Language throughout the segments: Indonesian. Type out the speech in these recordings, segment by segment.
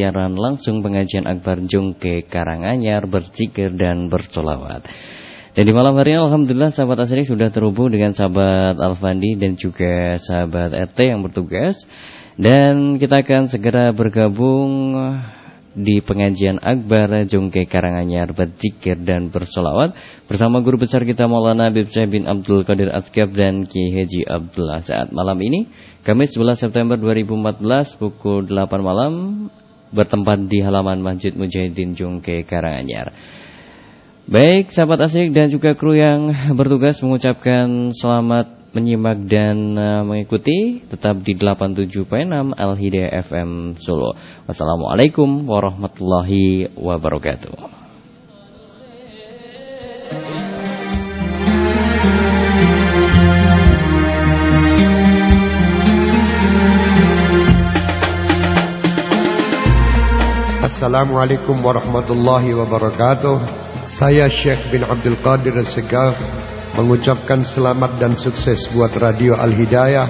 siaran langsung pengajian Akbar Jungke Karanganyar berzikir dan bersolawat. Dan di malam hari ini Alhamdulillah sahabat asli sudah terhubung dengan sahabat Alfandi dan juga sahabat RT yang bertugas. Dan kita akan segera bergabung di pengajian Akbar Jongke Karanganyar berzikir dan bersolawat bersama guru besar kita Maulana Habib Syekh bin Abdul Qadir Azkab dan Ki Haji Abdullah saat malam ini Kamis 11 September 2014 pukul 8 malam bertempat di halaman Masjid Mujahidin Jongke Karanganyar. Baik sahabat asik dan juga kru yang bertugas mengucapkan selamat menyimak dan uh, mengikuti tetap di 87.6 Al Hidayah FM Solo. Wassalamualaikum warahmatullahi wabarakatuh. Assalamualaikum warahmatullahi wabarakatuh. Saya Syekh bin Abdul Qadir Segaf mengucapkan selamat dan sukses buat Radio Al-Hidayah,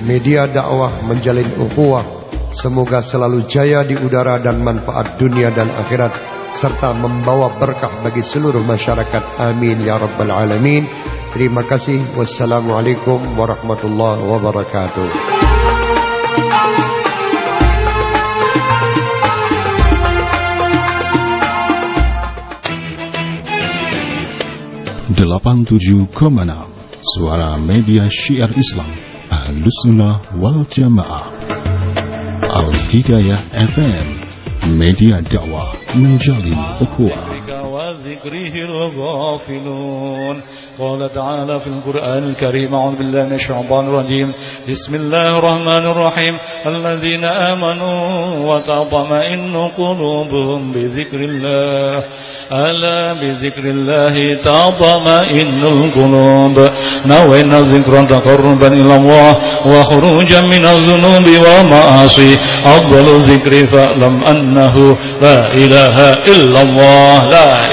media dakwah menjalin ukhuwah. Semoga selalu jaya di udara dan manfaat dunia dan akhirat serta membawa berkah bagi seluruh masyarakat. Amin ya rabbal alamin. Terima kasih. Wassalamualaikum warahmatullahi wabarakatuh. 87,6 Suara Media Syiar Islam Ahlus Sunnah Wal Jamaah. Al-Hidayah FM Media dakwah menjalin ukhuwah وذكره الغافلون. قال تعالى في القرآن الكريم أعوذ بالله من الشيطان الرجيم. بسم الله الرحمن الرحيم. الذين آمنوا وتطمئن قلوبهم بذكر الله. ألا بذكر الله تطمئن القلوب. نوينا ذكرا تقربا إلى الله وخروجا من الذنوب والمعاصي. أفضل الذكر فاعلم أنه لا إله إلا الله لا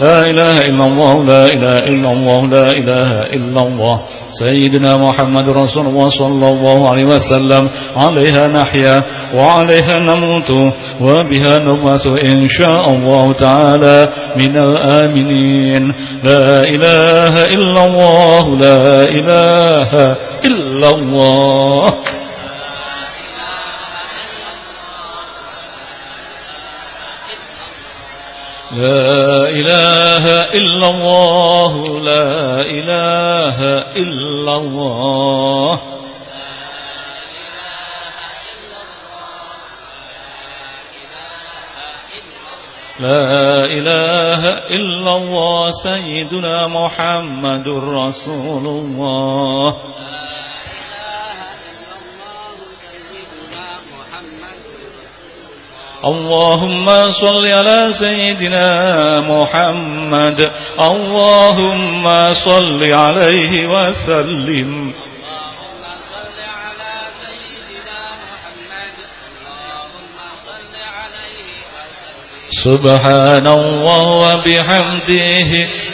لا إله إلا الله لا إله إلا الله لا إله إلا الله. سيدنا محمد رسول الله صلى الله عليه وسلم عليها نحيا وعليها نموت وبها نبعث إن شاء الله تعالى من الآمنين. لا إله إلا الله لا إله إلا الله. لا إله إلا إلله لا إله إلا إلله. لا إله إلا إلله سيدنا محمد رسول الله. اللهم صل على سيدنا محمد. اللهم صل عليه وسلم. سبحان الله وبحمده.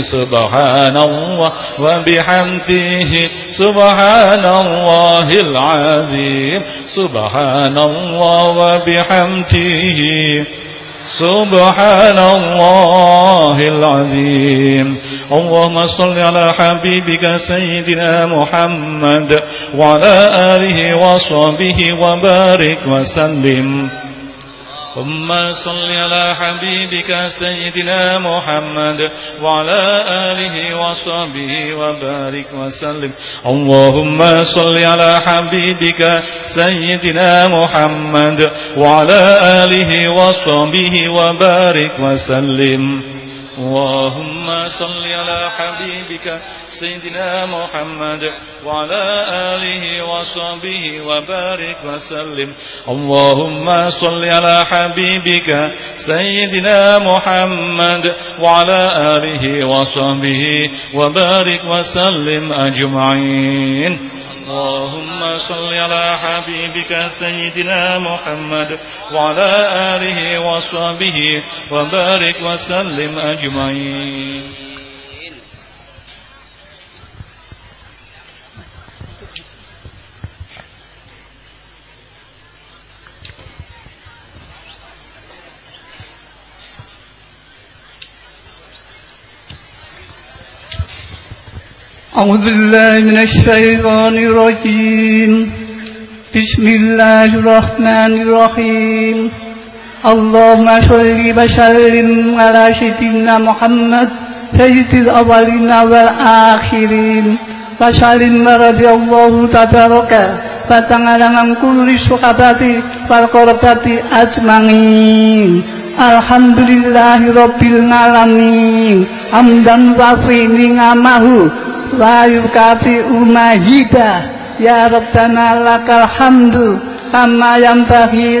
سبحان الله وبحمده سبحان الله العظيم سبحان الله وبحمده سبحان الله العظيم. اللهم صل على حبيبك سيدنا محمد وعلى آله وصحبه وبارك وسلم. ثم صل على حبيبك سيدنا محمد وعلى آله وصحبه وبارك وسلم. اللهم صل على حبيبك سيدنا محمد وعلى آله وصحبه وبارك وسلم. اللهم صل على حبيبك سيدنا محمد وعلى آله وصحبه وبارك وسلم. اللهم صل على حبيبك سيدنا محمد وعلى آله وصحبه وبارك وسلم أجمعين. اللهم صل على حبيبك سيدنا محمد وعلى آله وصحبه وبارك وسلم أجمعين. أعوذ بالله من الشيطان الرجيم بسم الله الرحمن الرحيم اللهم صل وسلم على سيدنا محمد سيد الأولين والآخرين وسلم رضي الله تبارك وتعالى عن كل الصحابة والقربة أجمعين الحمد لله رب العالمين حمدا وفي نعمه wa yukati umajida ya rabbana lakal hamdu. Kama yang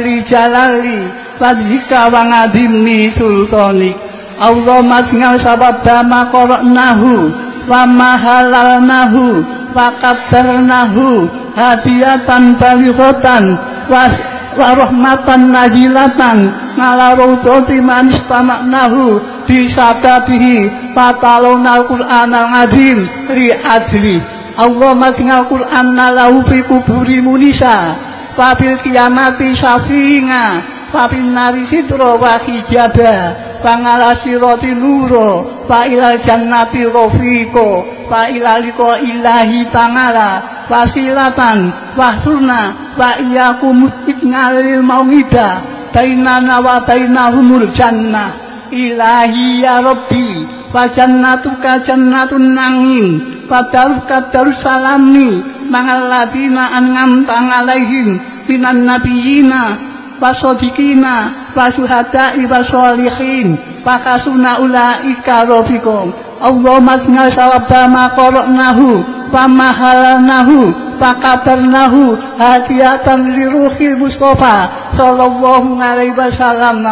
li jalali. Wajhika wa ngadimi sultanik. Allah masngal sababda ma qara'nahu wa ma halalnahu wa qaddarnahu hadiyatan balighatan wa wa rahmatan najilatan ngala raudati man istamaknahu bi sababihi fatalona al-Qur'an li ajli. Allah masing al-Qur'an lahu fi kuburi munisa. Wa bil kiamati syafi'inga bin nari sidra wa hijaba pangala sirati nuro fa ilal jannati fa ilaliko ilahi tangala wasilatan wahdurna wa iyakum itnalil maumida bainana wa bainahumul jannah ilahi ya rabbi wa jannatuka jannatun nangin wa daruka darussalami mangal ladina an'amta alaihim minan nabiyina wasodikina wasuhada'i wasolihin wakasuna ulaika rofikum Allah masngal sawabda ma koroknahu wa mahalanahu wa hadiatan liruhi Mustafa sallallahu alaihi wasallam.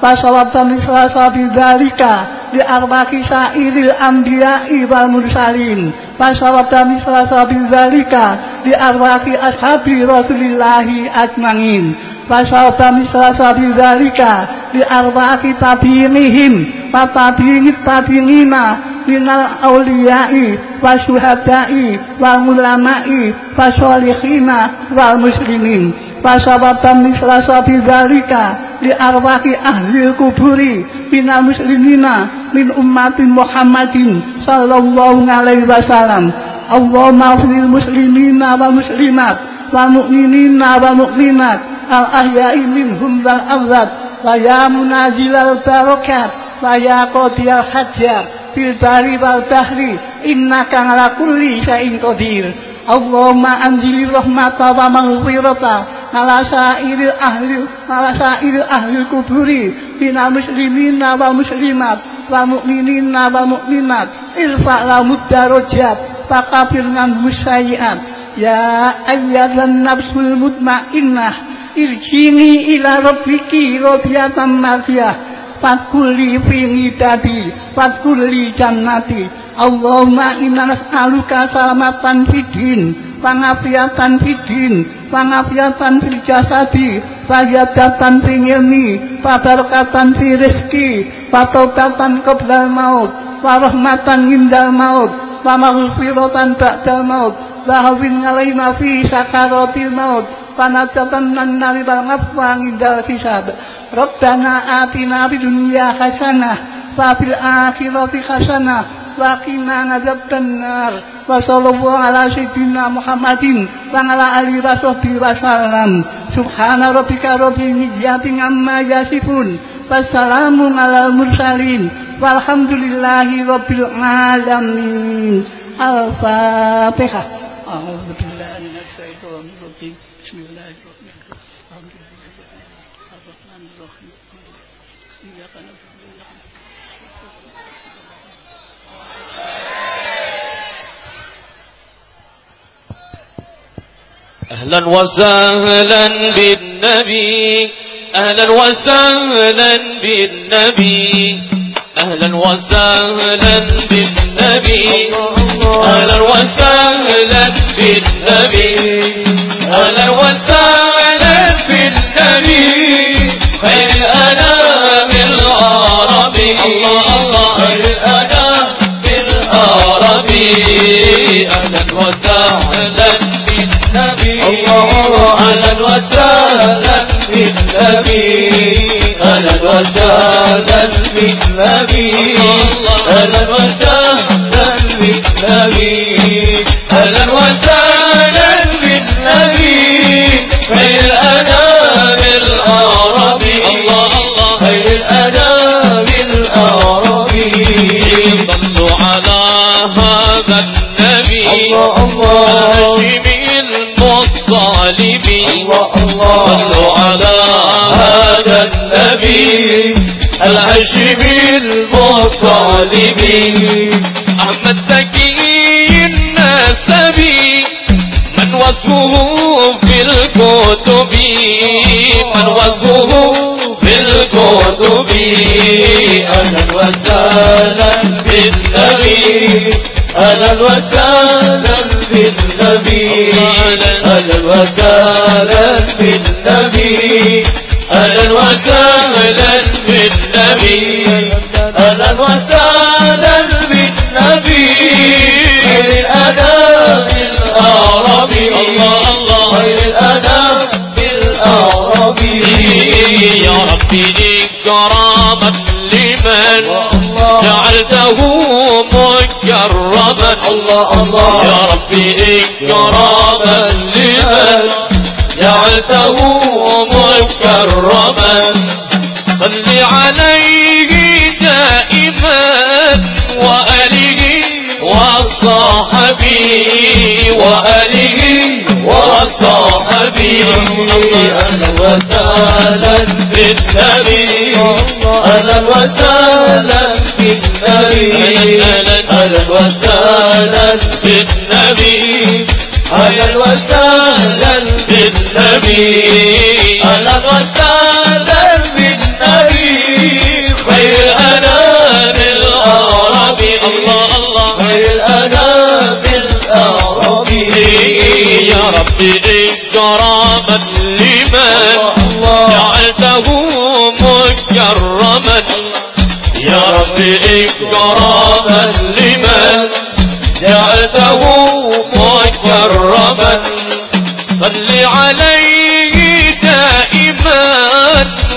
Wa sawabda misla sabidalika li arbaki sairil anbiya'i wal mursalin. Wa sawabda misla sabidalika li arbaki ashabi rasulillahi ajmangin Fasauta misla sabi dalika Di arba'ati tabinihim Wa tabinit tabinina Minal awliyai Wa syuhadai Wa ulama'i Wa sholihina Wa muslimin. Fasauta misla sabi dalika Di arba'ati ahli kuburi Minal muslimina Min ummatin Muhammadin Sallallahu alaihi wasallam. Allah mafil muslimina wa muslimat wa mu'minina wa mu'minat al-ahya'i minhum wal amwat wa ya munazilal barakat wa ya qadiyal hajar fil bari wal bahri innaka ala kulli syai'in qadir. Allahumma anzili rahmata wa maghfirata ala sa'iril ahli ala sa'iril ahli kuburi bina muslimina wa muslimat wa mu'minina wa mu'minat irfa' lahum darajat ngan musyayi'at ya ayyadhan nafsul mutmainnah irjini ila rabbiki radiyatan mardiyah Fatkuli fi ngidadi Fatkuli jannati. Allahumma inna nas'aluka salamatan fidin pangafiatan fidin pangafiatan fil jasadi fayadatan fi ilmi pabarkatan fi rizki patokatan qoblal maut warahmatan indal maut pamaghfiratan ba'dal maut lahawin alaina fi sakaratil maut panajatan nan nari wal ngafwa indal hisab Rabbana atina fid dunya hasanah wa fil akhirati hasanah وقنا عذاب النار وصلى الله على سيدنا محمد وعلى آله وصحبه وسلم سبحان ربك رب العزة عما يصفون والسلام على المرسلين والحمد لله رب العالمين الفاتحة أعوذ بالله من الشيطان الرجيم بسم الله الرحمن الرحيم إياك نعبد أهلا وسهلا بالنبي أهلا وسهلا بالنبي. أهلا وسهلا بالنبي. أهلا وسهلا بالنبي. أهلا وسهلا بالنبي. خير الأنام العربي. الله الله خير الأنام العربي. أهلا وسهلا أهلا وسهلا بالنبي أهلا وسهلا بالنبي أهلا وسهلا بالنبي أهلا وسهلا بالنبي خير الأنام العربي الله الله خير الأنام العربي صلوا على هذا النبي. الله الله. الله صلوا على هذا النبي الهاشمي المطالبي أحمد زكي النسبي من وصفه في الكتب. من وصفه في الكتب. أهلا وسهلا بالنبي. أهلا وسهلا بالنبي أهلا وسهلا بالنبي أهلا وسهلا بالنبي أهلا وسهلا بالنبي خير الأدب العربي الله الله. خير الأدب العربي يا ربي إكراما لمن جعلته مكرما الله الله. يا ربي إكراما لمن جعلته مكرما. صل عليه دائما وآله وصحبه وآله وصحبه أهلا وسهلا بالنبي أهلا وسهلا بالنبي أهلا وسهلا بالنبي أهلا وسهلا بالنبي يا ربي إكراما لمن جعلته مكرما. يا ربي إكراما لمن جعلته مكرما. صل عليه دائما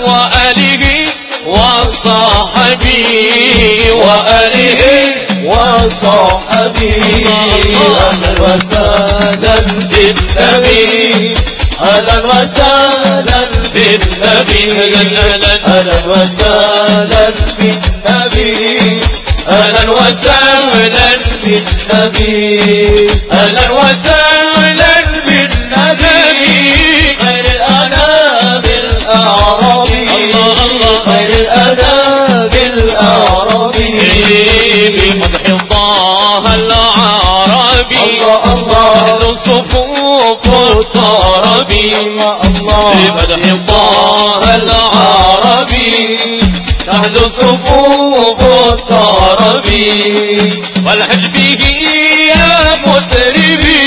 وآله وصحبه وآله وصحبه أهلا وسهلا بالنبي. أهلا وسهلا بالنبي. أهلا وسهلا بالنبي. أهلا وسهلا بالنبي. أهلا وسهلا بالنبي. خير الأنام الأعرابي. خير الأنام الأعرابي. بمدح الله العربي. أهل صفوف الطربي الله الله. العربي. تهدو صفوف الطرب والحج به يا مطربي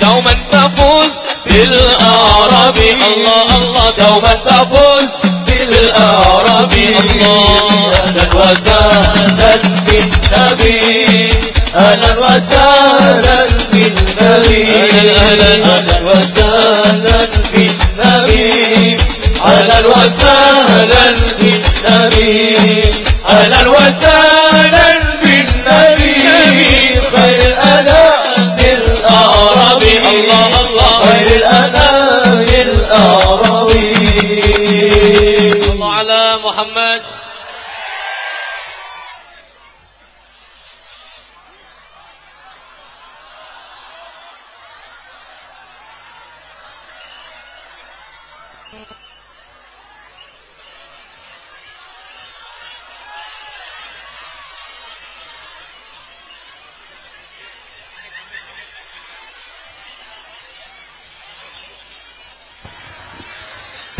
دوما تفوز بالأعراب الله الله. دوما تفوز بالأعراب الله أهلا وسهلا. بالنبي أهلا وسهلا بالنبي أهلا أهلا وسهلا بالنبي أهلا وسهلا بالنبي أهلا وسهلا بالنبي خير الأنام الأعراب الله الله. خير الأنام الأعراب الله على محمد.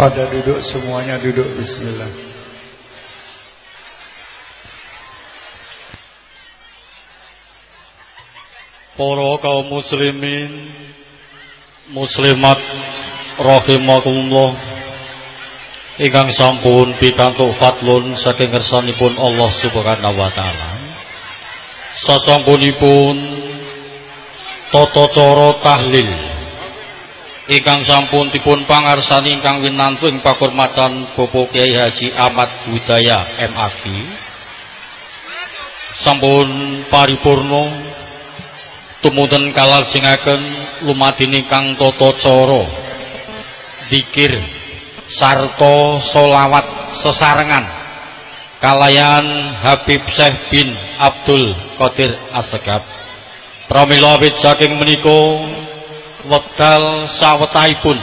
Pada duduk semuanya duduk. Bismillah. Para kaum muslimin muslimat rahimakumullah. Ingkang sampun pikantuk fadlun saking ngersanipun Allah Subhanahu wa taala. Sasampunipun tata cara tahlil ingkang sampun dipun pangarsani ingkang winantu ing pakurmatan Bapak Kiai Haji Ahmad Budaya MAG sampun paripurna. Tumuntun kalaljengaken lumadini kang tata cara. Zikir sarta solawat sesarengan. Kalayan Habib Syekh bin Abdul Qadir Asegaf pramila wit saking menika wekdal sawetahipun.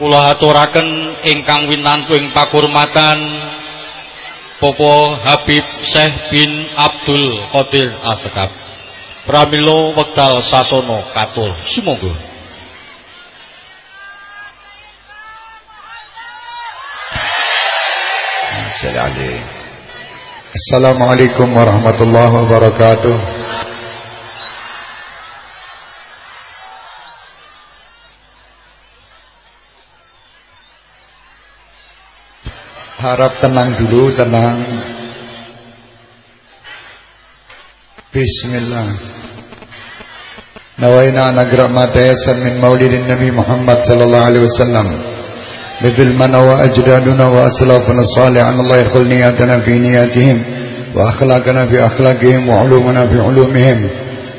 Kula aturaken ingkang winantu ing pakurmatan Popo Habib Syekh bin Abdul Qadir Asgaf pramila wekdal sasana katul. Sumangga. Assalamualaikum warahmatullahi wabarakatuh harap tenang dulu tenang. Bismillah. نوينا أن نقرأ ما تيسر من مولد النبي محمد صلى الله عليه وسلم بظلمنا وأجدادنا وأسلافنا الصالح أن الله Fi نياتنا في نياتهم وأخلاقنا في أخلاقهم وعلومنا في علومهم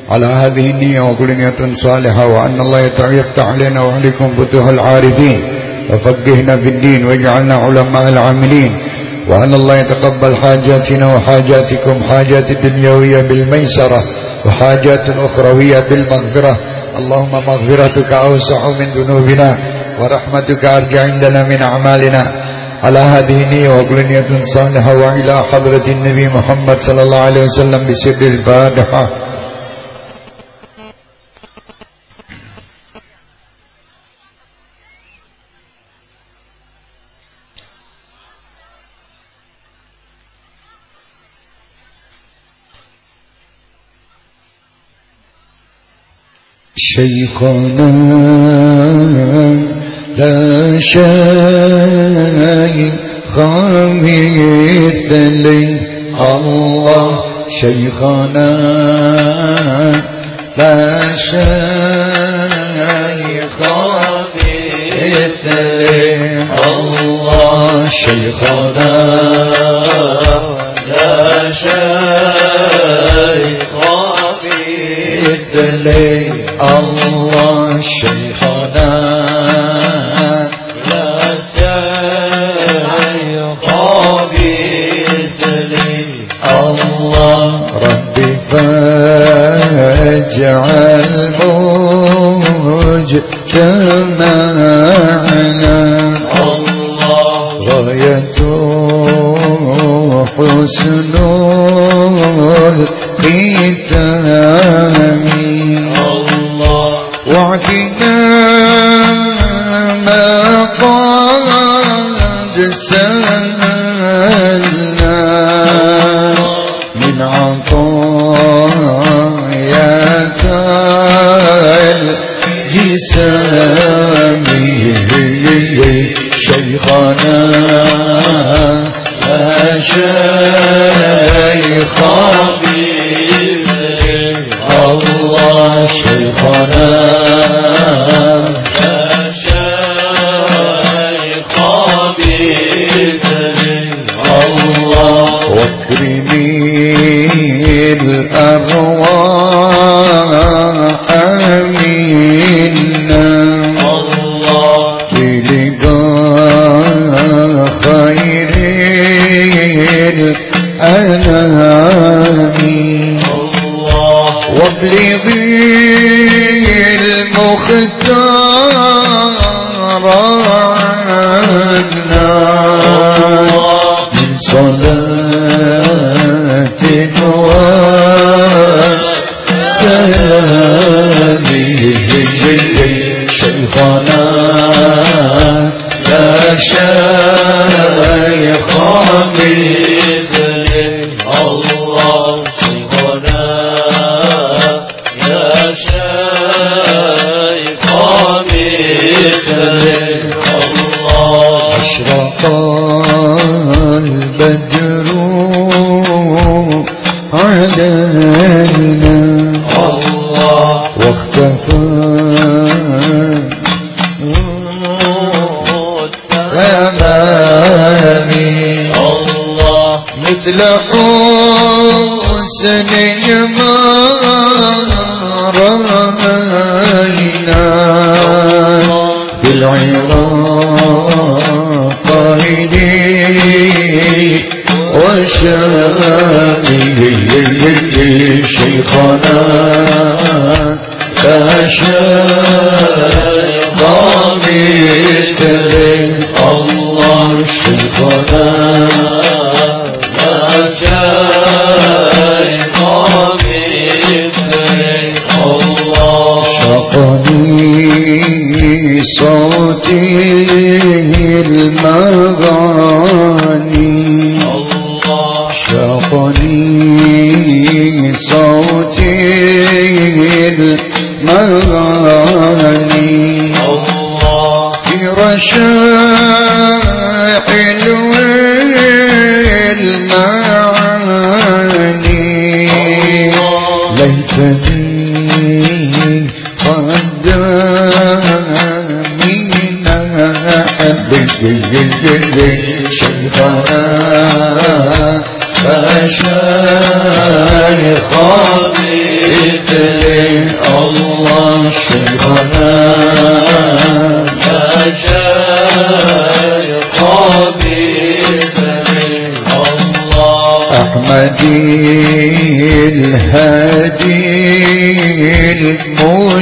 على هذه النية وكل نية صالحة وأن الله يفتح علينا وعليكم فتوح العارفين وفقهنا في الدين واجعلنا علماء العاملين. وأن الله يتقبل حاجاتنا وحاجاتكم حاجات الدنيوية بالميسرة وحاجات أخروية بالمغفرة. اللهم مغفرتك أوسع من ذنوبنا ورحمتك أرجع عندنا من أعمالنا. على هذه النية وكل نية صالحة وإلى حضرة النبي محمد صلى الله عليه وسلم بسر الفاتحة. شيخنا لا شيخ مثلي الله شيخنا لا شيخ مثلي الله شيخنا لا شيخ لي الله شيخنا يا شيخ لي الله ربي فاجعل مجتمعنا. الله غايته حسن الختام. وعدنا ما قد سألنا من عطاياك الجسام شيخنا شيخ الله شيخنا. وابلغي المختار عنا من صلاة وسلام شيخنا لا شيخ المغان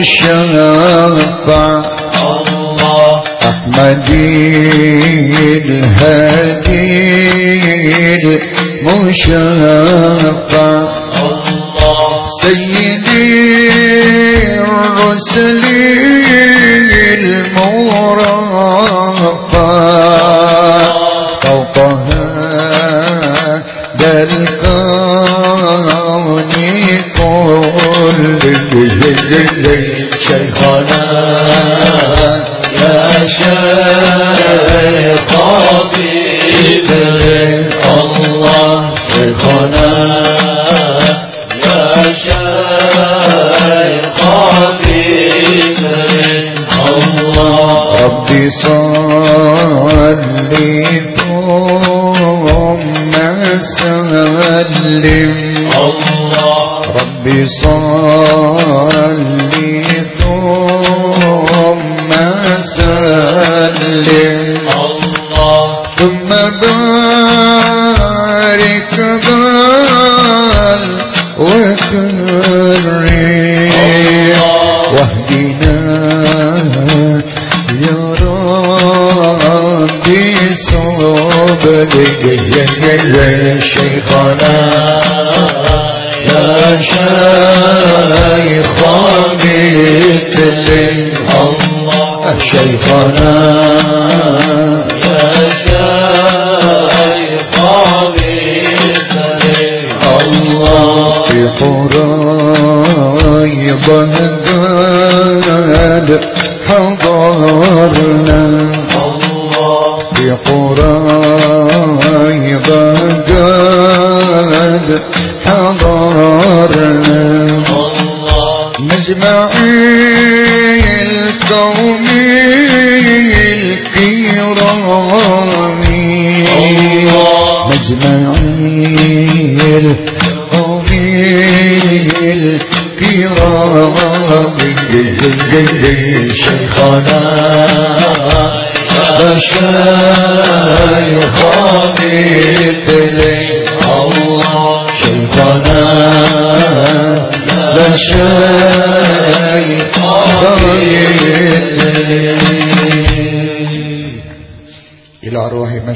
الشافع الله احمد الهادي المشافع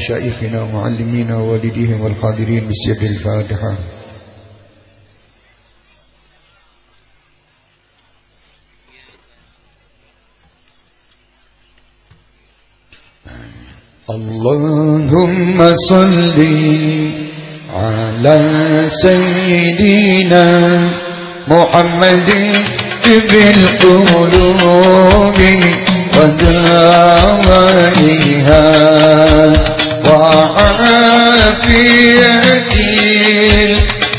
مشايخنا ومعلمينا ووالديهم والحاضرين بسيد الفاتحة. اللهم صل على سيدنا محمد في القلوب ودوائها. وعافيتي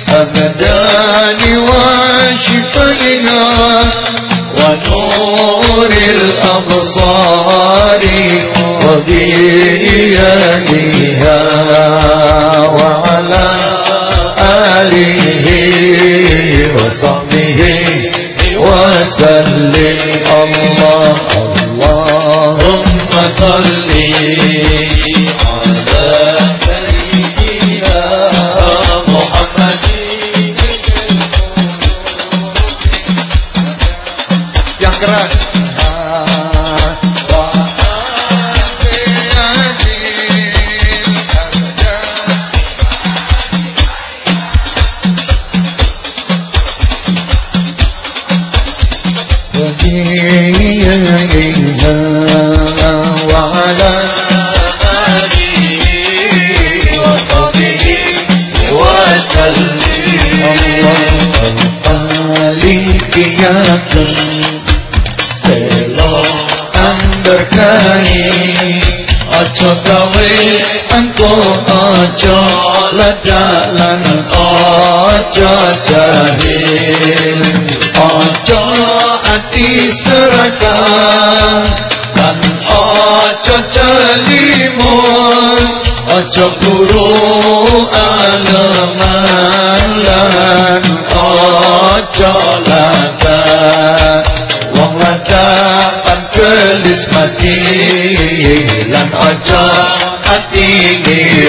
أبدان وشفائنا ونور الأبصار وضيائها ojo ledalan ojo jahil Ojo ati seragam Dan ojo jelimun Ojo guru aleman lan ojo laga Wong ladapan gelis mati Lan ojo hati ni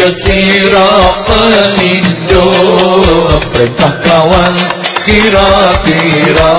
Ya sirap nindo Perintah kawan kira-kira.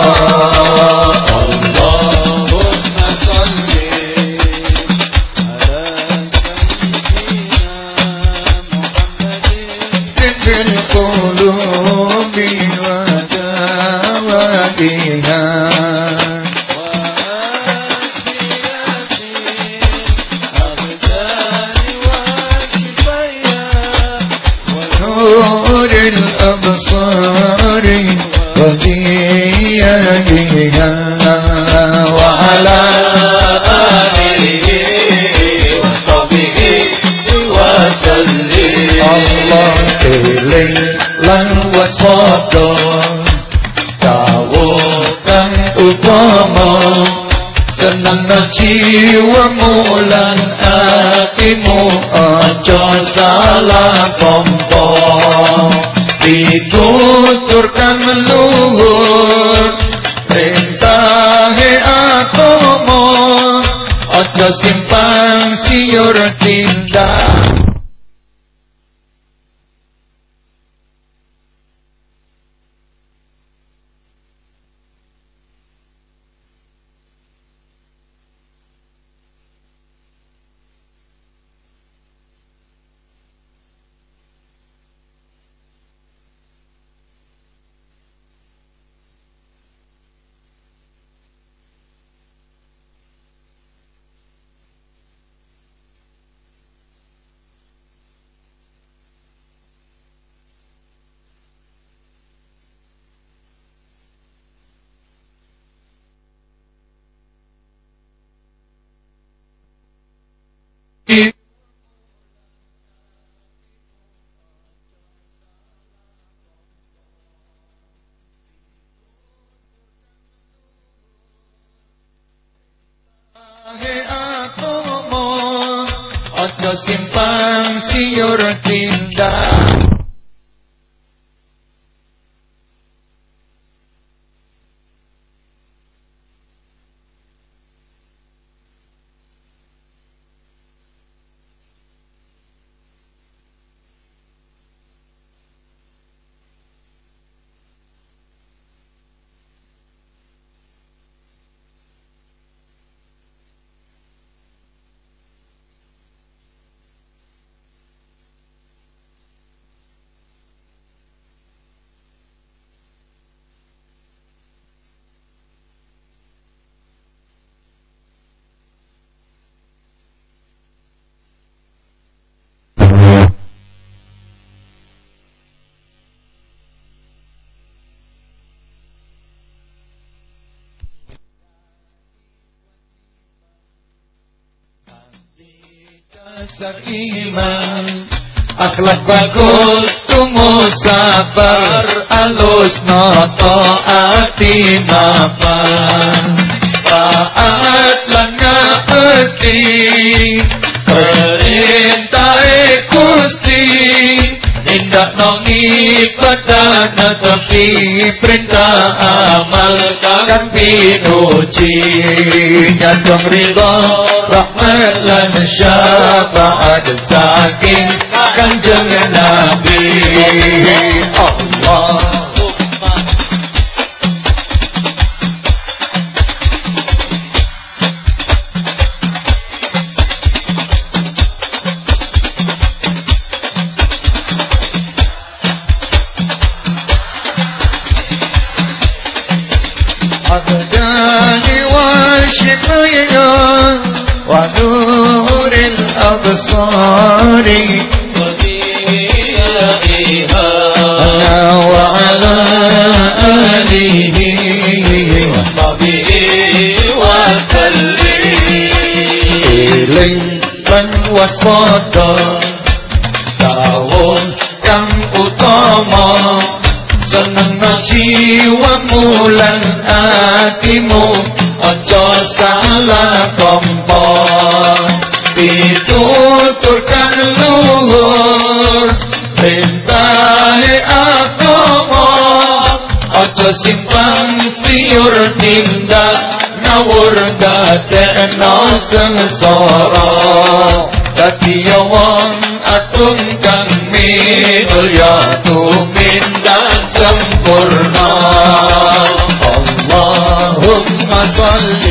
besar iman. Akhlak bagus tumu sabar. Alus noto ati mapan. Taat lan ngerti Perintah ibadah tepi perintah amalkan pinuji nyandong ridho rahmat lan syafaat saking kanjeng Nabi. بشريا ونور الأبصار أنا وعلى آله وصحبه وسلم Iling waspada Dawuh kang utama Seneng jiwamu lan atimu Ojo salah kompo Ditutur kang luhur Perintahe agama Ojo simpang siur tindak ngawur dadekno sengsara. Dadi wong agung kang minulya tumindak sempurna. Allahumma sholli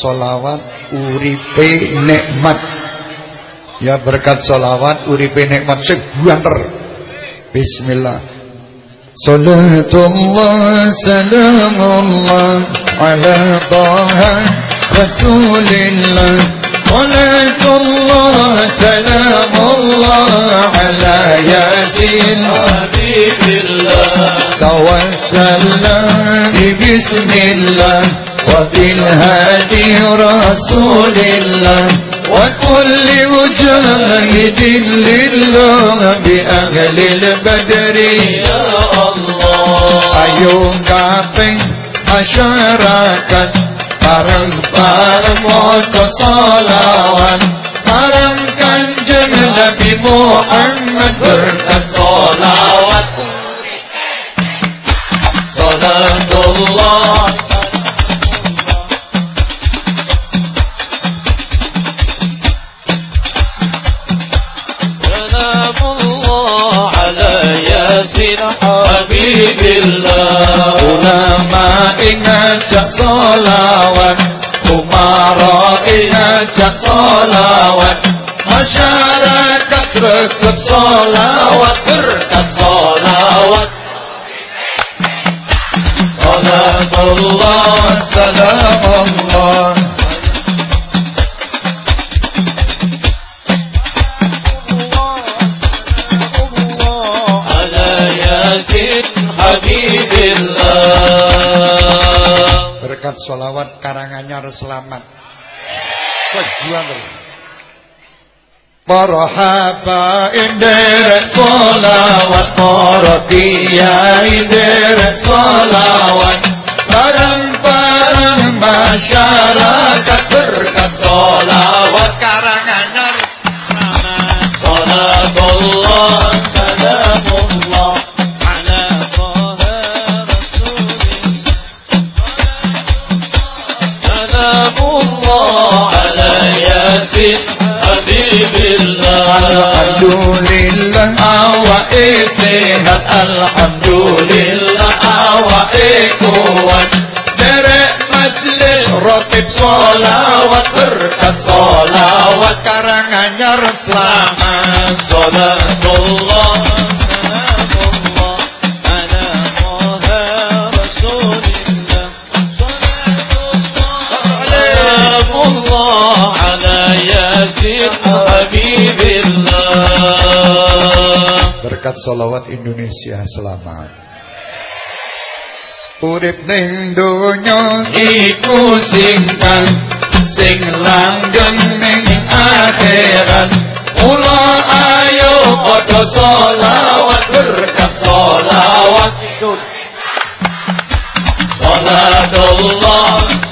solawat uripe nikmat. Ya berkat solawat uripe nikmat sing bismillah. Salatullah salamullah ala taha rasulillah. Salatullah salamullah ala yasin. Habibillah Tawassalna bismillah. وبالهادي رسول الله وكل مجاهد لله بأهل البدر. يا الله. أيوم كافي حشاركا فرم فرم وتصالوان فرم كان جمل بمحمد بركة صلاوات صلاة الله. ياسين حبيب الله Ulama ingajak solawat Umara ingajak solawat Masyarakat sregep solawat Berkat solawat Salamullah Salamullah على ياسين حبيب الله Berkat solawat karanganyar selamat. Seguanter. Marhaba inderek solawat Para kiai inderek solawat Barang-barang masyarakat berkat solawat ياسين حبيب الله Alhamdulillah awake sehat Alhamdulillah awake kuat Derek majlis rotib solawat Berkat solawat karanganyar selamat صلاة الله Berkat solawat Indonesia selamat. Urip ning donya iku singkang sing langgeng ning akhirat. Mula ayo padha selawat berkat selawat. Salatullah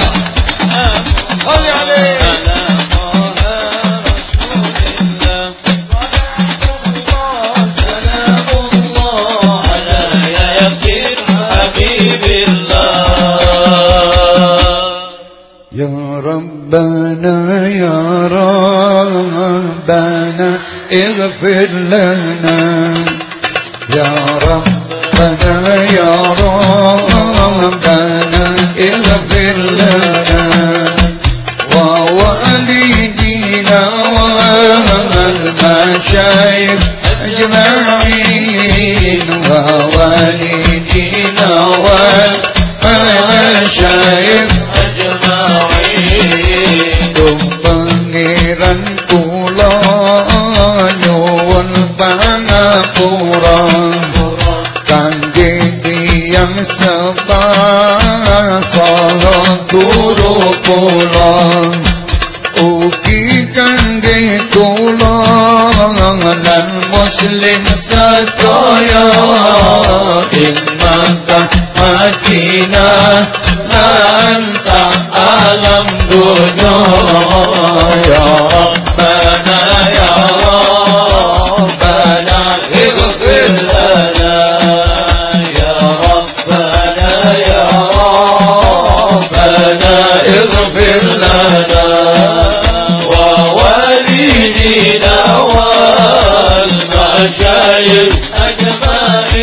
اغفر لنا. يا ربنا يا ربنا اغفر لنا. ووالدينا والمشايخ أجمعين ووالدينا والمشايخ sepasala guru kula ugi kangge kula lan muslim sadaya ing Makkah Madinah lan sak alam dunya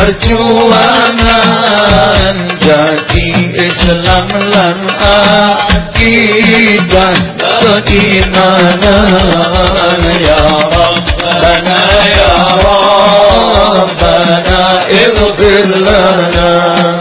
perjuangan. Jadi Islam lan akidah keimanan. Ya Rabbana ya Rabbana ighfir lana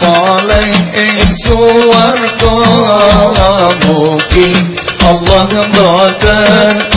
saleh ing suwarga Mugi Allah mboten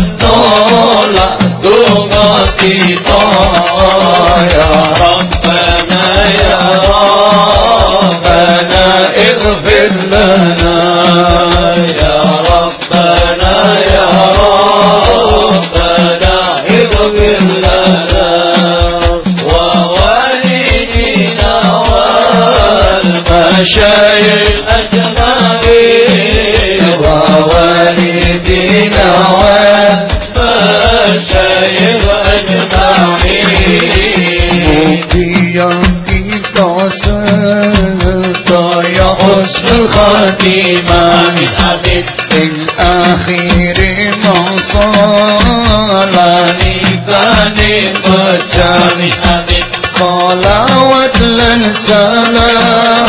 المشايخ أجمعين. ووالدينا والمشايخ أجمعين مبديا فيك يا حسن الخاتمة الأخير ما صلاني ثاني قجاني صلوات للسلام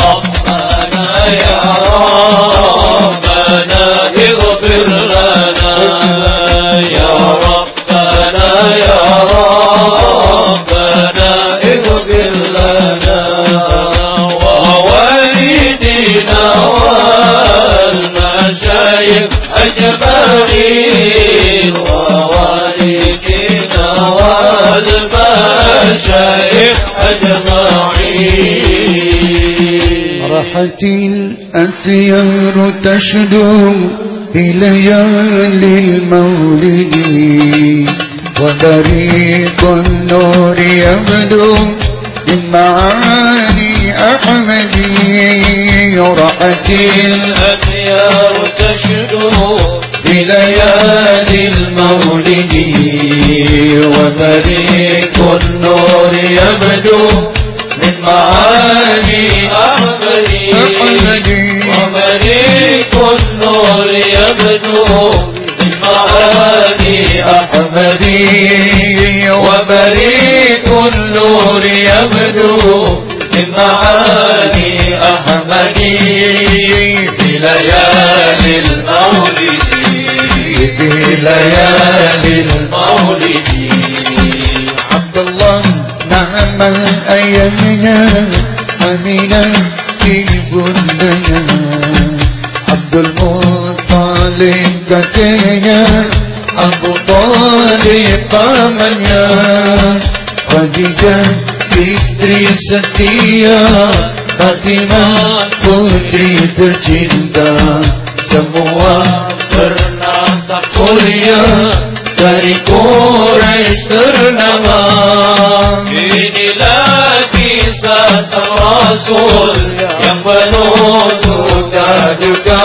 المشايخ أجمعين ووالدنا والمشايخ أجمعين راحت الأطيار تشدو في ليالي المولد وطريق النور يبدو من معاني أحمد راحت الأطيار بليالي المولد وفريق النور يبدو من معاني أحمد وفريق النور يبدو من معالي أحمد وفريق النور يبدو من معالي أحمد ليالي ليالي المولد عبد الله نعم الأيامنا أمينا في بندنا عبد المطلب katanya Abu Talib pamannya Khadijah istri setia Fatimah putri tercinta Semua bernasab mulia Dari Quraisy ternama. Inilah kisah sang Rasul Yang penuh suka duka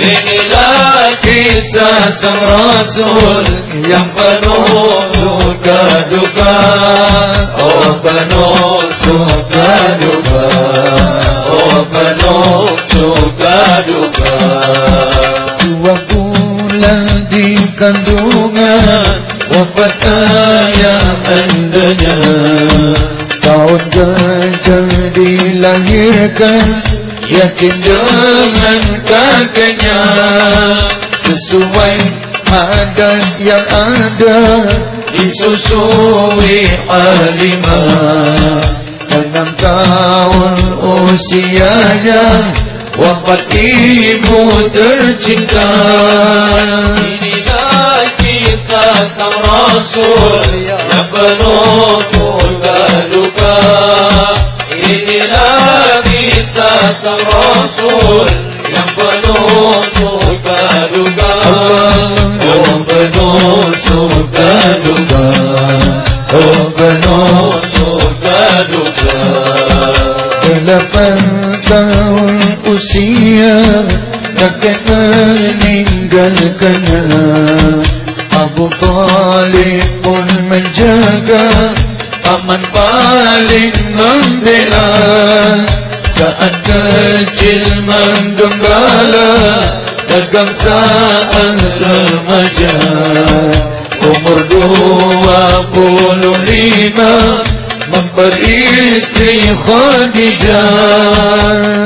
Inilah kisah sang Rasul Yang penuh suka duka Oh penuh suka duka Oh penuh suka duka kandungan Wafat ayah andanya. Tahun gajah dilahirkan Yakin dengan kakeknya Sesuai adat yang ada Disusui Halimah Enam tahun usianya Wafat ibu tercinta sang Rasul Yang penuh suka duka Inilah kisah sang Rasul Yang penuh suka duka Oh penuh suka duka Oh penuh suka duka Delapan tahun usia Kakek meninggalkannya Abu Talib pun menjaga Paman paling membela Saat kecil menggembala Dagang saat remaja. Umur dua puluh lima Memperistri Khadijah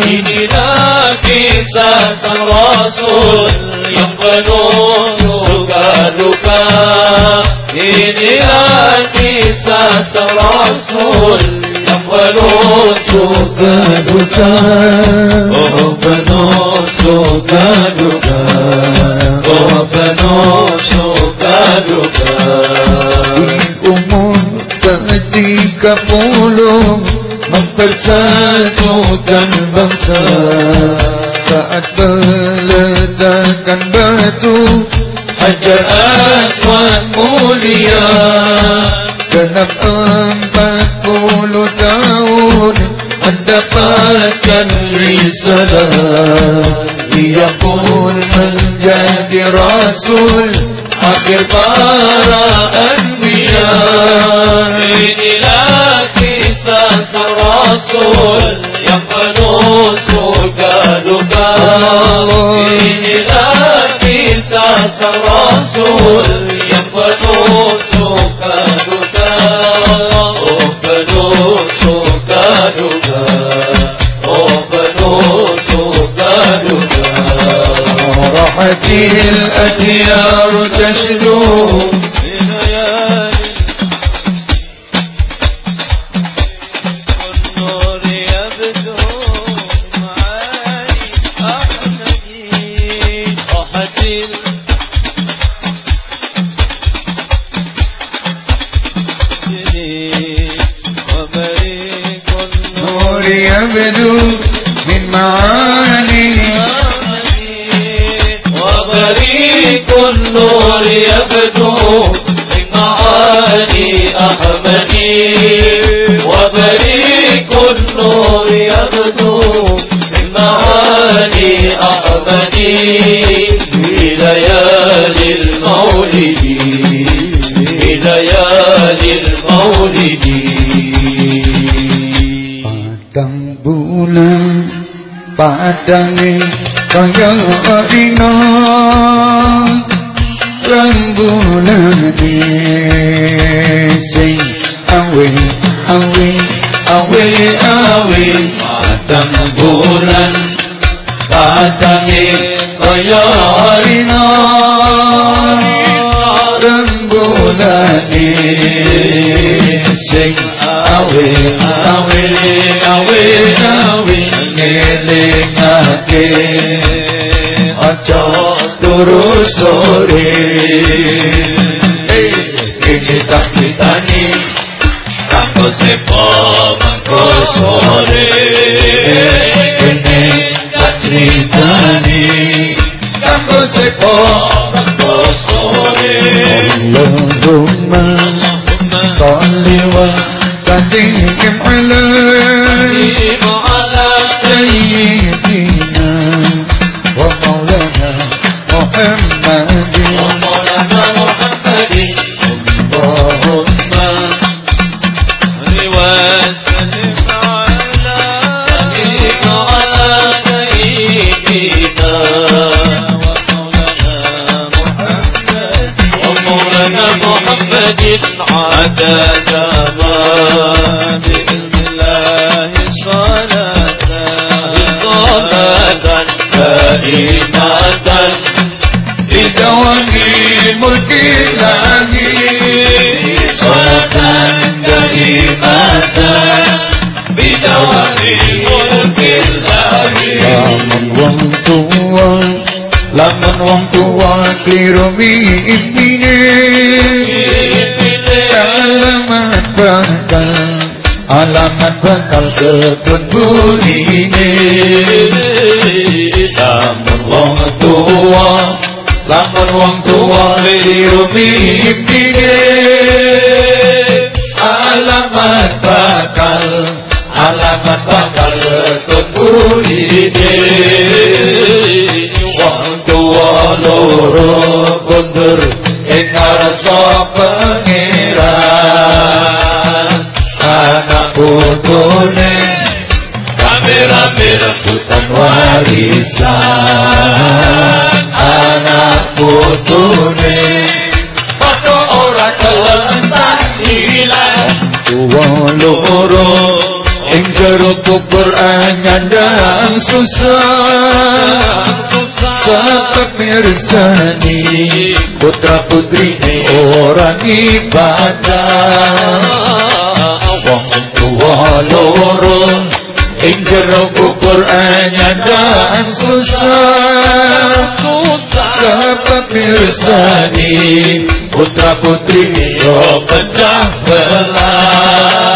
Inilah kisah sang Rasul yang penuh suka duka. Inilah kisah sang Rasul yang penuh suka duka. Oh penuh suka duka. Oh penuh suka duka. umur ketika puluh mempersatukan bangsa. Saat peletakan batu Hajar Aswad mulia. Genap empat puluh tahun mendapatkan risalah. Ia pun menjadi rasul أقطار أنبياء سيدي لك ساس الرسول يقنوس كالبا سيدي لك ساس الرسول يقنوس كالبا يقنوس كالبا فرحته الأتيار تشدو. النور يبدو من معاني أحمدي. وبريق النور يبدو من معاني أحمدي. في ليالي المولد في ليالي المولد. Padang bulan Padange kaya dina Rembulan sing awe awe awe awe. Padang bulan Padange kaya dina Rembulan sing awe awe awe awe. Ngelingake. Aja turu sore iki tak critani Kanggo sepo mangko sore kene tak critani kanggo sepo Mangko sore Allahumma salli wa sallim di langit Sholatan dari mata Bidawari murti langit Laman wang tua Laman wang tua Kliromi imine Salaman bakal Alamat bakal kebun budi ini Namun wong tua Lamun wong tua Kliru mimine Alamat bakal Alamat bakal Ketut burine Wong tua loro Kundur Ing ngarasa pengiran Anak putune Rame-rame rebutan warisan loro Ing jero kubur anyandang susah. Sebab mirsani Putra putri orang ibadah Wong tua loro Ing jero kubur anyandang susah. Sebab mirsani Putra putri yo pecah belah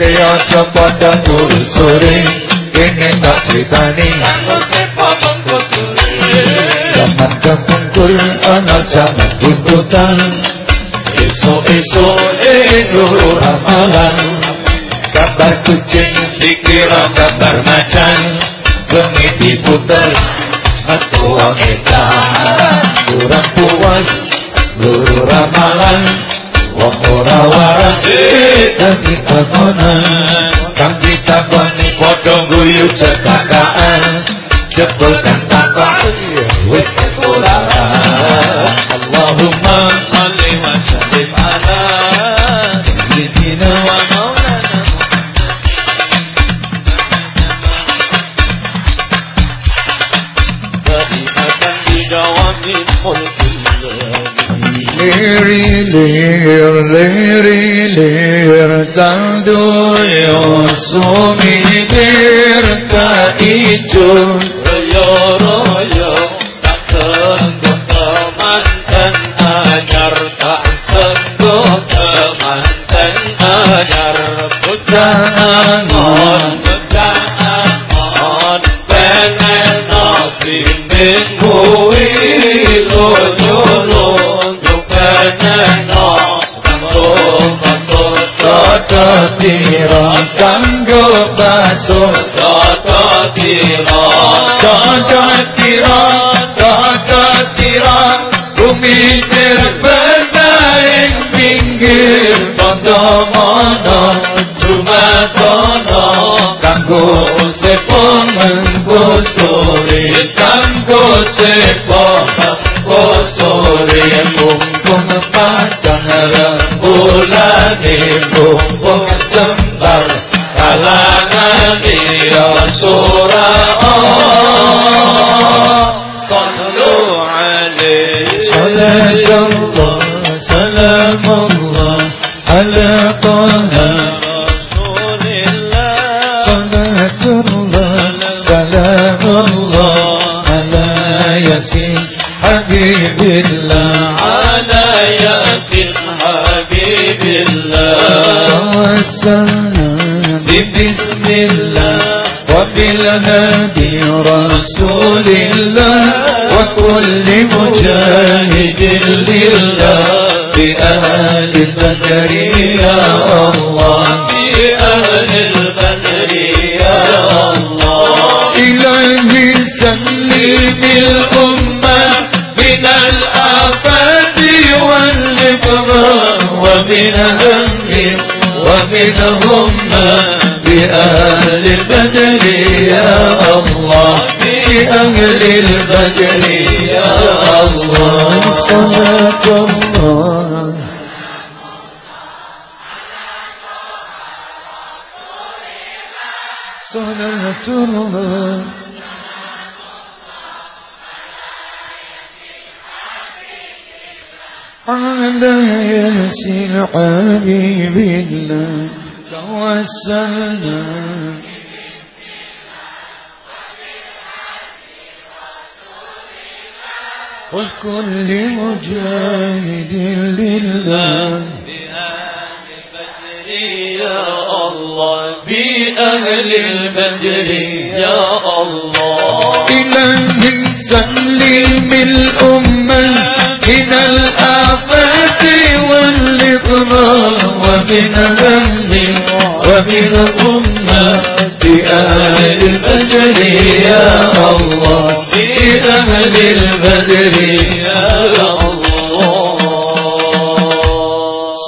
Ngelingake aja padang turu sore Kene tak critani. Kepungkur ana jaman tuntutan Esok-esok ing ramalan Kabar kucing dikira kabar macan. Bengi diputer Ketua edan Kurang puas Luru ramalan Wapura warasi kang ditakonan Kang ditakoni podo guyu cetakaan Jebul kang takon wis kekurangan Allahumma Liri lir, liri lir, tandu yo sumi lir ta ijo Royo royo, tak sengguh teman dan ajar Tak sengguh teman dan ajar Bucah angon, bucah angon Penen no bimbing kuih lojo lo Yuk pengen Soto tiro kanggo baso Soto tiro Soto tiro Soto tiro Bumi terbendaing pinggir Kondo mono Cuma kono Kanggo sepo mengko sore Kanggo sepo mengko sore Mumpung padang ni bumbu jembal kalangan iyo surah sallu alaihi sallam sallam Allah. Ala tuha Allah ala yasin habibillah ala yasin على ياسين حبيب الله وبالهادي رسول الله وكل مجاهد لله بأهل البدر يا الله بأهل البدر يا الله إلهي سلم الأمة من الآفات والإبغاء ومن هم ومن غمة بأهل البدر يا الله. بأهل البدر يا الله. صلاة الله. صلاة الله. على ياسين حبيب الله توسلنا. وكل مجاهد لله. يا الله بأهل البدر يا الله. إلهي سلم الأمة من الآفات والإضرار ومن هم ومن أمة بأهل البدر يا الله بأهل البدر يا الله.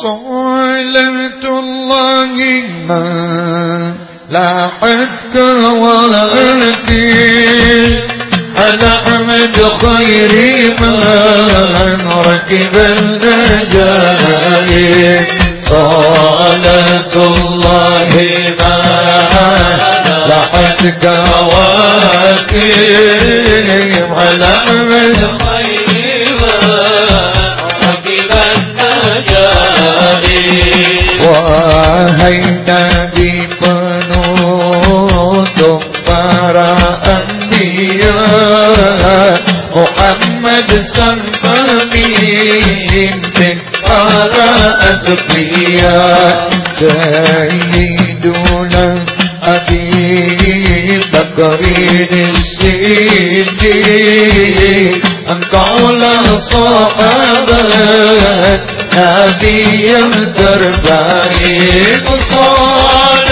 صلاة الله ما على أحمد خير من ركب النجاة. صالة الله ما لحت كواكب على من خير ركب النجاة وهينا بقنوت فرأ النيات محمد سلمين تكبر أتقيا سيدنا أبي بكر الصديق. أنت على صحابة نبي الدربان مصالح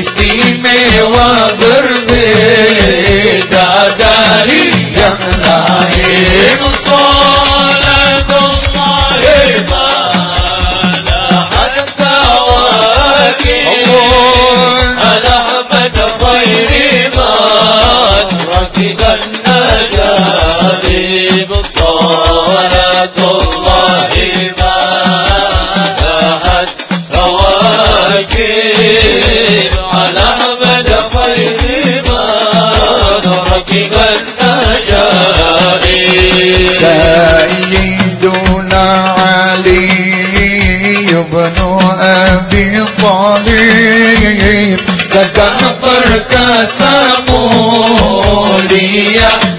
بن الخطب الفاروق istimewa berbeda dari yang lain Salatullahi malahat kawakib Ala Ahmad khairi man rakiban najarib الحق والنجائي سيدنا علي بن أبي طالب تكفر كسمولي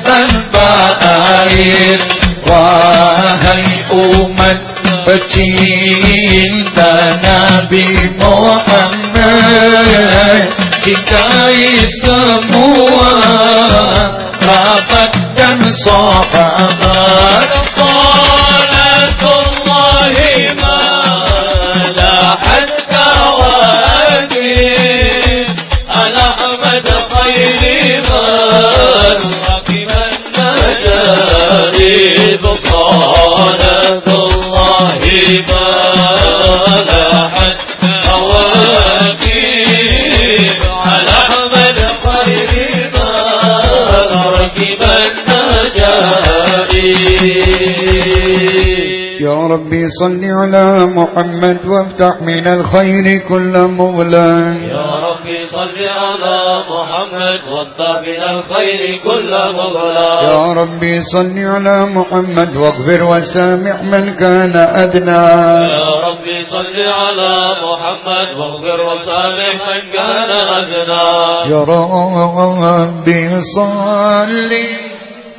tanbair Wahai umat pecinta Nabi Muhammad kita semua rapat dan sahabat salatullahi malahat kawadi al-ahmad khayri man rakiman majarib salatullahi malahat يا ربي صل على محمد وافتح من الخير كل مغلق يا ربي صل على محمد وافتح من الخير كل مغلق يا ربي صل على محمد واغفر وسامح من كان أدنى. يا ربي صل على محمد واغفر وسامح من كان أدنى. يا ربي صل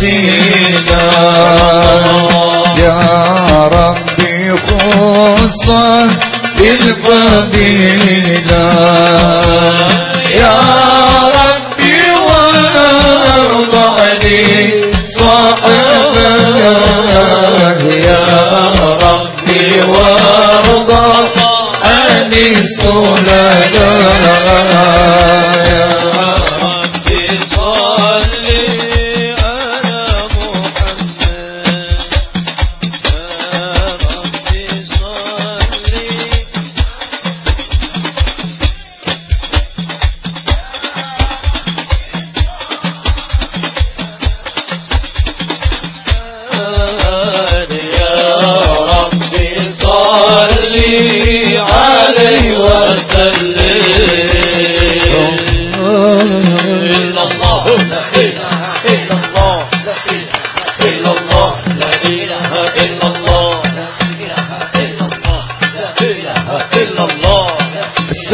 والوسيلة يا ربي خصه بالفضيلة. يا ربي وارض لي صاحبه يا ربي وارض عن السلالة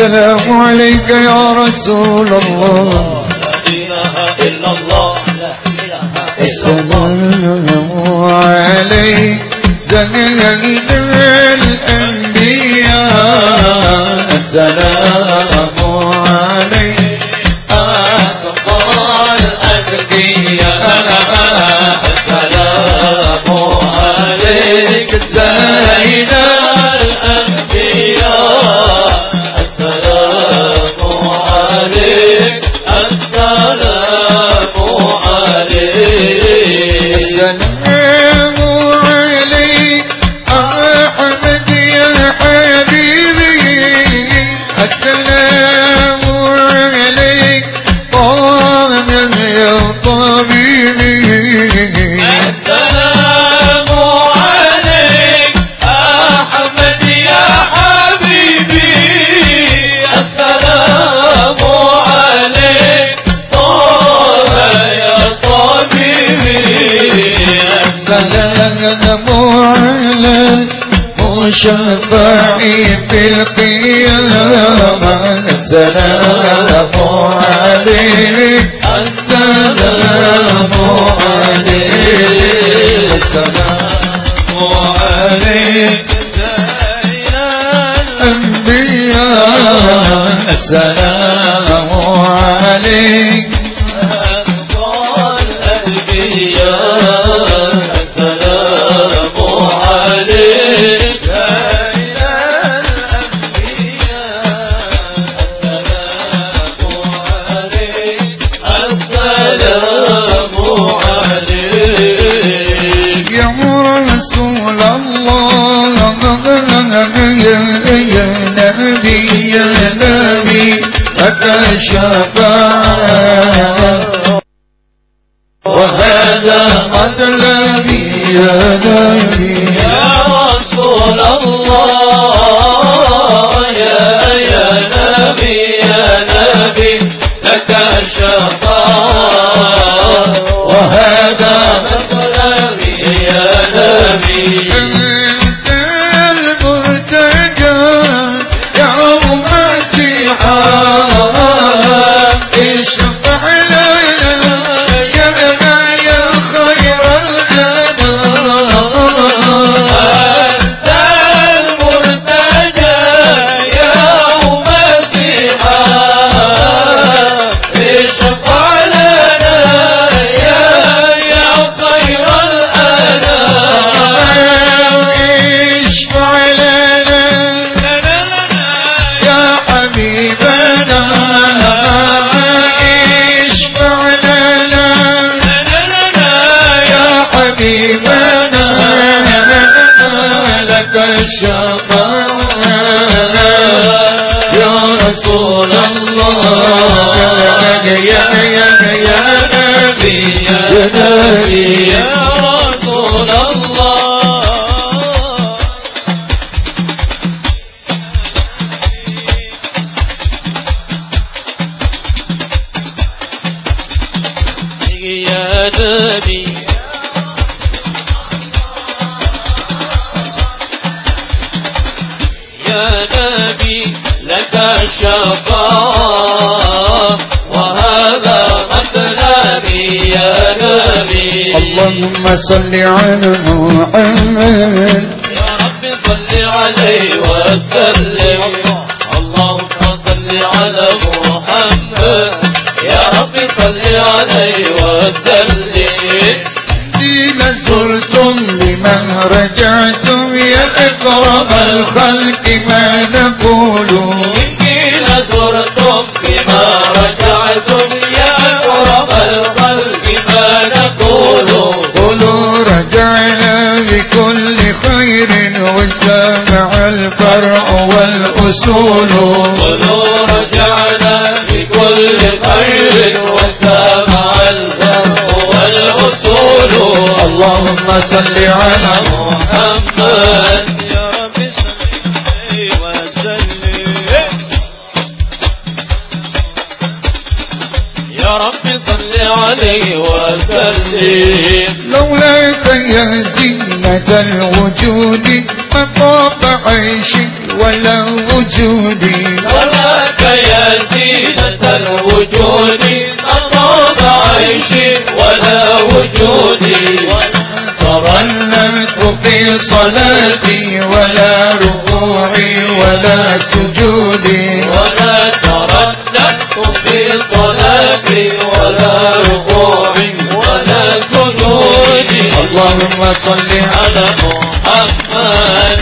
السلام عليك يا رسول الله. لا إله إلا الله لا إله إلا الله السلام عليك. زمن الأنبياء السلام مشفعي في القيامة. السلام عليك السلام عليك السلام عليك الأنبياء السلام صل على محمد. يا رب صل عليه وسلم. اللهم صل على محمد. يا رب صل عليه وسلم. دين زرتم بمن رجعتم يا أكرم الخلق ما نقول رسوله ونور جعل لكل خير وسامع الهدى اللهم صل على محمد. يا رب صل عليه وسلم. لولاك يا زينة الوجود مطاب عيشك ولا وجودي ولاك يا زينة الوجود أطاب عيشي ولا وجودي تظلمت في صلاتي ولا ركوعي ولا سجودي. ولا ترددت في صلاتي ولا ركوعي ولا سجودي. اللهم صل على محمد.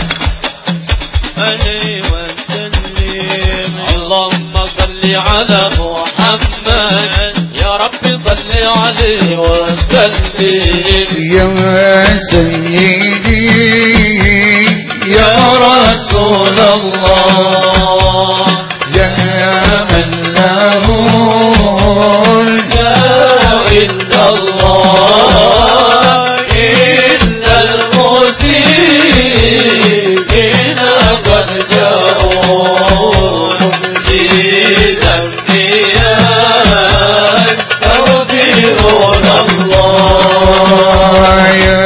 صل على محمد. يا رب صل عليه وسلم. يا سيدي يا رسول الله. are you?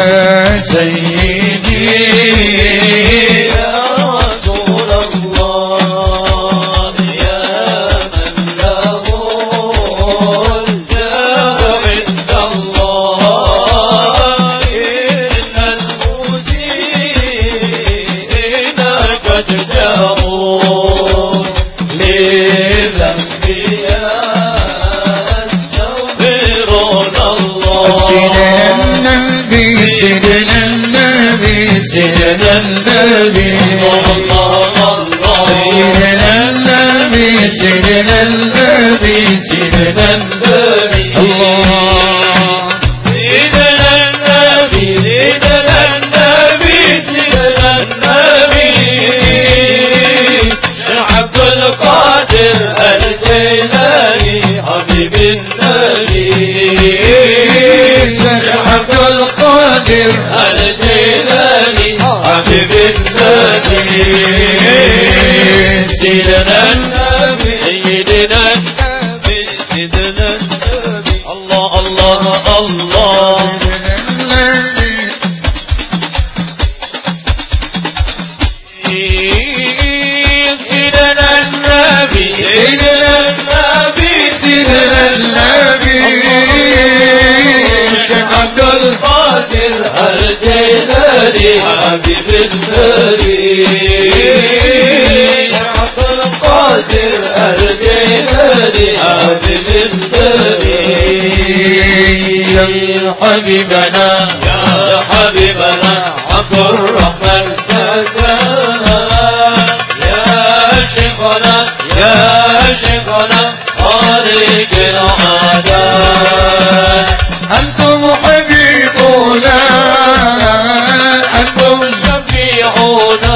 سيدنا النبي سيدنا النبي الله سيدنا النبي سيدنا النبي سيدنا النبي عبد القادر الجيلاني حبيب النبي. عبد القادر الجيلاني حبيب النبي. سيدنا النبي سيدنا النبي سيدنا النبي الله الله الله سيدنا النبي سيدنا النبي سيدنا النبي شيخ عبد القادر الجيلاني حبيب عبد يا حبيبنا يا حبيبنا عبد الرحمن سكانا يا شيخنا يا شيخنا خالق العادات أنتم حبيبنا أنتم شفيعنا.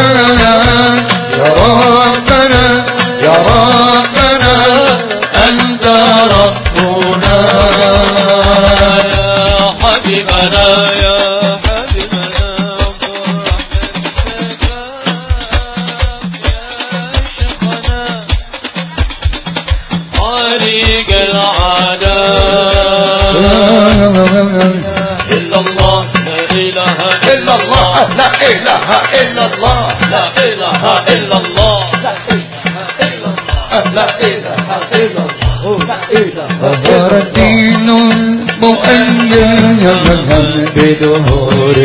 لا إله إلا الله لا إله إلا الله لا إله إلا الله ظهر الدين مؤيد بظهور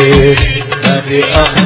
نبي أحمد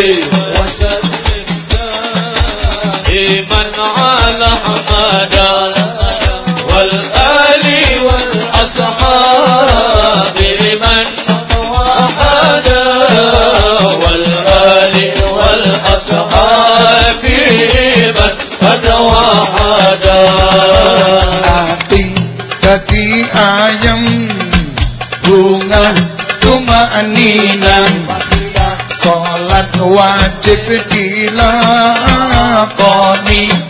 وشد إيمان على حمد والآل والأصحاب لمن وحد والآل والأصحاب من قد وحد kaki ayam bunga tumanina wajib dilakoni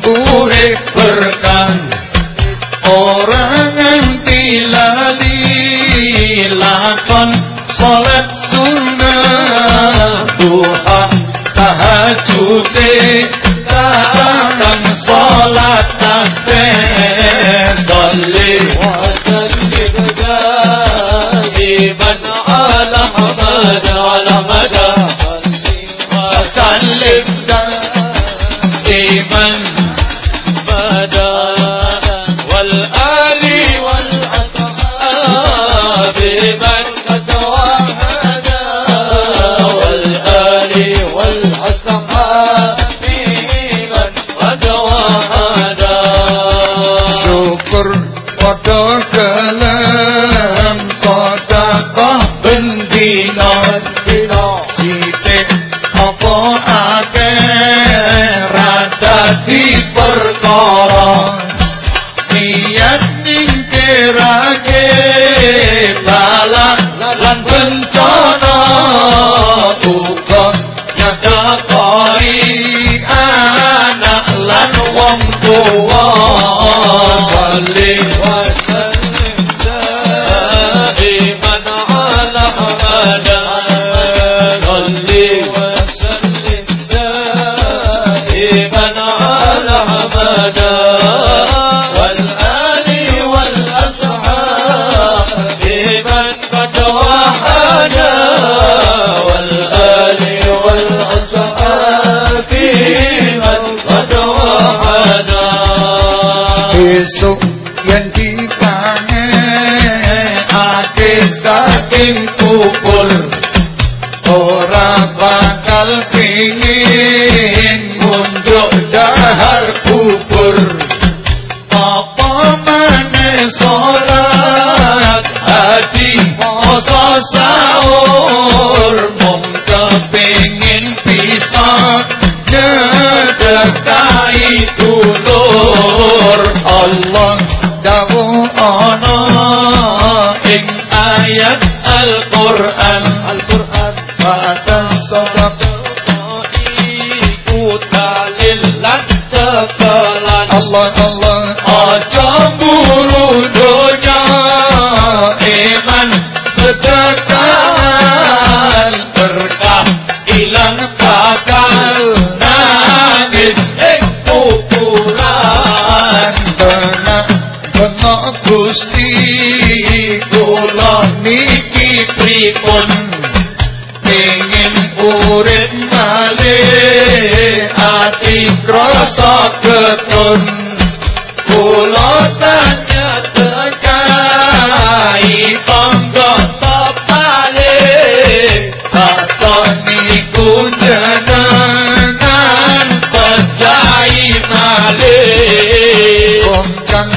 urip berkah. Ora nganti lali lakon salat sunnah duha tahajud taatan salat tasbih. Salih wa sallim da'iman ala hamad ala madah Amén. tú. esuk yen dipange ate saking kupul ora bakal pingin mundur dahar kubur. Apa maneh sorak ati poso saur mung kepingin pisah Oh, Allah dawu ana ing ayat Al-Qur'an. Al-Qur'an. Wa atasawwaqa iku dalil lan tekalan Allah. saketon kula tanya tekai pangga sapale saton iku jenengan percayi male kong kang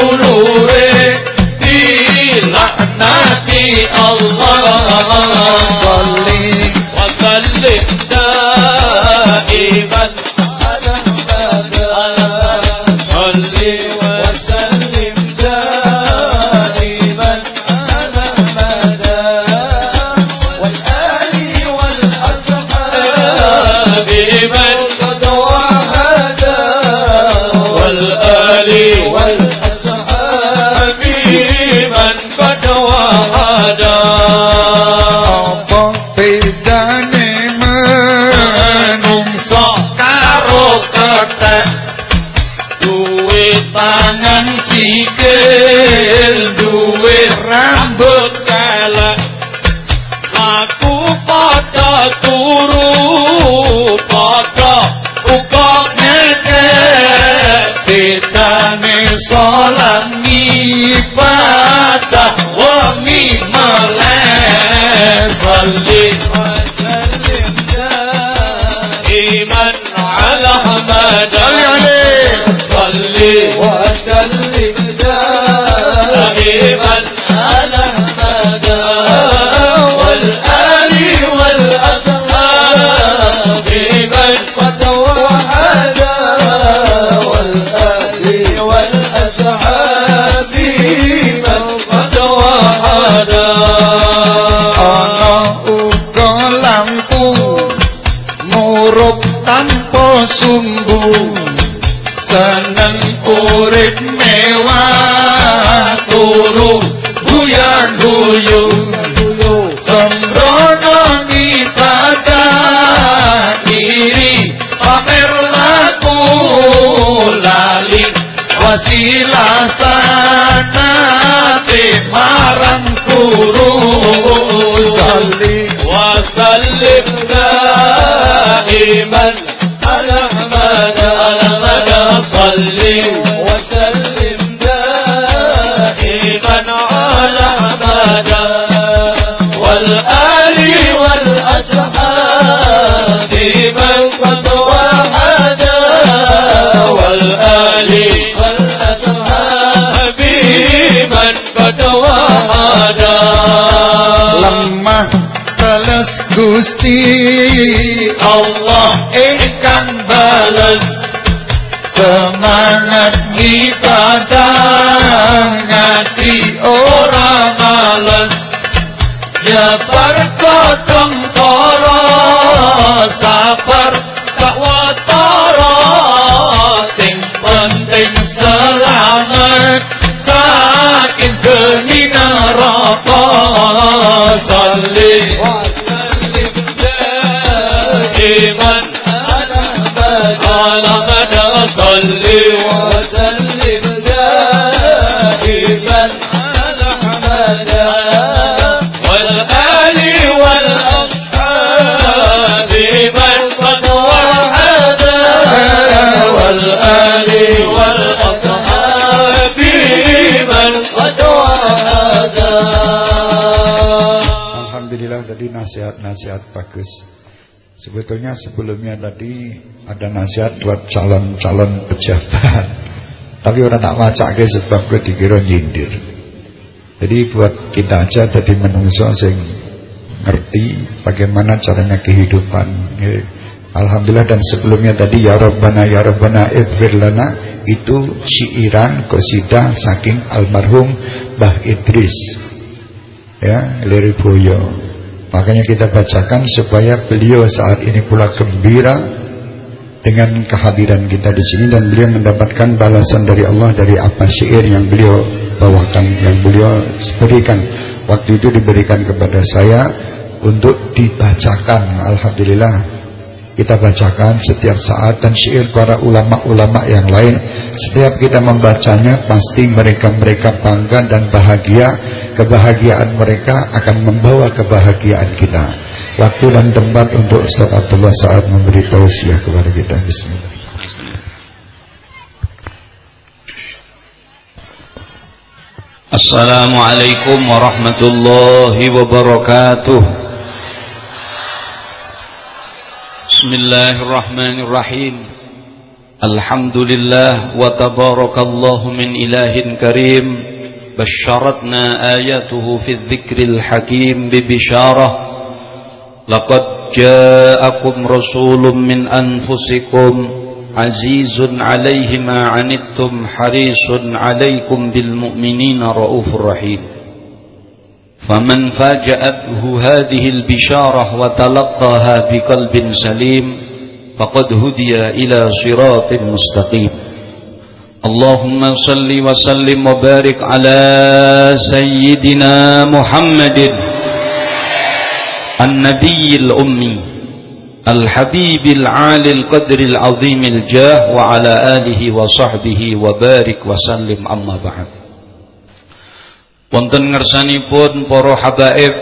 luluwe dilaknati Allah. tangan sikil duwe rambut kala aku padha turu padha uga nyete pitane salat mi pada wami meles. Salli salli iman ala hamada وسلم دائما على من صلي وسلم nasihat-nasihat bagus. Sebetulnya sebelumnya tadi ada nasihat buat calon-calon pejabat. Tapi orang tak baca ke sebab gue dikira nyindir. Jadi buat kita aja tadi menungso sing ngerti bagaimana caranya kehidupan. Ya. Alhamdulillah dan sebelumnya tadi ya Rabbana ya Rabbana ighfir lana itu syiiran qasidah saking almarhum Mbah Idris. Ya, Liriboyo. Makanya kita bacakan supaya beliau saat ini pula gembira dengan kehadiran kita di sini dan beliau mendapatkan balasan dari Allah dari apa syair yang beliau bawakan yang beliau berikan. Waktu itu diberikan kepada saya untuk dibacakan. Alhamdulillah kita bacakan setiap saat dan syair para ulama-ulama yang lain. Setiap kita membacanya pasti mereka-mereka bangga dan bahagia. Kebahagiaan mereka akan membawa kebahagiaan kita. Waktu dan tempat untuk Ustaz Abdullah saat memberi tausiah kepada kita. Bismillah. Assalamualaikum warahmatullahi wabarakatuh بسم الله الرحمن الرحيم. الحمد لله وتبارك الله من إله كريم. بشرتنا آياته في الذكر الحكيم ببشارة. لقد جاءكم رسول من أنفسكم عزيز عليه ما عنتم حريص عليكم بالمؤمنين رؤوف رحيم. فمن فاجأته هذه البشارة وتلقاها بقلب سليم فقد هدي إلى صراط مستقيم. اللهم صل وسلم وبارك على سيدنا محمد النبي الأمي الحبيب العالي القدر العظيم الجاه وعلى آله وصحبه وبارك وسلم. أما بعد wonten ngersanipun para habaib,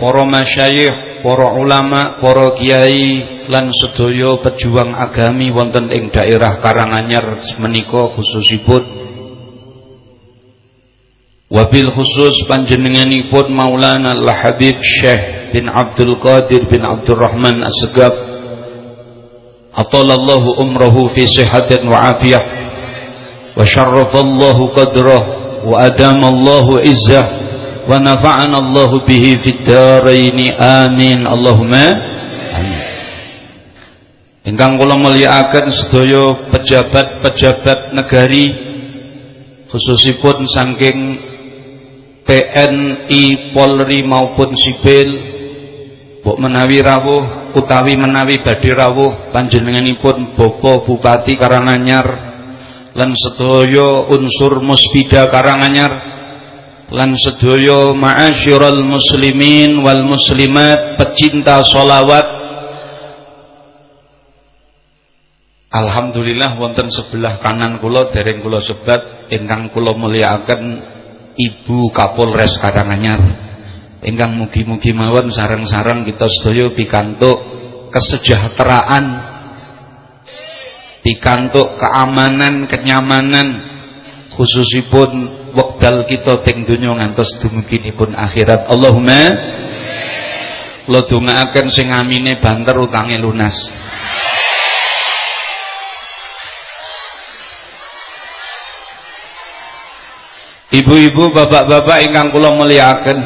para masyayikh, para ulama, para kiai lan sedaya pejuang agami wonten ing daerah Karanganyar menika khususipun. Wabil khusus panjenenganipun Maulana Al-Habib Syekh bin Abdul Qadir bin Abdul Rahman As-Segaf. Atalallahu umrahu fi sihatin wa afiyah Wa syarrafallahu qadrah وأدام الله عزه ونفعنا الله به في الدارين آمين اللهم آمين Ingkang kula mulyakaken sedaya pejabat-pejabat negari khususipun saking TNI Polri maupun sipil Buk menawi rawuh utawi menawi badhe rawuh panjenenganipun Bapak Bupati Karanganyar lan sedaya unsur musbida Karanganyar. Lan sedaya ma'asyiral muslimin wal muslimat pecinta solawat Alhamdulillah wonten sebelah kanan kula dereng kula sebat ingkang kula mulyakaken Ibu Kapolres Karanganyar. Ingkang mugi-mugi mawon sareng-sareng kita sedaya pikantuk kesejahteraan pikantuk keamanan kenyamanan khususipun wekdal kita teng donya ngantos dumuginipun akhirat. Allahumma lo dongaaken sing amine banter utange lunas. Ibu-ibu, bapak-bapak ingkang kula mulyakaken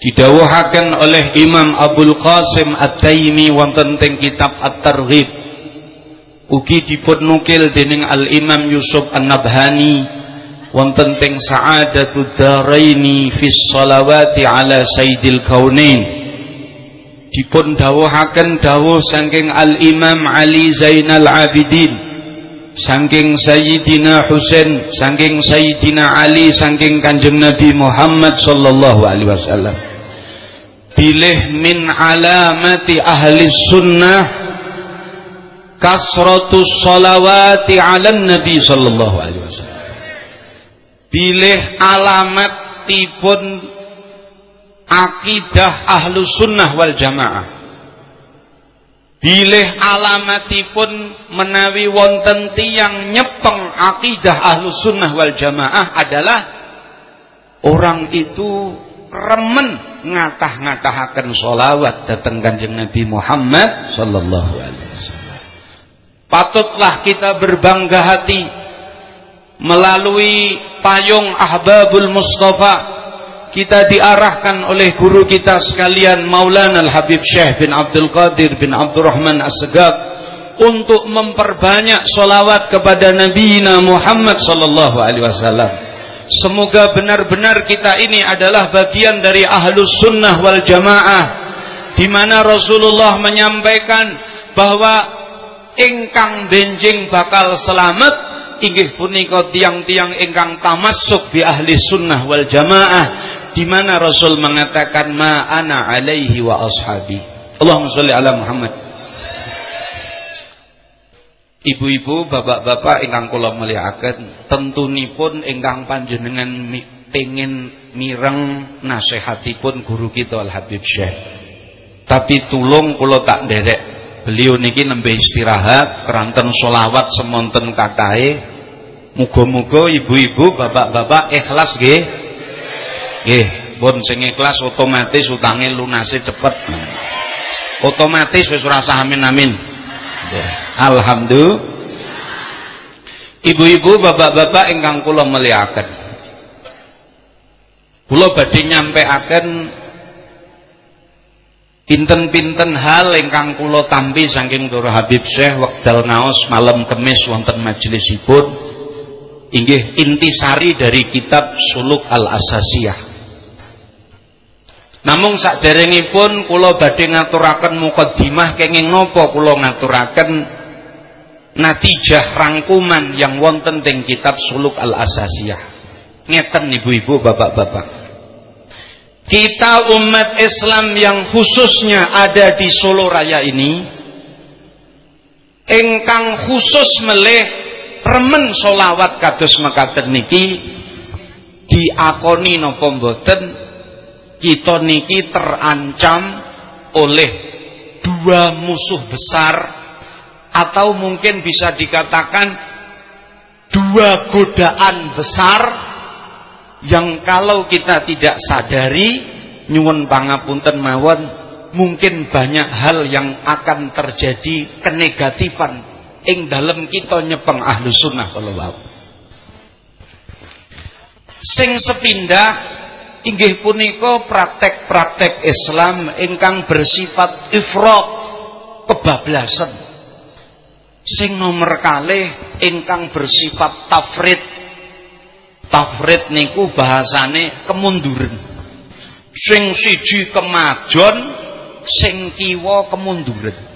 didhawuhaken oleh Imam Abdul Qasim At-Taimi wonten kitab At-Targhib ugi dipun nukil dening Al Imam Yusuf An-Nabhani wonten teng sa'adatud daraini fi sholawati ala sayyidil kaunain. Dipun dawuhaken dawuh saking Al Imam Ali Zainal Abidin saking Sayyidina Husain saking Sayyidina Ali saking Kanjeng Nabi Muhammad sallallahu alaihi wasallam. Pilih min alamati ahli sunnah kasratus salawati 'alan nabi sallallahu alaihi wasallam. Bilih alamatipun akidah ahlu sunnah wal jamaah. Bilih alamatipun menawi wonten tiang nyepeng akidah ahlu sunnah wal jamaah adalah orang itu remen ngatah-ngatahaken solawat datang kanjeng Nabi Muhammad sallallahu alaihi wasallam patutlah kita berbangga hati melalui payung Ahbabul Mustafa kita diarahkan oleh guru kita sekalian Maulana Al-Habib Syekh bin Abdul Qadir bin Abdurrahman As-Segaf untuk memperbanyak solawat kepada Nabi Muhammad sallallahu alaihi wasallam. Semoga benar-benar kita ini adalah bagian dari ahlus sunnah wal jamaah di mana Rasulullah menyampaikan bahwa ingkang benjing bakal selamat inggih punika tiang-tiang ingkang tamasuk bi ahli sunnah wal jamaah di mana Rasul mengatakan ma ana alaihi wa ashabi. Allahumma sholli ala Muhammad. Ibu-ibu, bapak-bapak ingkang kula mulyakaken, tentunipun ingkang panjenengan pengen mireng nasihatipun guru kita Al Habib Syekh. Tapi tulung kula tak nderek beliau niki nembe istirahat keranten solawat semonten kakae Muga-muga ibu-ibu, bapak-bapak ikhlas nggih. Nggih, pun sing ikhlas otomatis utange lunase cepet. Otomatis wis ora usah amin-amin. Alhamdulillah. Ibu-ibu, bapak-bapak ingkang kula mulyakaken. Kula badhe nyampeaken pinten-pinten hal ingkang kula tampi saking Dora Habib Syekh wekdal ngaos malam kemis wonten majelisipun inggih intisari dari kitab Suluk Al-Asasiyah. Namung saderengipun kula badhe ngaturaken mukadimah kenging napa kula ngaturaken natijah rangkuman yang wonten teng kitab Suluk Al-Asasiyah. Ngeten ibu-ibu, bapak-bapak. Kita umat Islam yang khususnya ada di Solo Raya ini engkang khusus meleh remen solawat kados mekaten niki diakoni napa mboten? Kita niki terancam oleh dua musuh besar atau mungkin bisa dikatakan dua godaan besar yang kalau kita tidak sadari nyuwun pangapunten mawon mungkin banyak hal yang akan terjadi kenegatifan ing dalem kita nyepeng ahlu sunnah. Kalau wau sing sepindah inggih punika praktek-praktek Islam ingkang bersifat ifrat kebablasan. Sing nomor kalih ingkang bersifat tafrid tafrid niku bahasane kemunduran sing siji kemajon sing kiwa kemunduran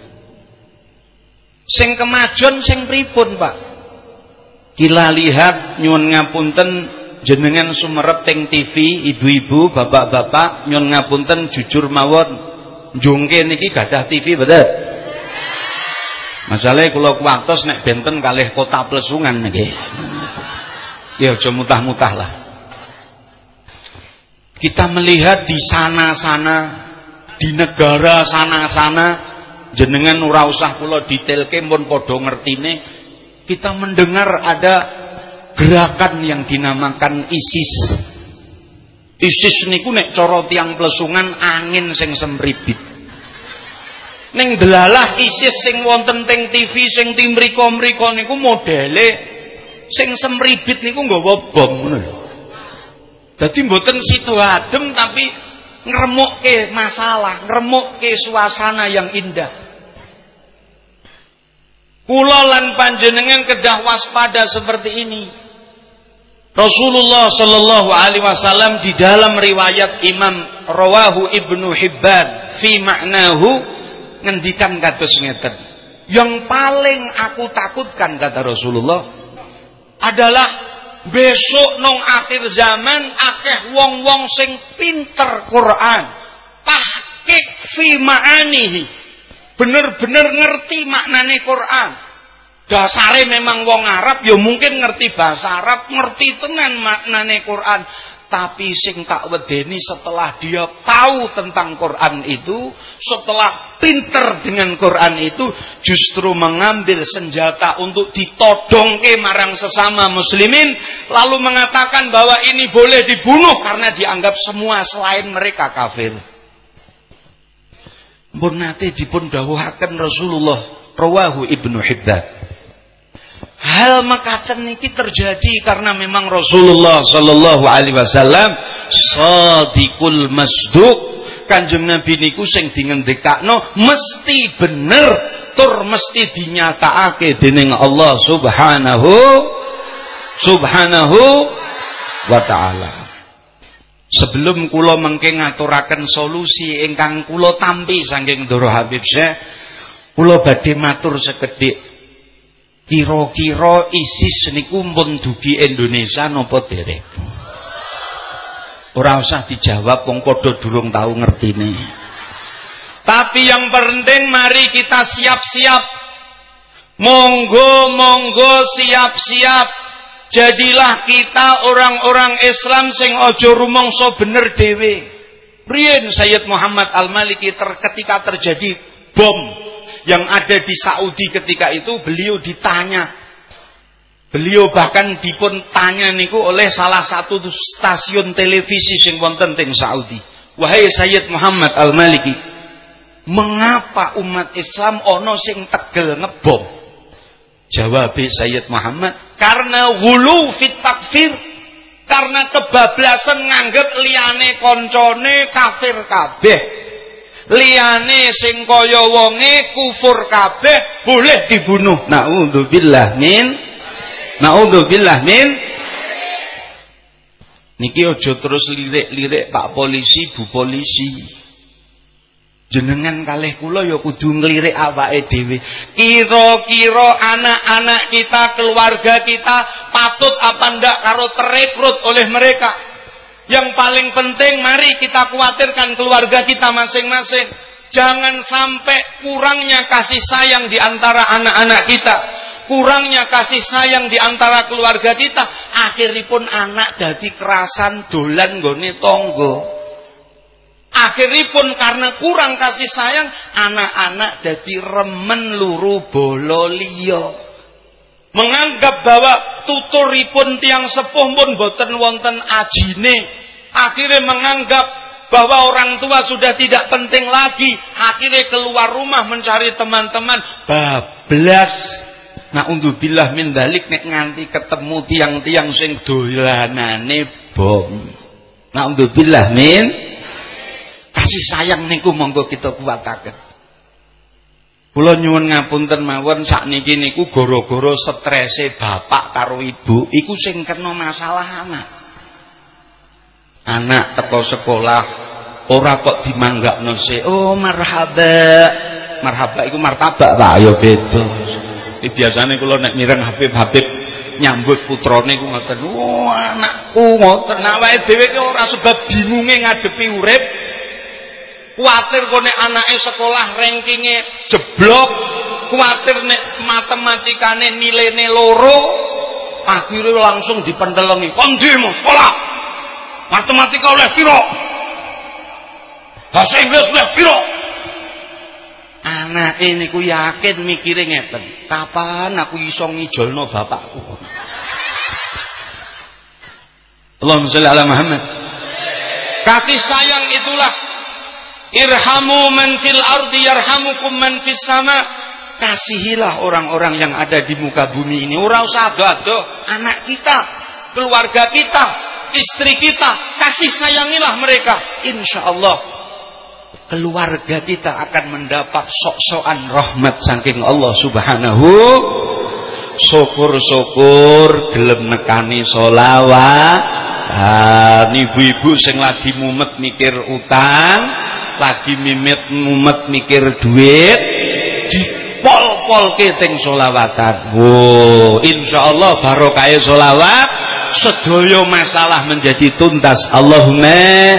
Sing kemajon sing pripun, Pak? Kila lihat nyuwun ngapunten jenengan sumerep teng TV, ibu-ibu, bapak-bapak, nyuwun ngapunten jujur mawon. Jungke niki gadah TV betul? Masalahnya kula kuwatos nek benten kalih kota plesungan niki. Ya aja mutah-mutah lah. Kita melihat di sana-sana, di negara sana-sana jenengan ora usah kula detailke pun padha ngertine kita mendengar ada gerakan yang dinamakan ISIS ISIS niku nek cara tiang plesungan angin sing semribit ning delalah ISIS sing wonten teng TV sing tim mriko-mriko niku modele sing semribit niku nggawa bom ngono lho dadi mboten situ adem tapi ngeremukke masalah ngeremukke suasana yang indah Kula lan panjenengan kedah waspada seperti ini. Rasulullah sallallahu alaihi wasallam di dalam riwayat Imam Rawahu Ibnu Hibban fi ma'nahu ngendikan kados ngeten. Yang paling aku takutkan kata Rasulullah adalah besok nong akhir zaman akeh wong-wong sing pinter Quran tahqiq fi ma'anihi bener-bener ngerti maknane Quran. Dasare memang wong Arab ya mungkin ngerti bahasa Arab, ngerti tenan maknane Quran. Tapi sing tak wedeni setelah dia tahu tentang Quran itu, setelah pinter dengan Quran itu, justru mengambil senjata untuk ditodongke marang sesama muslimin, lalu mengatakan bahwa ini boleh dibunuh karena dianggap semua selain mereka kafir. Pun nate dipun dawuhaken Rasulullah rawahu Ibnu Hibban. Hal mekaten niki terjadi karena memang Rasulullah sallallahu alaihi wasallam sadiqul masduq. Kanjeng Nabi niku sing dingendikakno mesti bener tur mesti dinyatakake dening Allah Subhanahu Subhanahu wa taala. Sebelum kula mengke ngaturaken solusi ingkang kula tampi saking Ndoro Habib Syekh, kula badhe matur sekedhik. Kira-kira ISIS niku pun dugi Indonesia napa derek? Ora usah dijawab wong padha durung tau ngertine. Tapi yang penting mari kita siap-siap. Monggo monggo siap-siap Jadilah kita orang-orang Islam sing ojo rumongso bener dewe. Rian Sayyid Muhammad Al-Maliki ter, ketika terjadi bom yang ada di Saudi ketika itu beliau ditanya Beliau bahkan dipun tanya niku oleh salah satu stasiun televisi sing wonten teng Saudi. Wahai Sayyid Muhammad Al-Maliki, mengapa umat Islam ono sing tegel ngebom? Jawab Sayyid Muhammad, karena hulu fit takfir, karena kebablasan nganggep liane koncone kafir kabeh. Liane sing kaya wonge kufur kabeh boleh dibunuh. Nauzubillah min Nauzubillah min Niki ojo terus lirik-lirik Pak polisi, Bu polisi jenengan kalih kula ya kudu nglirik awake dhewe. Kira-kira anak-anak kita, keluarga kita patut apa ndak karo terekrut oleh mereka. Yang paling penting mari kita khawatirkan keluarga kita masing-masing. Jangan sampai kurangnya kasih sayang di antara anak-anak kita. Kurangnya kasih sayang di antara keluarga kita. Akhiripun anak jadi kerasan dolan gone tonggo. Akhiripun karena kurang kasih sayang, anak-anak jadi remen luru bolo liya. Menganggap bahwa tuturipun tiang sepuh pun boten wonten ajine. Akhirnya menganggap bahwa orang tua sudah tidak penting lagi. Akhirnya keluar rumah mencari teman-teman. Bablas. Untuk bilah min dalik nek nganti ketemu tiang-tiang sing dolanane bom. Nah untuk bilah min kasih sayang niku monggo kita kuwataken kula nyuwun ngapunten mawon sakniki niku gara-gara strese bapak karo ibu iku sing kena masalah anak. Anak teko sekolah ora kok dimanggakno se oh marhaba. Marhaba iku martabak Pak. Ya beda iki biasane kula nek mireng Habib-habib nyambut putrane ku ngoten oh anakku ngoten. Awake dhewe ki ora sebab bingunge ngadepi urip. Kuatir kok nek anake sekolah rankingnya jeblok kuatir nek matematikane nilainya loro akhirnya langsung dipendelengi. Kondi mau sekolah. Matematika oleh piro? Bahasa Inggris oleh piro anak ini ku yakin mikirin ngeten kapan aku iso ngijolno bapakku Allahumma sholli ala Muhammad kasih sayang itulah Irhamu man fil ardi yarhamukum man fis sama. Kasihilah orang-orang yang ada di muka bumi ini. Ora usah ado anak kita, keluarga kita, istri kita, kasih sayangilah mereka. Insya Allah keluarga kita akan mendapat sok-sokan rahmat saking Allah Subhanahu. Syukur-syukur gelem nekani solawat ah, ibu-ibu sing lagi mumet mikir utang lagi mimit mumet mikir duit dipol-pol keting solawatan wow insyaallah barokah solawat sedaya masalah menjadi tuntas. Allahumma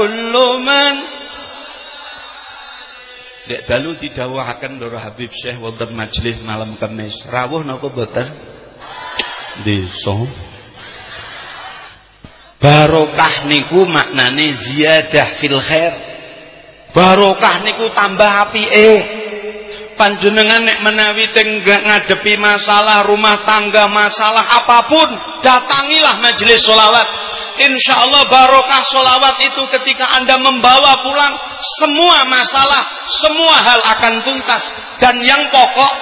kullu man Dek dalu didhawuhaken Ndoro Habib Syekh wonten majelis malam Kamis. Rawuh napa boten? Desa. Barokah niku maknane ziyadah fil khair. Barokah niku tambah api Eh. Panjenengan nek menawi teng ngadepi masalah rumah tangga, masalah apa pun, datangilah majelis selawat insya Allah barokah solawat itu ketika anda membawa pulang semua masalah semua hal akan tuntas. Dan yang pokok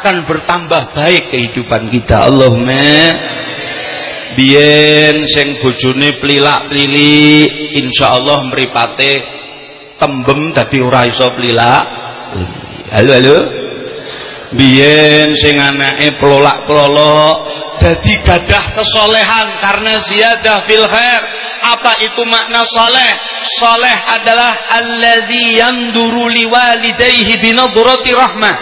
akan bertambah baik kehidupan kita. Allahumma bien sing bojone plilak-plili insyaallah mripate tembem dadi ora iso halo halo bien sing anake pelolak-pelolok jadi gadah kesolehan karena ziyadah fil khair. Apa itu makna soleh? Soleh adalah alladzi yanduru liwalidayhi binadrati rahmah.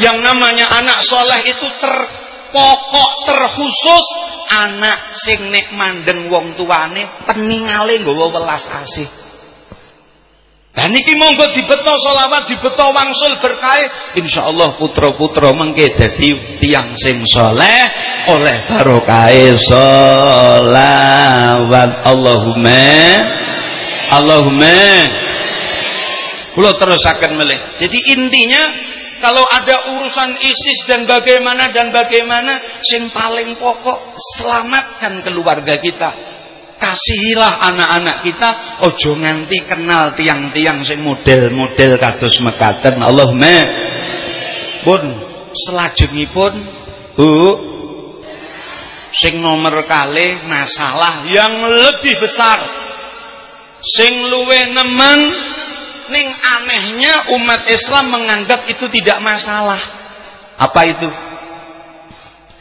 Yang namanya anak soleh itu terpokok terkhusus anak sing nek mandeng wong tuane peningale nggawa welas asih Dan niki monggo dibeto selawat, dibeto wangsul berkah. Insyaallah putra-putra mengke dadi tiang sing soleh oleh barokah selawat. Allahumma Allahumma Kula terusaken melih. Jadi intinya kalau ada urusan ISIS dan bagaimana dan bagaimana sing paling pokok selamatkan keluarga kita kasihilah anak-anak kita ojo nganti kenal tiang-tiang sing model-model kados mekaten. Allahumma. Pun selajengipun Bu sing nomor kali masalah yang lebih besar sing luwe nemen ning anehnya umat Islam menganggap itu tidak masalah. Apa itu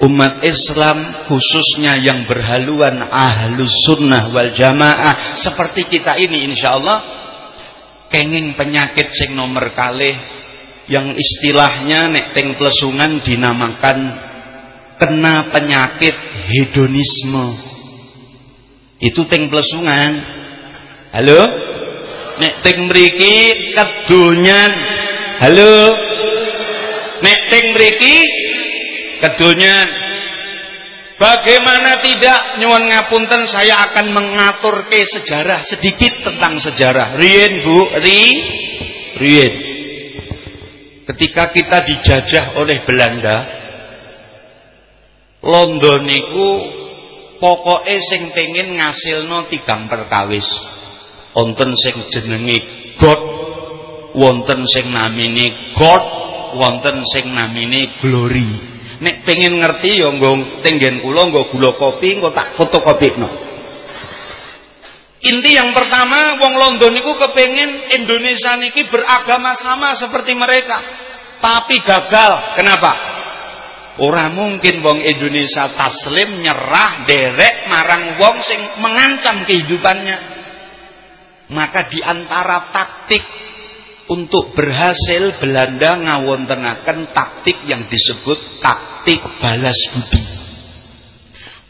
umat Islam khususnya yang berhaluan ahlus sunnah wal jamaah seperti kita ini insya Allah kenging penyakit sing nomor kalih yang istilahnya nek teng plesungan dinamakan kena penyakit hedonisme. Itu teng plesungan. Halo? Nek teng mriki kedonyan. Halo? Nek teng mriki kedunya bagaimana tidak nyuwun ngapunten saya akan mengatur ke sejarah sedikit tentang sejarah. Rien bu? Ri? Rien ketika kita dijajah oleh Belanda London niku pokoknya sing pengen ngasilno tigang perkawis. Wonten sing jenenge God wonten sing namine God wonten sing namine glory nek pengen ngerti ya nggo tenggen kula nggo gula kopi nggo tak fotokopikno. Inti yang pertama wong London niku kepengen Indonesia niki beragama sama seperti mereka tapi gagal. Kenapa? Orang mungkin wong Indonesia taslim nyerah derek marang wong sing mengancam kehidupannya. Maka di antara taktik untuk berhasil Belanda ngawontenaken taktik yang disebut taktik balas budi.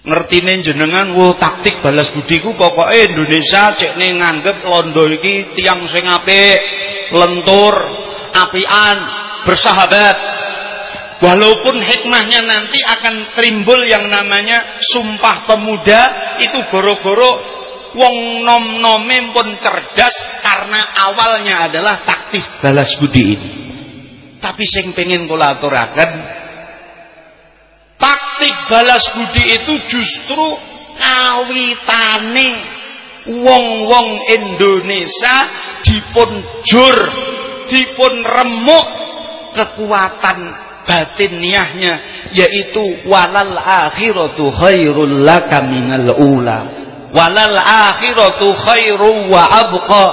Ngertine jenengan wo taktik balas budi ku pokoknya Indonesia cek nganggep Londo iki tiang sing apik, lentur, apian, bersahabat. Walaupun hikmahnya nanti akan timbul yang namanya sumpah pemuda itu goro-goro wong nom-nome pun cerdas karena awalnya adalah taktis balas budi ini. Tapi sing pengen kula aturaken taktik balas budi itu justru kawitane wong-wong Indonesia dipun jur, dipun remuk kekuatan batiniahnya yaitu walal akhiratu khairul laka minal ula walal akhiratu khairu wa abqa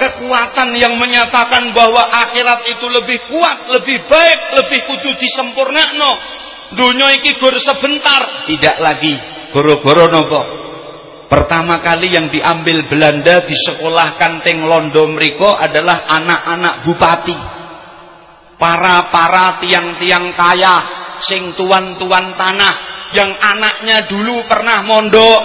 kekuatan yang menyatakan bahwa akhirat itu lebih kuat, lebih baik, lebih kudu disempurnakno. Dunia iki gur sebentar, tidak lagi. Goro-goro nopo. Pertama kali yang diambil Belanda disekolahkan teng Londo mereka adalah anak-anak bupati. Para-para tiang-tiang kaya, sing tuan-tuan tanah yang anaknya dulu pernah mondok,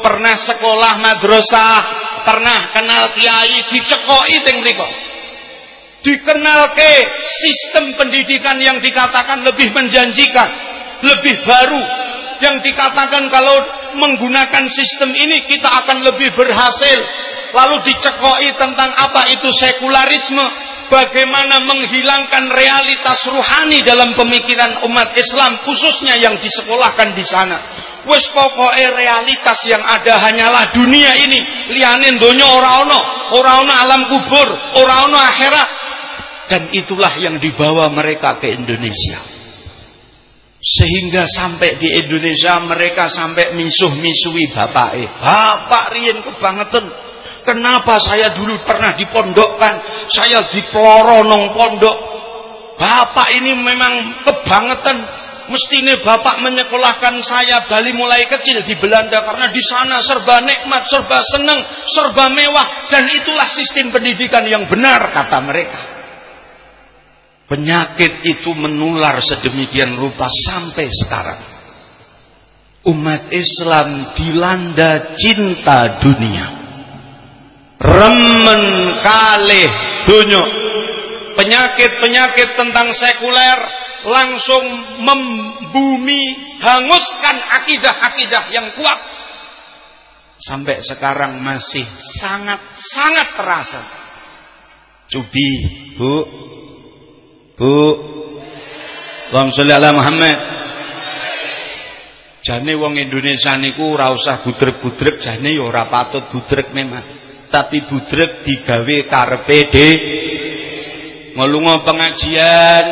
pernah sekolah madrasah, pernah kenal kiai dicekoi teng. Dikenal ke sistem pendidikan yang dikatakan lebih menjanjikan, lebih baru, yang dikatakan kalau menggunakan sistem ini kita akan lebih berhasil. Lalu dicekoi tentang apa itu sekularisme, bagaimana menghilangkan realitas ruhani dalam pemikiran umat Islam khususnya yang disekolahkan di sana. Wis pokoke realitas yang ada hanyalah dunia ini. Lianin donya ora ono. Ora ono alam kubur. Ora ono akhirat dan itulah yang dibawa mereka ke Indonesia. Sehingga sampai di Indonesia mereka sampai misuh-misui eh bapak riyen kebangetan kenapa saya dulu pernah dipondokkan? Saya dipeloro nong pondok. Bapak ini memang kebangetan. Mestine bapak menyekolahkan saya dari mulai kecil di Belanda karena di sana serba nikmat, serba senang, serba mewah. Dan itulah sistem pendidikan yang benar kata mereka. Penyakit itu menular sedemikian rupa sampai sekarang. Umat Islam dilanda cinta dunia. Remen kalih dunia. Penyakit-penyakit tentang sekuler langsung membumi hanguskan akidah-akidah yang kuat sampai sekarang masih sangat-sangat terasa cubi bu bu. Allahumma sholli ala Muhammad. Jane wong Indonesia niku ora usah budrek-budrek jane ya ora patut budrek memang. Tapi budrek digawe karepe de ngelunga pengajian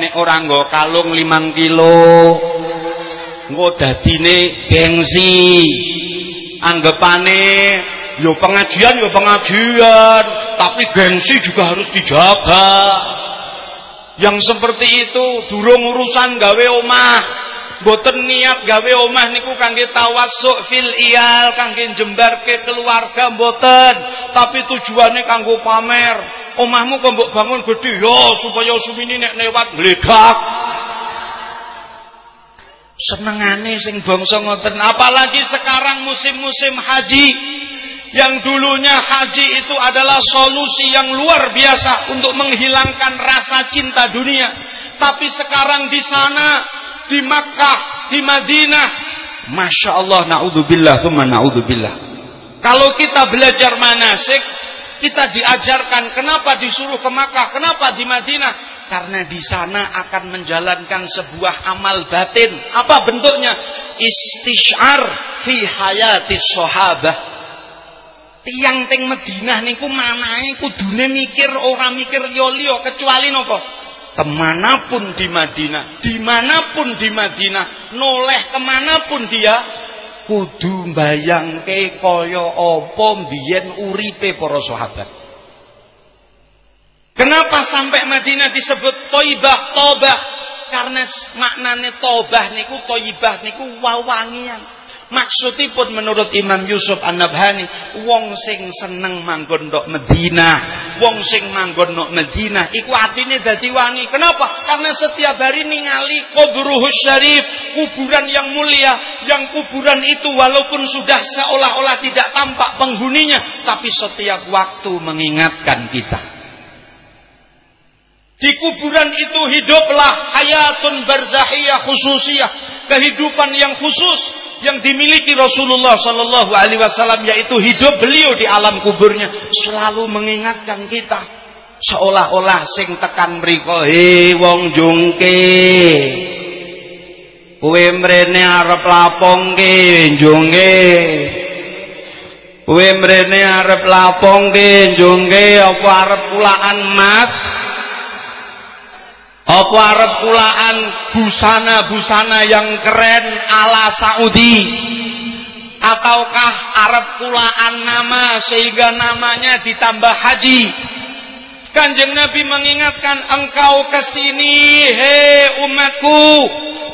nek ora nggo kalung 5 kilo engko dadine gengsi. Anggapane yo pengajian yo pengajian tapi gengsi juga harus dijaga yang seperti itu durung urusan gawe omah. Boten niat gawe omah niku kangge tawasuk fil iyal kangge jembarke keluarga boten tapi tujuannya kanggo pamer. Omahmu kok bangun gede yo supaya sumini nek lewat gledak senengane sing bangsa ngoten. Apalagi sekarang musim-musim haji yang dulunya haji itu adalah solusi yang luar biasa untuk menghilangkan rasa cinta dunia tapi sekarang di sana di Makkah di Madinah Masya Allah na'udzubillah thumma na'udzubillah kalau kita belajar manasik kita diajarkan kenapa disuruh ke Makkah, kenapa di Madinah? Karena di sana akan menjalankan sebuah amal batin. Apa bentuknya? Istishar fi hayati sahabah. Tiang teng Madinah niku manae kudune mikir orang mikir yo kecuali nopo ke mana pun di Madinah, di mana pun di Madinah, noleh ke mana pun dia, kudu mbayangke kaya apa mbiyen uripe para sahabat. Kenapa sampai Madinah disebut Toibah, Tobah? Karena maknane Tobah niku Toibah niku wawangian. Maksudipun menurut Imam Yusuf An-Nabhani, wong sing seneng manggon ndok Medina, wong sing manggon ndok Medina iku atine dadi wangi. Kenapa? Karena setiap hari ningali kubruhus syarif, kuburan yang mulia, yang kuburan itu walaupun sudah seolah-olah tidak tampak penghuninya, tapi setiap waktu mengingatkan kita. Di kuburan itu hiduplah hayatun barzahiyah khususiyah, kehidupan yang khusus yang dimiliki Rasulullah Sallallahu Alaihi Wasallam yaitu hidup beliau di alam kuburnya selalu mengingatkan kita seolah-olah sing tekan mriko he wong jungke. Kowe mrene arep lapongke jungke. Kowe mrene arep lapongke jungke apa arep pulaan mas apa arep kulaan busana-busana yang keren ala Saudi? Ataukah Arab kulaan nama sehingga namanya ditambah haji? Kanjeng Nabi mengingatkan engkau ke sini, hei umatku.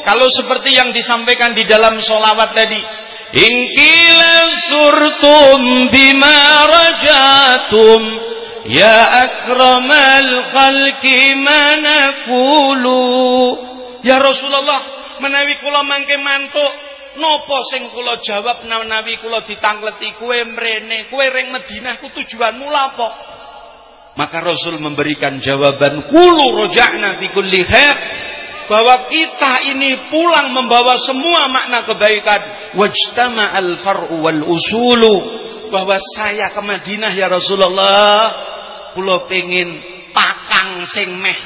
Kalau seperti yang disampaikan di dalam solawat tadi, Ingkila surtum bima rajatum Ya akramal khalqi manakulu Ya Rasulullah menawi kula mangke mantuk Nopo sing kula jawab menawi kula ditangleti? Kue mrene kue ring Madinah ku tujuanmu lapo maka Rasul memberikan jawaban kulu roja'na fi kulli khair bahwa kita ini pulang membawa semua makna kebaikan. Wajtama al far'u wal usulu bahwa saya ke Madinah ya Rasulullah kula pengin pakang sing meh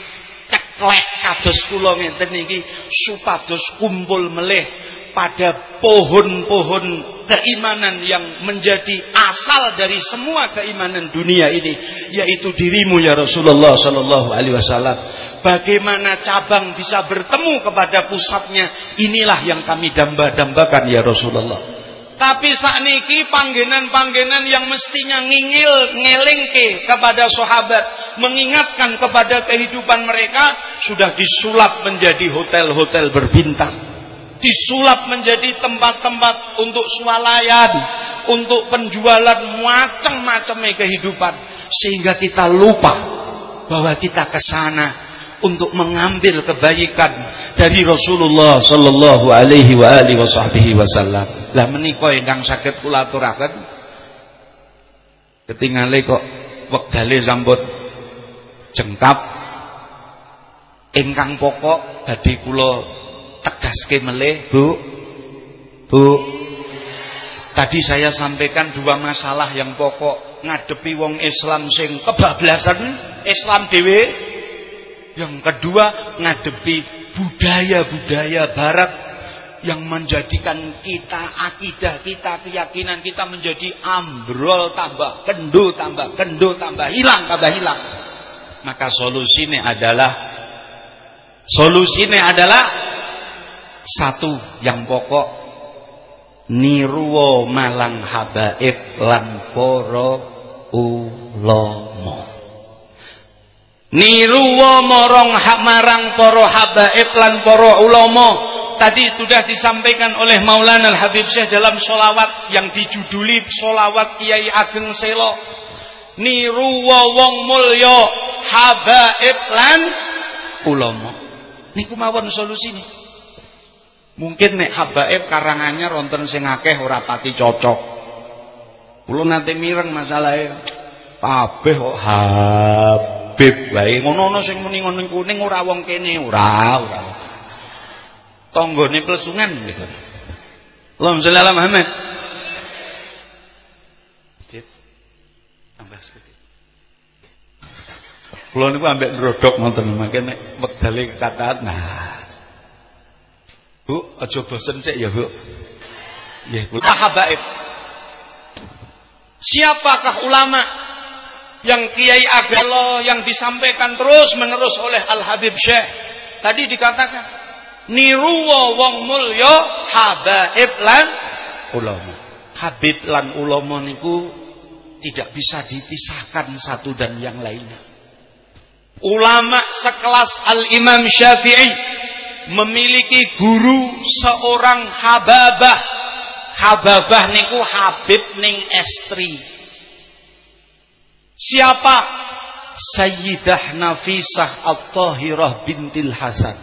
ceklek kados kula ngenten iki supados kumpul melih pada pohon-pohon keimanan yang menjadi asal dari semua keimanan dunia ini yaitu dirimu ya Rasulullah sallallahu alaihi wasallam. Bagaimana cabang bisa bertemu kepada pusatnya? Inilah yang kami damba-dambakan ya Rasulullah tapi sakniki panggenan-panggenan yang mestinya ngingil ngelengke kepada sahabat mengingatkan kepada kehidupan mereka sudah disulap menjadi hotel-hotel berbintang. Disulap menjadi tempat-tempat untuk swalayan, untuk penjualan macam-macamnya kehidupan. Sehingga kita lupa bahwa kita ke sana untuk mengambil kebaikan dari Rasulullah sallallahu alaihi wa alihi wasallam. Lah menika ingkang saged kula aturaken ketingale kok wektale sampun jengkap ingkang pokok badhe kula tegaske melih Bu Bu Tadi saya sampaikan dua masalah yang pokok ngadepi wong Islam sing kebablasan Islam dhewe yang kedua ngadepi budaya-budaya barat yang menjadikan kita akidah kita keyakinan kita menjadi ambrol tambah kendo tambah kendo tambah hilang tambah hilang. Maka solusinya adalah solusinya adalah satu yang pokok niruwo malang habaib lan para ulama niruwo morong marang para habaib lan para ulama tadi sudah disampaikan oleh Maulana Al Habib Syekh dalam solawat yang dijuduli solawat Kiai Ageng Selo niruwo wong mulya habaib lan ulama niku mawon solusine Mungkin nek habaib karangannya ronten sing akeh ora pati cocok. Kula nanti mireng masalahe. Kabeh kok Habib wae. Ngono-ngono sing muni ngono kuning ora wong kene, ora, ora. Tanggane plesungan gitu. Allahumma sholli ala Muhammad. Tambah sedikit. Kula niku ambek ndrodok ngoten mangke nek wektale kekataan. Nah, Bu, aja bosen cek ya, Bu. Nggih, Bu. Habaib. Siapakah ulama yang Kiai Agelo yang disampaikan terus menerus oleh Al Habib Syekh? Tadi dikatakan niruwa wong mulya habaib lan ulama. Habib lan ulama niku tidak bisa dipisahkan satu dan yang lainnya. Ulama sekelas Al Imam Syafi'i memiliki guru seorang hababah hababah niku habib ning estri siapa? Sayyidah Nafisah At-Tahirah bintil Hasan.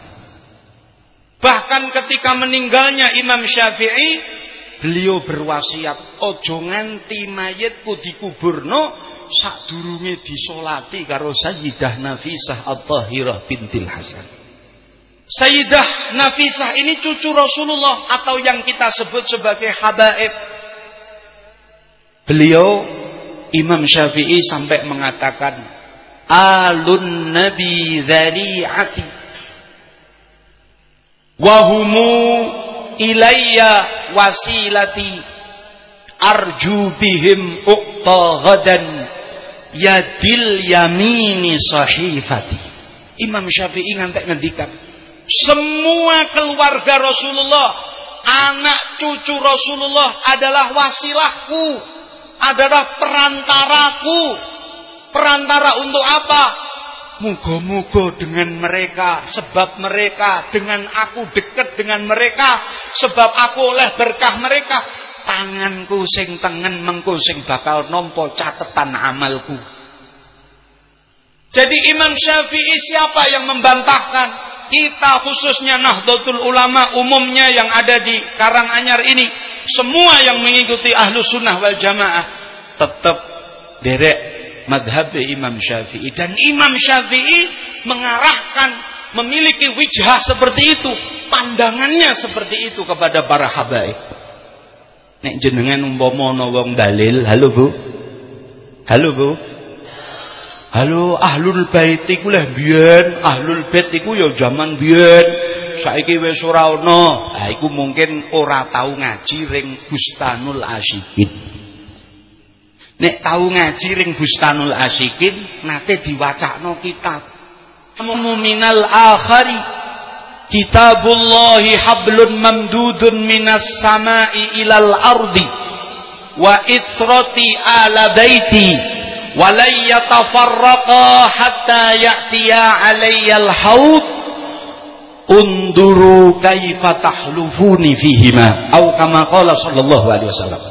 Bahkan ketika meninggalnya Imam Syafi'i beliau berwasiat ojo nganti mayitku dikuburno sadurunge disolati karo Sayyidah Nafisah At-Tahirah bintil Hasan. Sayyidah Nafisah ini cucu Rasulullah atau yang kita sebut sebagai habaib. Beliau Imam Syafi'i sampai mengatakan alun nabi dzari'ati wahumu ilayya wasilati arju bihim uqta ghadan yadil yamini sahifati. Imam Syafi'i ngantek ngendikan semua keluarga Rasulullah anak cucu Rasulullah adalah wasilahku, adalah perantaraku. Perantara untuk apa? Mugo-mugo dengan mereka, sebab mereka dengan aku dekat dengan mereka, sebab aku oleh berkah mereka, tanganku sing tengen mengko sing bakal nompo catatan amalku. Jadi Imam Syafi'i siapa yang membantahkan? Kita khususnya Nahdlatul Ulama umumnya yang ada di Karanganyar ini, semua yang mengikuti Ahlus Sunnah wal Jamaah tetap derek madhab Imam Syafi'i dan Imam Syafi'i mengarahkan memiliki wijah seperti itu, pandangannya seperti itu kepada para habaib. Nek jenengan umpama ana wong dalil, halo Bu. Halo Bu. Halo ahlul bait iku leh biyen, ahlul bait iku ya zaman biyen Saiki wis ora ana. Ha iku mungkin ora tau ngaji ring Bustanul Asyikin. Nek tau ngaji ring Bustanul Asyikin nate diwacakno kitab. Muminal akhari Kitabullahi hablun mamdudun minas sama'i ilal ardi wa itsrati ala baiti ولن يتفرقا حتى يأتي علي الحوض unduru kaifa tahlufuni fihima. Au kama qala sallallahu alaihi wasallam.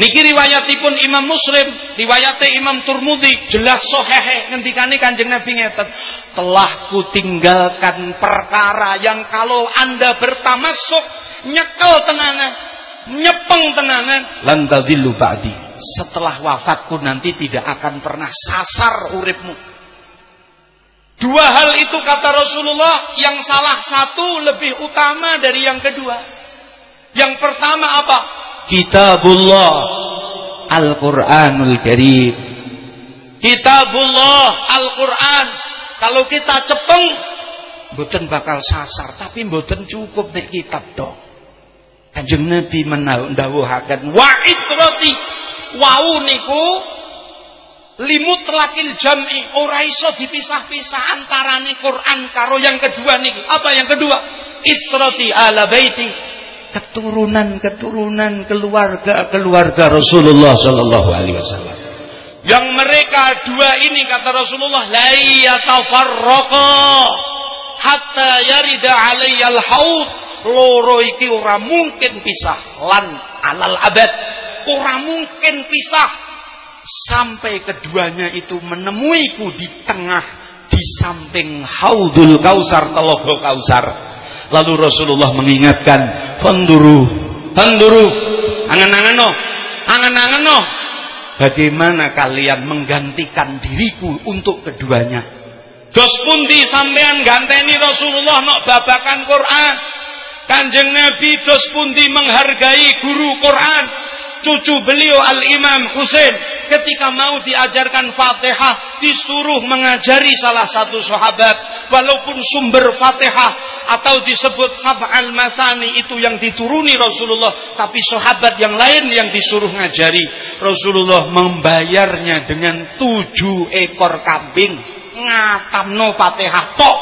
Niki riwayatipun Imam Muslim riwayate Imam Turmudi jelas sahih ngendikane Kanjeng Nabi ngeten telah kutinggalkan perkara yang kalau Anda bertamasuk nyekel tenangan nyepeng tenangan lan ba'di. Setelah wafatku nanti tidak akan pernah sasar uripmu. Dua hal itu kata Rasulullah yang salah satu lebih utama dari yang kedua. Yang pertama apa? Kitabullah Al-Quranul Karim. Kitabullah Al-Quran. Kalau kita cepeng, mboten bakal sasar, tapi mboten cukup nek kitab dong. Kanjeng Nabi mendawuhaken wa itrati wau niku limut lakil jam'i ora iso dipisah-pisah antarane Quran karo yang kedua niki apa yang kedua? Israti ala baiti. Keturunan-keturunan keluarga-keluarga Rasulullah sallallahu alaihi wasallam. Yang mereka dua ini kata Rasulullah la yatafarraqa hatta yarida alayyal haud. Loro iki ora mungkin pisah. Lan alal abad. Ora mungkin pisah sampai keduanya itu menemuiku di tengah di samping haudul kausar telogo kausar. Lalu Rasulullah mengingatkan penduru penduru angan-angan no angan-angan no bagaimana kalian menggantikan diriku untuk keduanya? Dos pundi sampean ganteni Rasulullah nok babakan Quran? Kanjeng Nabi dos pundi menghargai guru Quran? Cucu beliau Al-Imam Husain ketika mau diajarkan Fatihah disuruh mengajari salah satu sahabat. Walaupun sumber Fatihah atau disebut sab'al masani itu yang dituruni Rasulullah tapi sahabat yang lain yang disuruh ngajari. Rasulullah membayarnya dengan tujuh ekor kambing. Ngatamno Fatihah tok.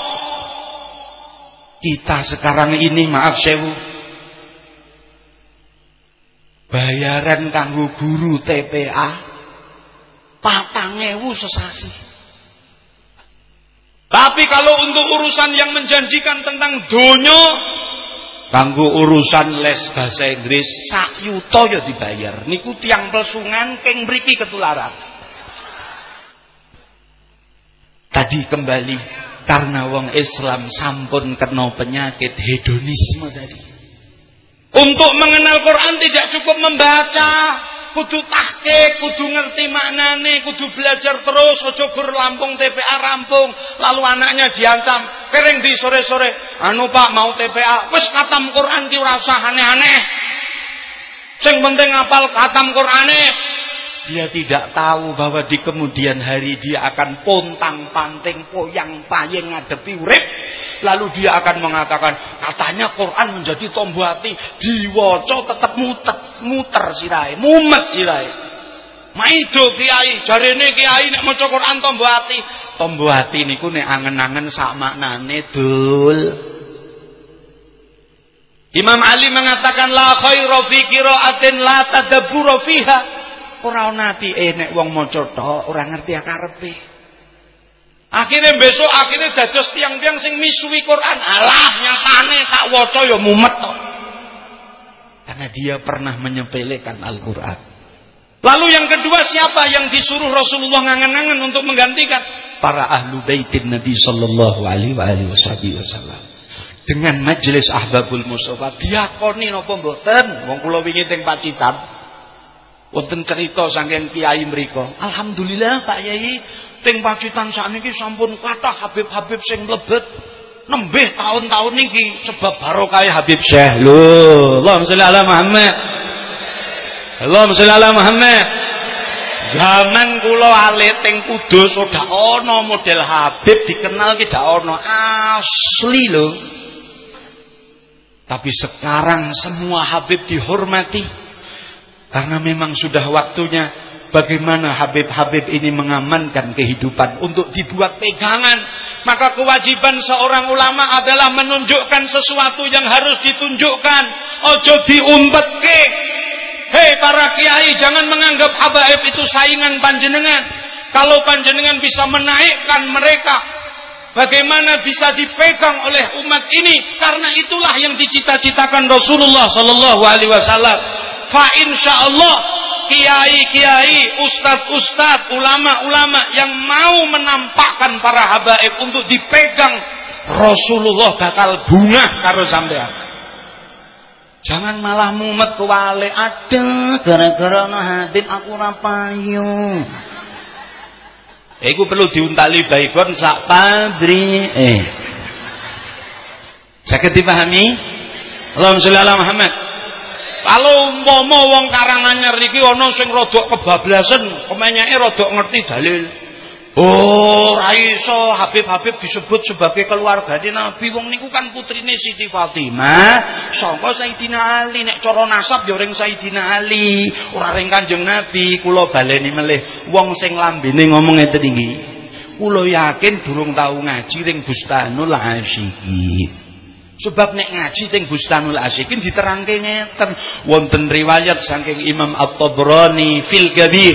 Kita sekarang ini maaf sewu. Bayaran kanggo guru TPA patang ewu sesasi. Tapi kalau untuk urusan yang menjanjikan tentang donyo kanggo urusan les bahasa Inggris sak yuto ya dibayar. Niku tiang pelsungan keng mriki ketularan. Tadi kembali karena wong Islam sampun kena penyakit hedonisme tadi. Untuk mengenal Quran tidak cukup membaca, kudu tahqiq, kudu ngerti maknane, kudu belajar terus, ojo gur Lampung TPA rampung, lalu anaknya diancam, kering di sore-sore, anu Pak mau TPA, wis katam Quran ki ora usah aneh-aneh. Sing penting apal katam Qurane. Dia tidak tahu bahwa di kemudian hari dia akan pontang panting poyang payeng ngadepi urip lalu dia akan mengatakan katanya Quran menjadi tombo hati diwoco tetap muter muter sirai mumet sirai maido kiai jarene kiai nek maca Quran tombo hati tombo hati niku nek angen-angen sak maknane dul Imam Ali mengatakan la khaira fi qiraatin la tadabbura fiha. Ora ana apike nek wong maca tok ora ngerti akarepe. Akhirnya besok akhirnya dados tiang-tiang sing misuwi Quran. Alah nyatane tak waca ya mumet tok. Karena dia pernah menyepelekan Al-Qur'an. Lalu yang kedua siapa yang disuruh Rasulullah ngangen-ngangen untuk menggantikan? Para ahlu baitin Nabi sallallahu alaihi wasallam. Dengan majelis Ahbabul Mustafa diakoni napa mboten? Wong kula wingi teng Pacitan. Wonten cerita saking kiai mriku. Alhamdulillah Pak Yai teng Pacitan sakniki sampun kathah Habib-habib sing mlebet nembih tahun-tahun niki sebab barokah Habib Syekh. Lho, Allahumma sholli ala Muhammad. Allahumma sholli ala Muhammad. Zaman kula alit teng Kudus ora ana model Habib dikenal ki dak asli lho. Tapi sekarang semua Habib dihormati karena memang sudah waktunya bagaimana Habib-Habib ini mengamankan kehidupan untuk dibuat pegangan. Maka kewajiban seorang ulama adalah menunjukkan sesuatu yang harus ditunjukkan. Ojo diumpetke. Hei para kiai, jangan menganggap habaib itu saingan panjenengan. Kalau panjenengan bisa menaikkan mereka, bagaimana bisa dipegang oleh umat ini? Karena itulah yang dicita-citakan Rasulullah Sallallahu Alaihi Wasallam. Fa insya Allah kiai-kiai, ustadz-ustadz, ulama-ulama yang mau menampakkan para habaib untuk dipegang Rasulullah bakal bunga karo sampean. Jangan malah mumet kewale ada gara-gara ana Habib aku ora payu. Iku perlu diuntali baikon sak padri. Eh. Saged dipahami? Allahumma sholli ala Muhammad. Kalau umpama wong Karanganyar iki ana sing rada kebablasan, kemenyake rada ngerti dalil. Oh, ra iso Habib-habib disebut sebagai keluargane Nabi. Wong niku kan putrine Siti Fatimah, sangka Sayyidina Ali. Nek cara nasab ya ring Sayyidina Ali, ora ring Kanjeng Nabi. Kula baleni melih wong sing lambene ngomong ngeten iki. Kula yakin durung tau ngaji ring Bustanul Asyikin. Sebab nek ngaji teng Bustanul Asyikin diterangke ngeten. Wonten riwayat saking Imam At-Tabrani fil Kabir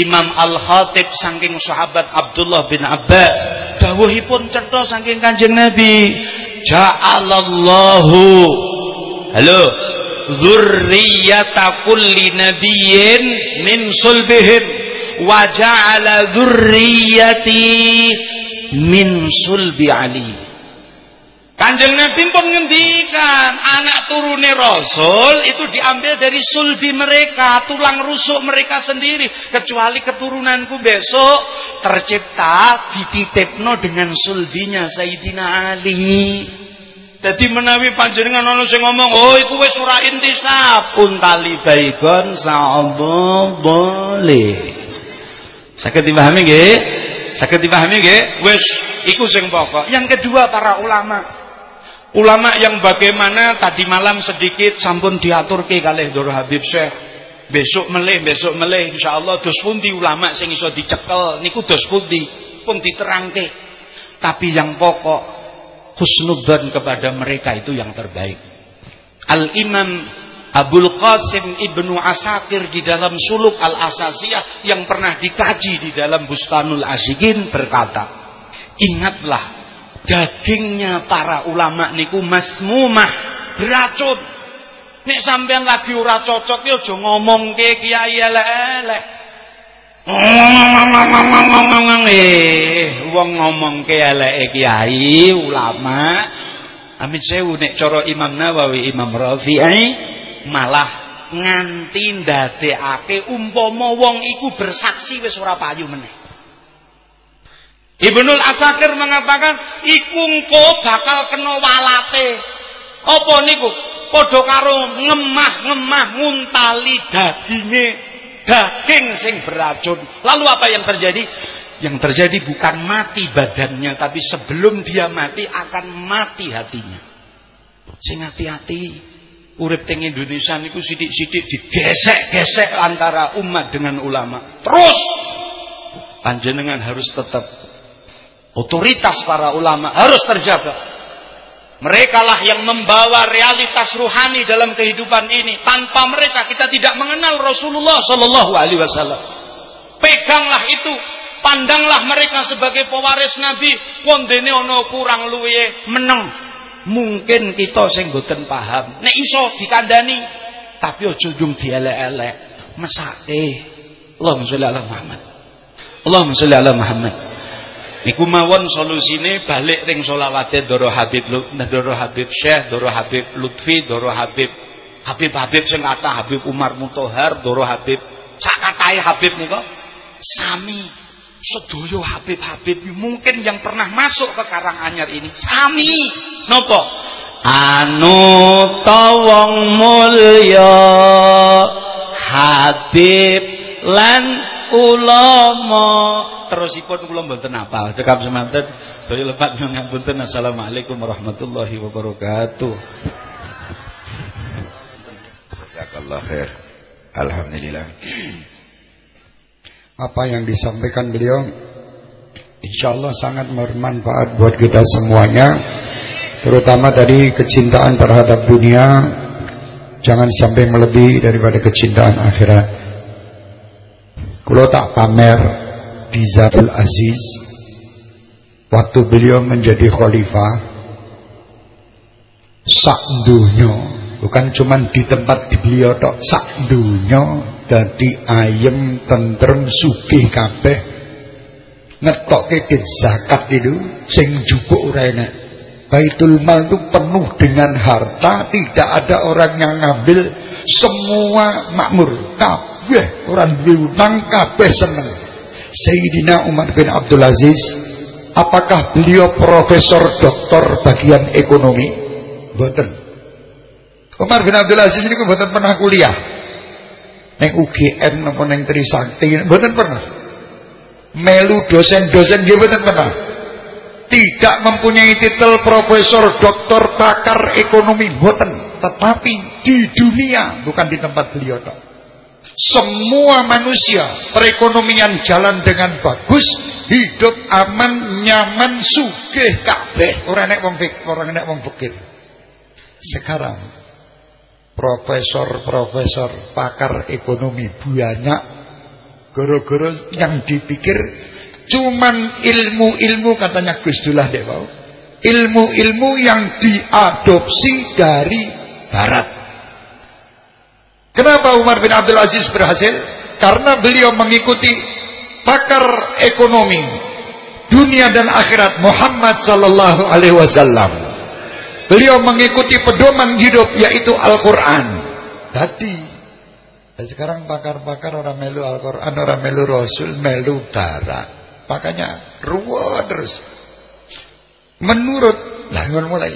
Imam Al-Khatib saking sahabat Abdullah bin Abbas dawuhipun cetha saking Kanjeng Nabi ja'alallahu. Halo dzurriyyata kulli nabiyyin min sulbihim wa ja'ala dzurriyyati min sulbi Ali Kanjeng Nabi pun ngendikan anak turune Rasul itu diambil dari sulbi mereka, tulang rusuk mereka sendiri. Kecuali keturunanku besok tercipta dititipno dengan sulbinya Sayyidina Ali. Jadi menawi panjenengan ono sing ngomong, "Oh, iku wis ora intisab." Untali baigon sa'abo boleh. Saged dipahami nggih? Saged dipahami nggih? Wis iku sing pokok. Yang kedua para ulama Ulama yang bagaimana tadi malam sedikit sampun diatur ke kalih Dor Habib Syekh. Besok melih, besok melih insyaallah dos pundi ulama sing iso dicekel niku dos pundi pun diterangke. Tapi yang pokok husnudzon kepada mereka itu yang terbaik. Al Imam Abdul Qasim Ibnu Asakir di dalam suluk Al-Asasiyah yang pernah dikaji di dalam Bustanul Asyikin berkata, ingatlah dagingnya para ulama niku masmumah beracun. Nek sampean lagi ora cocok ya aja ngomongke kiai elek-elek. Eh wong ngomongke eleke kiai ulama. Amit sewu nek cara Imam Nawawi Imam Rafi'i malah nganti ndadekake umpama wong iku bersaksi wis ora payu meneh Ibnul Asakir mengatakan iku engko bakal kena walate. Apa niku? Padha karo ngemah-ngemah nguntali daginge, daging sing beracun. Lalu apa yang terjadi? Yang terjadi bukan mati badannya, tapi sebelum dia mati akan mati hatinya. Sing hati-hati. Urip teng Indonesia niku sithik-sithik digesek-gesek antara umat dengan ulama. Terus panjenengan harus tetap Otoritas para ulama harus terjaga. Mereka lah yang membawa realitas ruhani dalam kehidupan ini. Tanpa mereka kita tidak mengenal Rasulullah Sallallahu Alaihi Wasallam. Peganglah itu, pandanglah mereka sebagai pewaris Nabi. Wondene ono kurang luwe meneng. Mungkin kita sing paham. Nek iso dikandani, tapi ojo jung dielek-elek. Mesake. Allahumma sholli ala Muhammad. Allahumma sholli ala Muhammad. Iku mawon solusine balik ring solawate Doro Habib Doro Habib Syekh, Doro Habib Lutfi, Doro Habib Habib Habib sing kata Habib Umar Mutohar, Doro Habib sak katahe Habib sami. Sedaya Habib-habib mungkin yang pernah masuk ke Karanganyar ini. Sami. Nopo anu tawong mulya Habib lan ulama terusipun kula mboten apal cekap semanten. Sedaya lepat ngapunten assalamualaikum warahmatullahi wabarakatuh. Jazakallah khair. Alhamdulillah. Apa yang disampaikan beliau Insya Allah sangat bermanfaat buat kita semuanya. Terutama tadi kecintaan terhadap dunia. Jangan sampai melebihi daripada kecintaan akhirat Kalau tak pamer di Zatul Aziz. Waktu beliau menjadi khalifah sak bukan cuma di tempat beliau tok sak dadi ayem tentrem sugih kabeh. Ngetokke ke zakat itu sing jupuk ora enak. Baitul mal itu penuh dengan harta, tidak ada orang yang ngambil, semua makmur, kabeh orang duwe utang, kabeh seneng. Sayyidina Umar bin Abdul Aziz, apakah beliau profesor doktor bagian ekonomi? Boten. Umar bin Abdul Aziz ini boten pernah kuliah. Neng UGM napa neng Trisakti, boten pernah. Melu dosen-dosen dia boten pernah tidak mempunyai titel profesor, doktor, pakar ekonomi, boten. Tetapi di dunia, bukan di tempat beliau. Semua manusia perekonomian jalan dengan bagus, hidup aman, nyaman, sugih kabeh. Orang nek wong orang nek wong fikir. Sekarang profesor-profesor pakar ekonomi banyak gara-gara yang dipikir Cuman ilmu-ilmu katanya Gus Dullah dek mau. Ilmu-ilmu yang diadopsi dari barat. Kenapa Umar bin Abdul Aziz berhasil? Karena beliau mengikuti pakar ekonomi dunia dan akhirat Muhammad sallallahu alaihi wasallam. Beliau mengikuti pedoman hidup yaitu Al-Qur'an. Tadi sekarang pakar-pakar orang melu Al-Qur'an, orang melu Rasul, melu barat. Makanya ruwet terus. Menurut lah mulai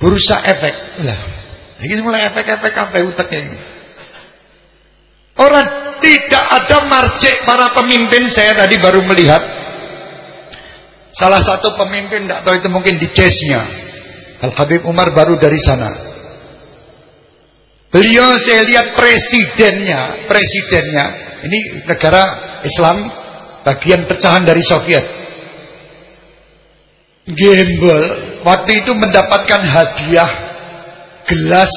berusaha efek lah. Ini mulai efek-efek apa utaknya ini. Orang tidak ada marcek para pemimpin saya tadi baru melihat salah satu pemimpin tidak tahu itu mungkin di chessnya Al Habib Umar baru dari sana. Beliau saya lihat presidennya, presidennya ini negara Islam bagian pecahan dari Soviet. Gembel waktu itu mendapatkan hadiah gelas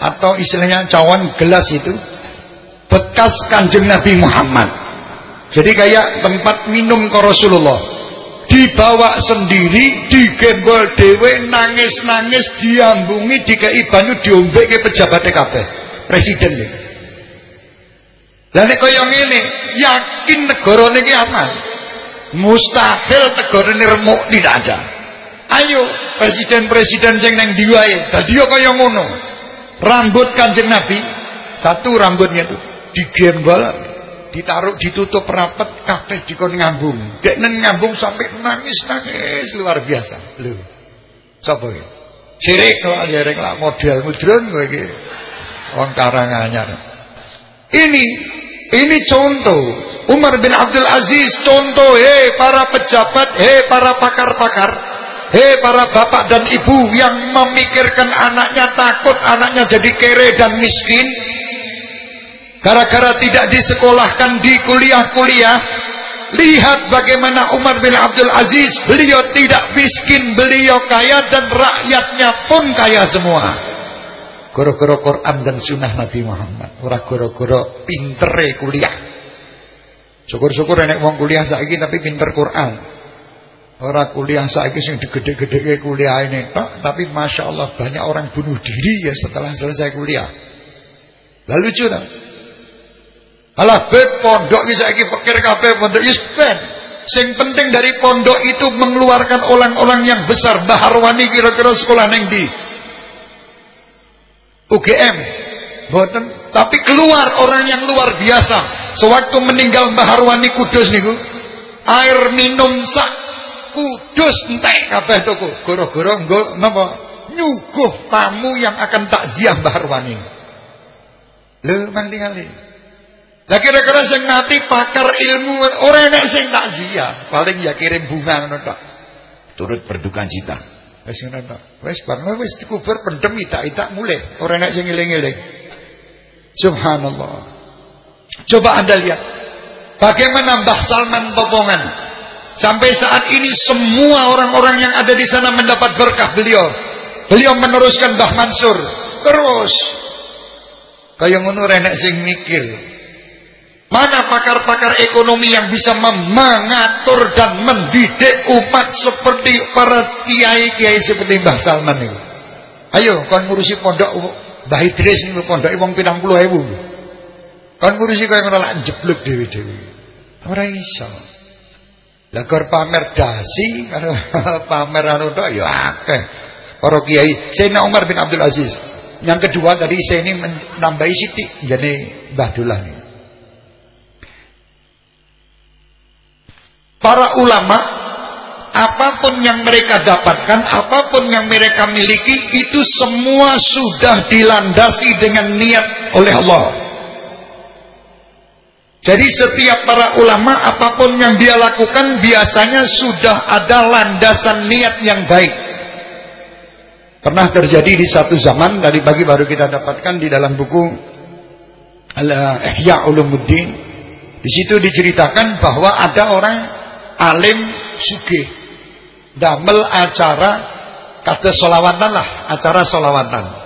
atau istilahnya cawan gelas itu bekas kanjeng Nabi Muhammad. Jadi kayak tempat minum ke Rasulullah. Dibawa sendiri, digembol dewe, nangis-nangis, diambungi, dikei banyu, diombe ke pejabat TKP. Presiden ini. Lah nek kaya ngene, yakin negara niki aman. Mustahil negara ini remuk tidak ada. Ayo presiden-presiden sing neng ndi wae, dadi kaya ngono. Rambut Kanjeng Nabi, satu rambutnya itu digembal, ditaruh ditutup rapat kabeh dikon ngambung. Dek neng ngambung sampai nangis-nangis luar biasa. Lho. Sapa iki? Sirik kok ajareng lah model mudrun kowe iki. Wong Karanganyar. Ini ini contoh. Umar bin Abdul Aziz contoh. Hei para pejabat, hei para pakar-pakar. Hei para bapak dan ibu yang memikirkan anaknya takut anaknya jadi kere dan miskin. Gara-gara tidak disekolahkan di kuliah-kuliah. Lihat bagaimana Umar bin Abdul Aziz, beliau tidak miskin, beliau kaya dan rakyatnya pun kaya semua. Goro-goro Quran dan sunnah Nabi Muhammad. Ora goro-goro pintere kuliah. Syukur-syukur enek wong kuliah saiki tapi pinter Quran. Ora kuliah saiki sing digede-gedeke kuliah ini tok, tapi masya Allah banyak orang bunuh diri ya setelah selesai kuliah. Lalu lucu Alah bet pondok iki saiki pikir kabeh pondok wis ben. Sing penting dari pondok itu mengeluarkan orang-orang yang besar. Mbah Harwani kira-kira sekolah neng di UGM. Boten, tapi keluar orang yang luar biasa. Sewaktu meninggal Mbah Harwani Kudus niku, air minum sak Kudus entek kabeh toko. Goro-goro nggo napa? Nyuguh tamu yang akan takziah Mbah Harwani. Lho, mang tingali. Lah kira-kira sing pakar ilmu ora enek sing takziah, paling ya kirim bunga ngono tok. Turut berduka cita. Wis ngono tok. Wis bar wis dikubur pendem itak-itak mulai, ora enek sing eling-eling. Subhanallah. Coba Anda lihat bagaimana Mbah Salman Popongan sampai saat ini semua orang-orang yang ada di sana mendapat berkah beliau. Beliau meneruskan Mbah Mansur terus. Kayak ngono renek sing mikir. Mana pakar-pakar ekonomi yang bisa mengatur dan mendidik umat seperti para kiai-kiai seperti Mbah Salman itu? Ayo, kon ngurusi pondok Mbah Idris ini pondok wong 70.000. Kon ngurusi kaya ngono lak jeblok dhewe-dhewe. Ora iso. Lah pamer dasi karo pamer anu tok ya akeh. Para kiai, Sayyidina Umar bin Abdul Aziz. Yang kedua tadi saya ini menambahi sithik jane Mbah Dullah nih. Para ulama apa pun yang mereka dapatkan, apa pun yang mereka miliki itu semua sudah dilandasi dengan niat oleh Allah. Jadi setiap para ulama apa pun yang dia lakukan biasanya sudah ada landasan niat yang baik. Pernah terjadi di satu zaman dari pagi baru kita dapatkan di dalam buku Al-Ihya Ulumuddin. Di situ diceritakan bahwa ada orang alim sugih damel acara kata solawatan lah acara solawatan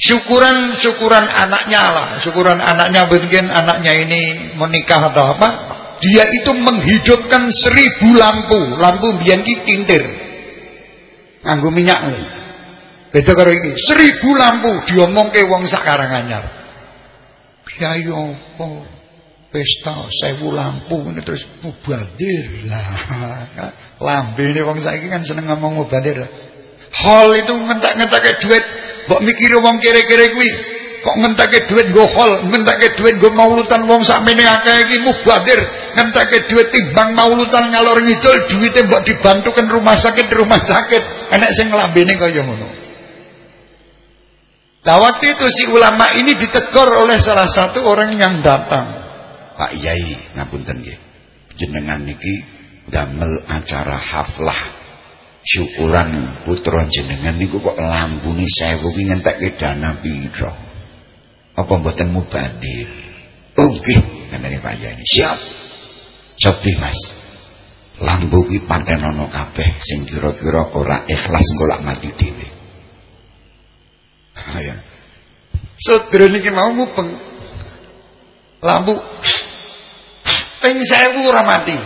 syukuran syukuran anaknya lah. Syukuran anaknya mungkin anaknya ini menikah atau apa. Dia itu menghidupkan seribu lampu. Lampu biar kintir. Nganggo minyak beda karo ini seribu lampu diomong ke wong sakarangannya kiai apa? Pesta sewu lampu ini terus mubadir lah lambe ini wong saiki kan seneng ngomong mubadir hal itu ngentak-ngentake duit kok mikir wong kere-kere kuwi? Kok ngentake duit nggo hol ngentake duit nggo maulutan wong sakmene akeh iki mubadir. Ngentake duit timbang maulutan ngalor ngidul duwite mbok dibantukan rumah sakit rumah sakit. Enek sing lambene kaya ngono. Nah waktu itu si ulama ini ditegur oleh salah satu orang yang datang. Pak Yai ngapunten nggih. Jenengan niki damel acara haflah syukuran putra jenengan niku kok lambune sewu ki ngentekke dana pira? Apa mboten mubadir? Oh nggih, ngene Pak Yai. Siap. Sepi Mas. Lambu ki pancen ana kabeh sing kira-kira ora ikhlas golak mati dhewe. Ya. Saudara niki mau mupeng lampu ping sewu ora mati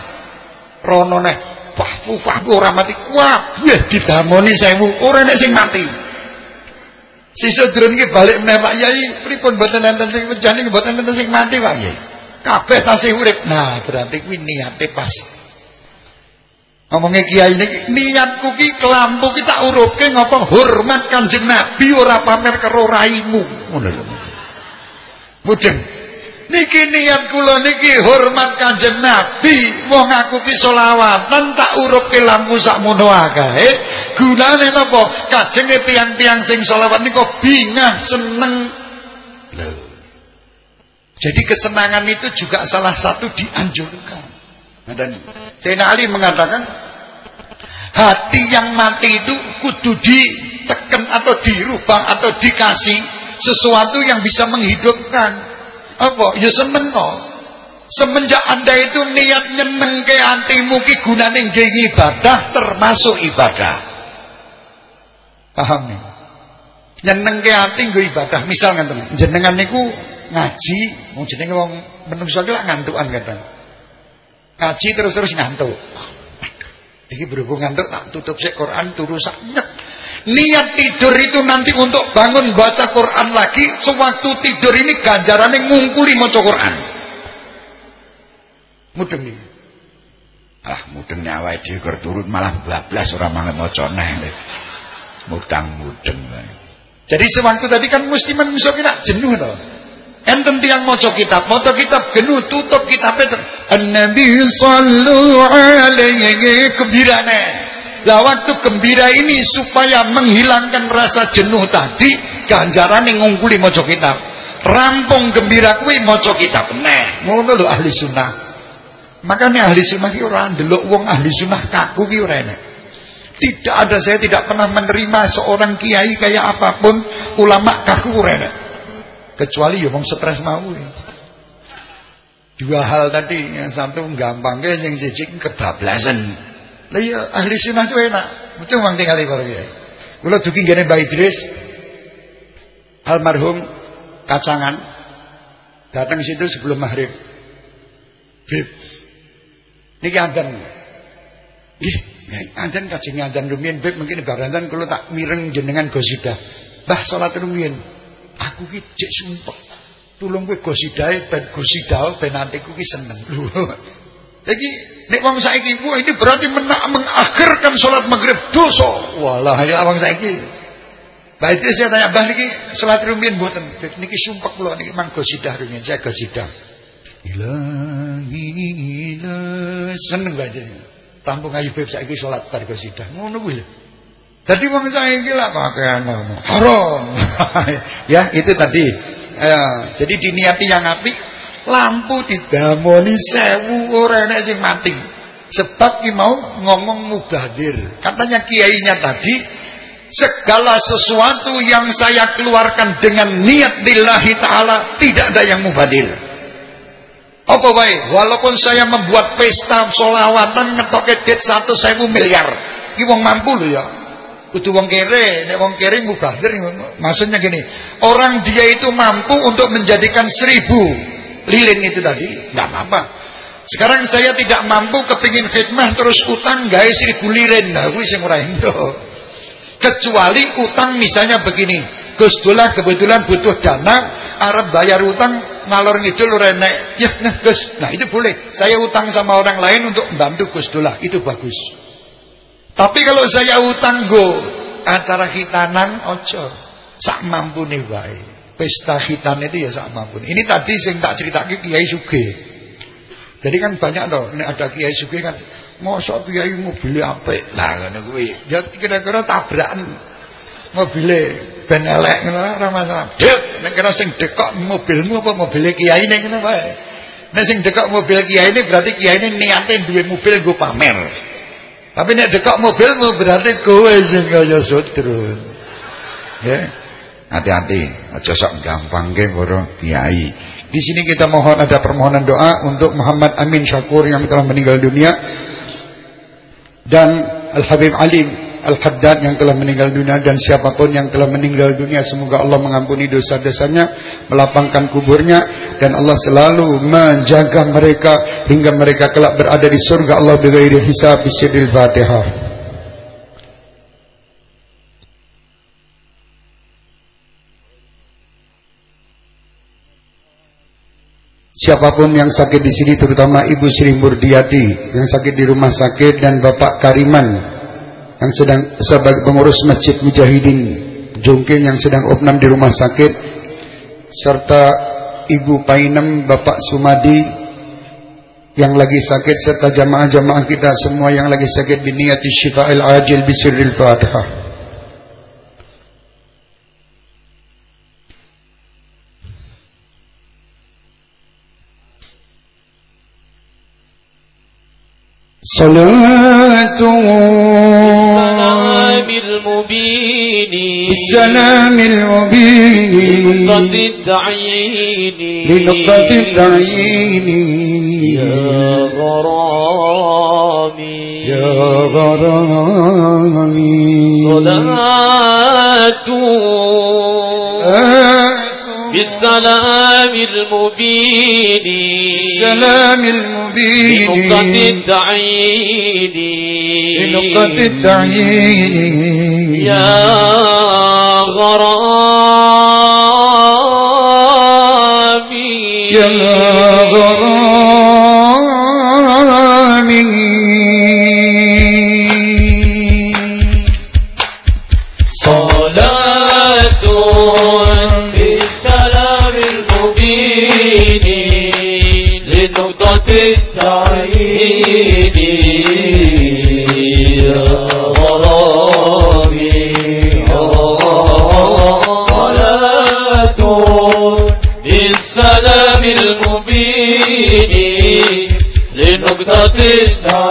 rono neh wah wah ora mati. Kabeh didamoni sewu. Ora nek sing mati. Sisa durun iki balik meneh Pak Yai pripun mboten enten sing wejane mboten enten sing mati Pak Yai kabeh tasih urip. Nah berarti kuwi niate pas. Ngomongnya kiai ini niatku ki kelampu kita urupke ngapa hormat kanjeng Nabi ora pamer karo lho. Mudeng niki niat kula niki hormat Kanjeng Nabi. Wong aku ki selawatan tak urupke lampu sakmono akae gunane napa? Kajenge tiang-tiang sing selawat niku bingah seneng. Jadi kesenangan itu juga salah satu dianjurkan. Dan Sayyidina Ali mengatakan hati yang mati itu kudu ditekan atau dirubah atau dikasih sesuatu yang bisa menghidupkan apa ya seneng no Semenjak Anda itu niat nyeneng ke antimu ki gunane nggih ibadah termasuk ibadah. Paham nih? Nyeneng ke ati nggo ibadah. Misal ngeten, jenengan niku ngaji, wong jenenge wong menungso ki lak ngantukan kadang. Ngaji terus-terus ngantuk. Iki berhubung ngantuk tak tutup sik Quran turu sak. Niat tidur itu nanti untuk bangun baca Quran lagi, sewaktu tidur ini ganjarannya ngungkuri maca Quran. Mudeng nih. Ah, mudeng dhewe keur turut malah bablas ora mangan maca neh. Mudang-mudeng. Jadi sewaktu tadi kan mesti manusia kena jenuh to. Enten tiang maca kitab, maca kitab jenuh tutup kitab itu. An-Nabi sallu alaihi gembirane. Lah waktu gembira ini supaya menghilangkan rasa jenuh tadi, ganjaran yang ngungkuli maca kitab. Rampung gembira kuwi maca kitab neh. Ngono lho ahli sunnah. Makanya ahli sunnah ki ora ndelok wong ahli sunnah kaku ki ora enak. Tidak ada saya tidak pernah menerima seorang kiai kayak apa pun ulama kaku ora. Kecuali ya wong stres mau. Dua hal tadi yang satu gampang yang siji kebablasan. Lah iya ahli sunnah itu enak. Betul wong tinggal di kiai. Kula dugi ngene Mbak Idris almarhum kacangan datang situ sebelum maghrib. Bib, Niki anten. Nggih, anten kajeng anten rumiyin beb mungkin barantan kula tak mireng jenengan gosida. Mbah salat rumiyin. Aku ki cek sumpah. Tulung kowe gosidae ben gosidao ben antiku ki seneng. Lagi nek wong saiki ku ini berarti menak mengakhirkan salat maghrib dosa. Walah ya wong saiki. Baik itu saya tanya, Mbah niki salat rumiyin mboten? Niki sumpah kula niki mang gosidah rumiyin, saya gosidah. Ilahi ilah seneng bae Tampung ayu beb saiki salat bar qasidah. Ngono kuwi lho. Dadi wong saiki lak pakaian ngono. Haram. ya, itu tadi. Ya, jadi diniati yang apik, lampu didamoni sewu ora enek sing mati. Sebab ki mau ngomong mubadir. Katanya kiainya tadi, segala sesuatu yang saya keluarkan dengan niat lillahi taala tidak ada yang mubadir. Apa baik? Walaupun saya membuat pesta solawatan ngetoke duit satu sewu miliar, iki wong mampu loh ya. Kudu wong kere, nek wong kere mubazir. Maksudnya gini, orang dia itu mampu untuk menjadikan seribu lilin itu tadi, nggak apa-apa. Sekarang saya tidak mampu kepingin khidmah terus utang gawe seribu lilin, nah kuwi sing ora Kecuali utang misalnya begini, Gus kebetulan butuh dana, Arab bayar utang ngalor ngidul renek. Ya, nah, Gus. Nah, itu boleh. Saya utang sama orang lain untuk membantu Gus Dullah. Itu bagus. Tapi kalau saya utang go acara hitanan ojo. Sak mampu nih baik. Pesta hitan itu ya sak mampu. Ini tadi sing tak cerita Kiai Suge. Jadi kan banyak toh, ini ada Kiai Suge kan mosok Kiai mobil apik. Lah ngono kuwi. Ya kira-kira tabrakan mobilnya ben elek ngono ora masalah. Dek, nek kira sing dekok mobilmu apa mobil kiai ning ngono wae. Nek sing dekok mobil kiai ini berarti kiai ini niate duwe mobil nggo pamer. Tapi nek dekok mobilmu berarti kowe sing kaya sutrun. Ya. Hati-hati, aja sok gampangke para kiai. Di sini kita mohon ada permohonan doa untuk Muhammad Amin Syakur yang telah meninggal dunia. Dan Al Habib Alim Al-Haddad yang telah meninggal dunia dan siapa pun yang telah meninggal dunia semoga Allah mengampuni dosa-dosanya melapangkan kuburnya dan Allah selalu menjaga mereka hingga mereka kelak berada di surga. Allah bighairi hisab Fatihah Siapa pun yang sakit di sini terutama Ibu Sri Murdiati yang sakit di rumah sakit dan Bapak Kariman yang sedang sebagai pengurus Masjid Mujahidin Jungkin yang sedang opnam di rumah sakit serta Ibu Painem Bapak Sumadi yang lagi sakit serta jamaah-jamaah kita semua yang lagi sakit biniati syifa'il ajil bisirril fatihah صلاة السلام المبين. بالسلام المبين. لنقطة الدعين لنقطة التعيين. يا غرامي. يا غرامي. صلاة بالسلام المبين. السلام المبين. بنقطة التعيين. بنقطة التعيين. يا غرام. Dobitati, da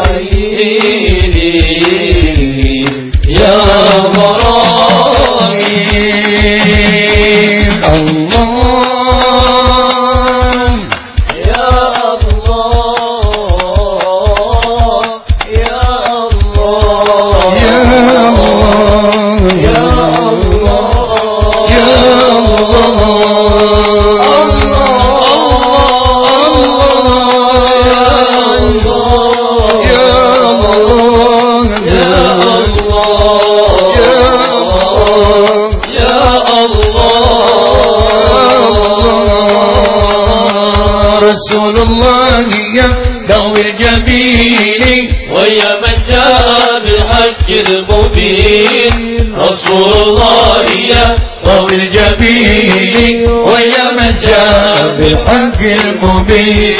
الجميل رسول الله يا طب الجميل ويا من جاء بالحق المبين.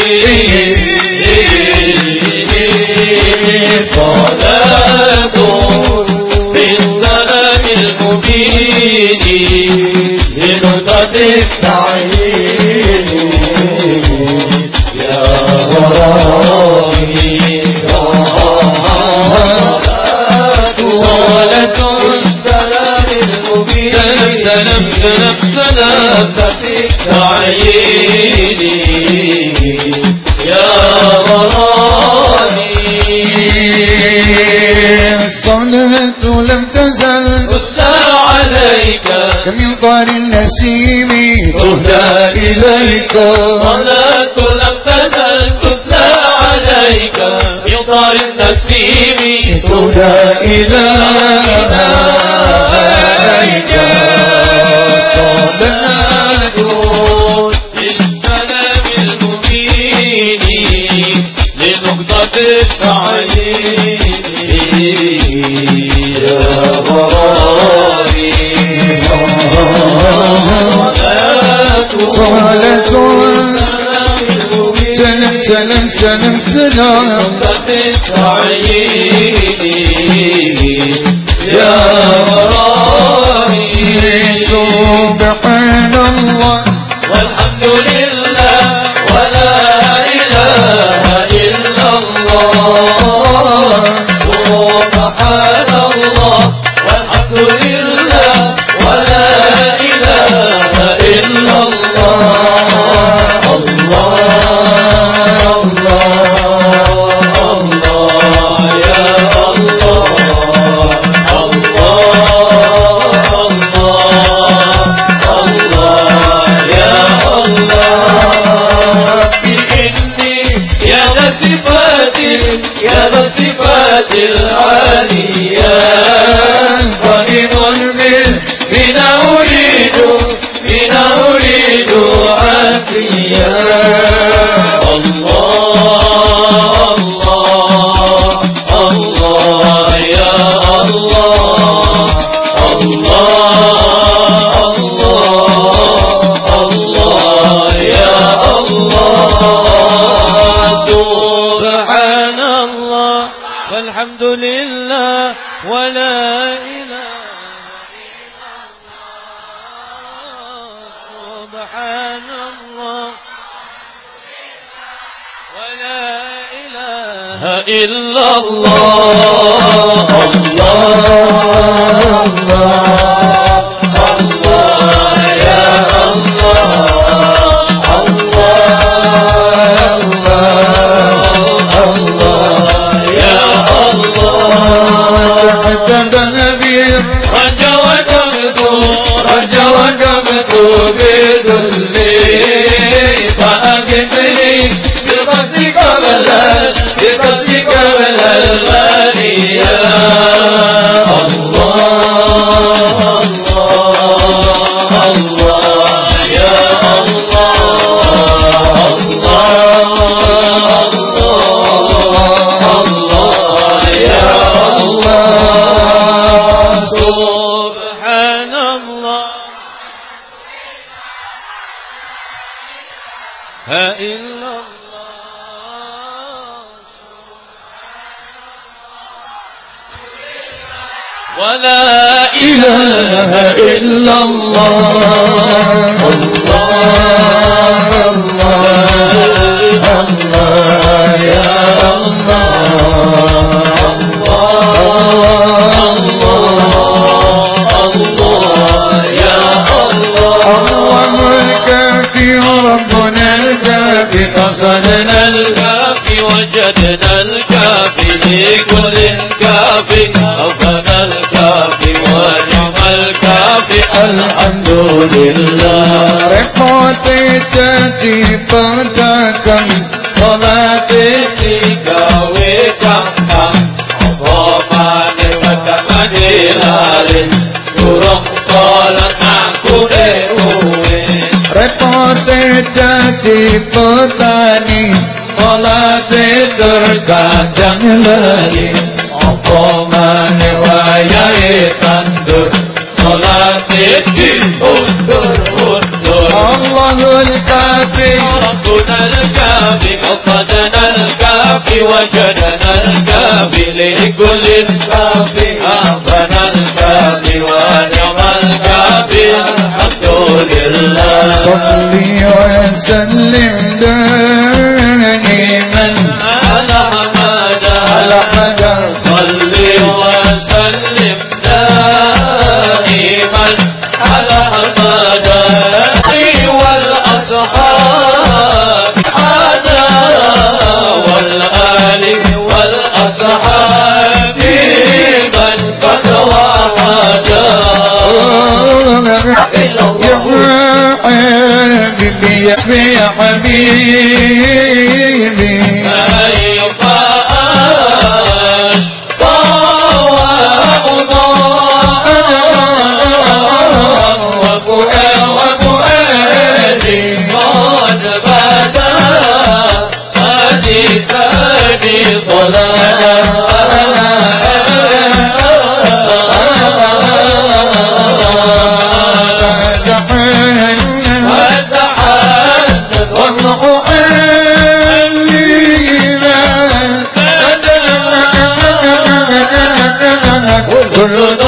صلاة بالسلام المبين لنقطة السعادة. تنبسي عيني يا غرامي الصلاة لم تزل. تهدى عليك. كمنظر النسيم. تهدى إليك. صلاة لم تزل. تهدى عليك. منظر النسيم. تهدى إليك Allah. الكاف قصدنا الكاف وجدنا الكافي لكل كاف. أفنى الكافي ونعم الكافي الحمد لله. رحمتي تأتي فرداكم صلاتي تكاوي كم كم عظاما نعمة مدينة dipotani salate durga jang lali. Apa mane wayahe tandur salate dipotur Allahul kafi. Allahul kafi Allahul kafi wajadana kafi lirikulin kafi Abanan kafi wajamal kafi صلي وسلم دائما. إله يا حبيبي يا حبيبي. ما يقال solo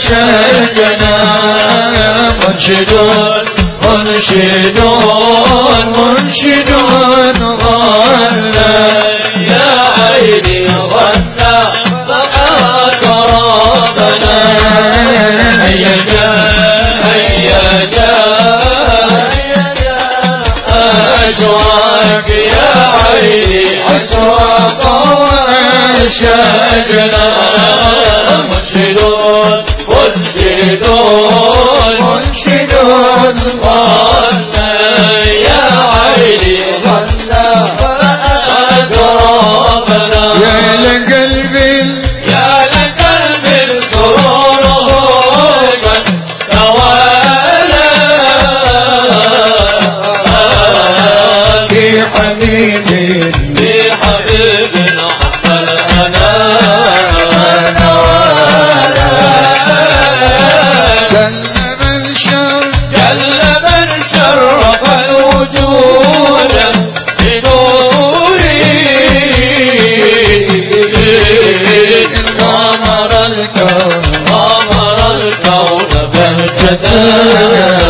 ونشدنا منشدون منشدون منشدون غنى يا عيني غنى فقد ربنا هيا جاء هيا جاء أشواق يا عيني أشواق ونشدنا منشدون sevdon Mürşidun var Jana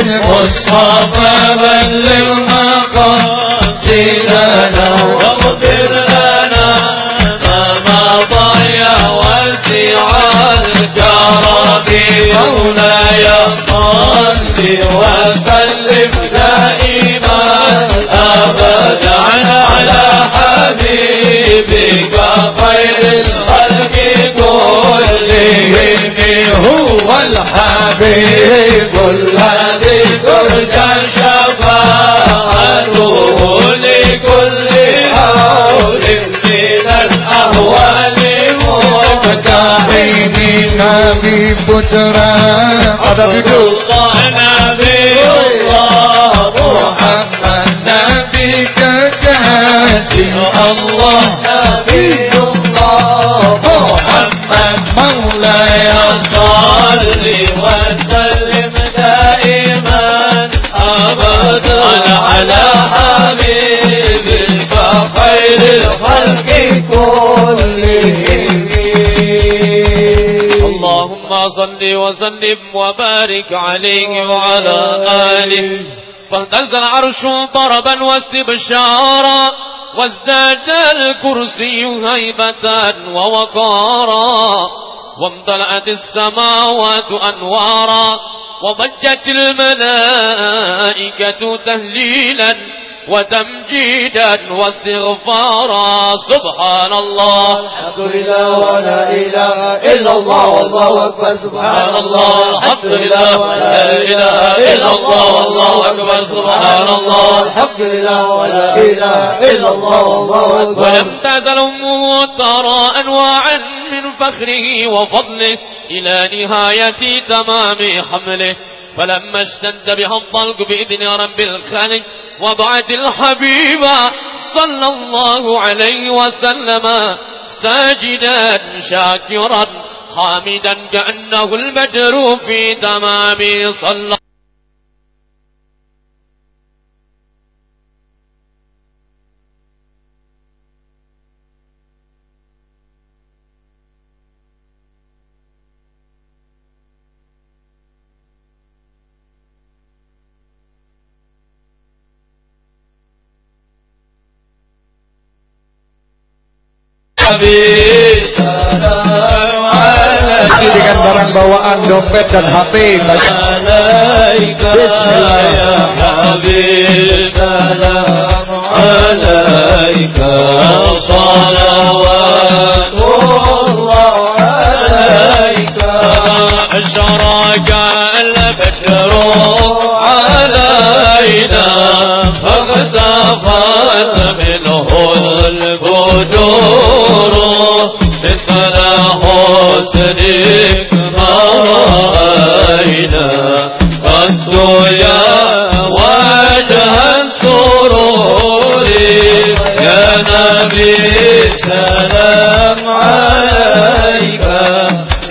المصطفى بلغ مقاصدنا واغفر لنا ما مضى يا واسع الكرم مولاي صل وسلم دائما ابدا على حبيبك خير الخلق كلهم الحبيب الذي ترجى شفاعته لكل حول من الأهوال متعيني نبي فترة عبد نبي الله محمد نبي ككاسي الله صل وسلم دائما ابدا على الخلق كلهم. اللهم صل وسلم وبارك عليه وعلى آله. فاهتز العرش طربا واستبشارا وازداد الكرسي هيبة ووقارا. وامتلأت السماوات أنوارا وضجت الملائكة تهليلا وتمجيدا واستغفارا. سبحان الله الحمد لله ولا إله إلا الله والله أكبر سبحان الله الحمد لله ولا إله إلا الله والله أكبر سبحان الله الحمد لله ولا إله إلا الله والله أكبر ولم تزل أمه ترى أنواعا من فخره وفضله إلى نهاية تمام حمله. فلما اشتد بها الضلق بإذن رب الخالق وضعت الحبيب صلى الله عليه وسلم ساجدا شاكرا حامدا كأنه البدر في تمام صلى habis dengan barang bawaan dompet dan HP Bismillah ya البدور مثل حسنك ما رأينا قد يا وجه السرور يا نبي سلام عليك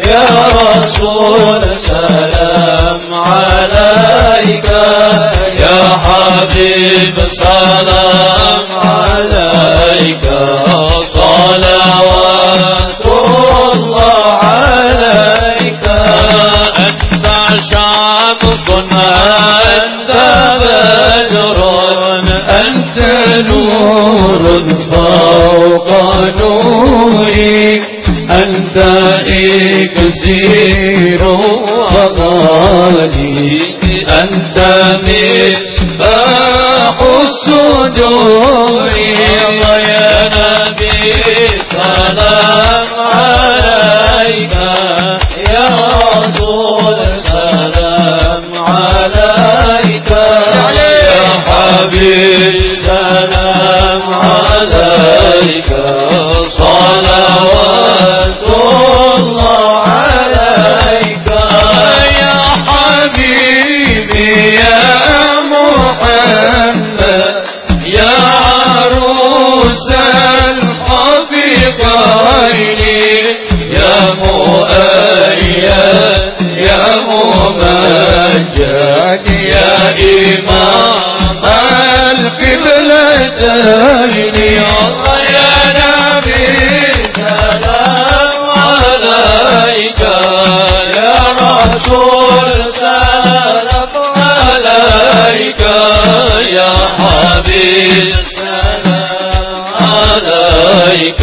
يا رسول سلام عليك يا حبيب سلام عليك أنت بدر أنت نور فوق نوري. أنت إكسير وغالي. أنت مصباح الصدور. سلام عليك. صلوات الله عليك يا حبيبي يا محمد. يا عروس الحبيبين يا مؤيد يا ممجد يا إمام. القبلتين الله يا نبي سلام عليك يا رسول سلام عليك. يا حبيب سلام عليك.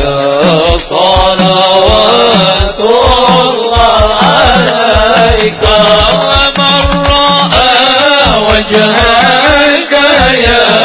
صلوات الله عليك. ومن رأى وجهك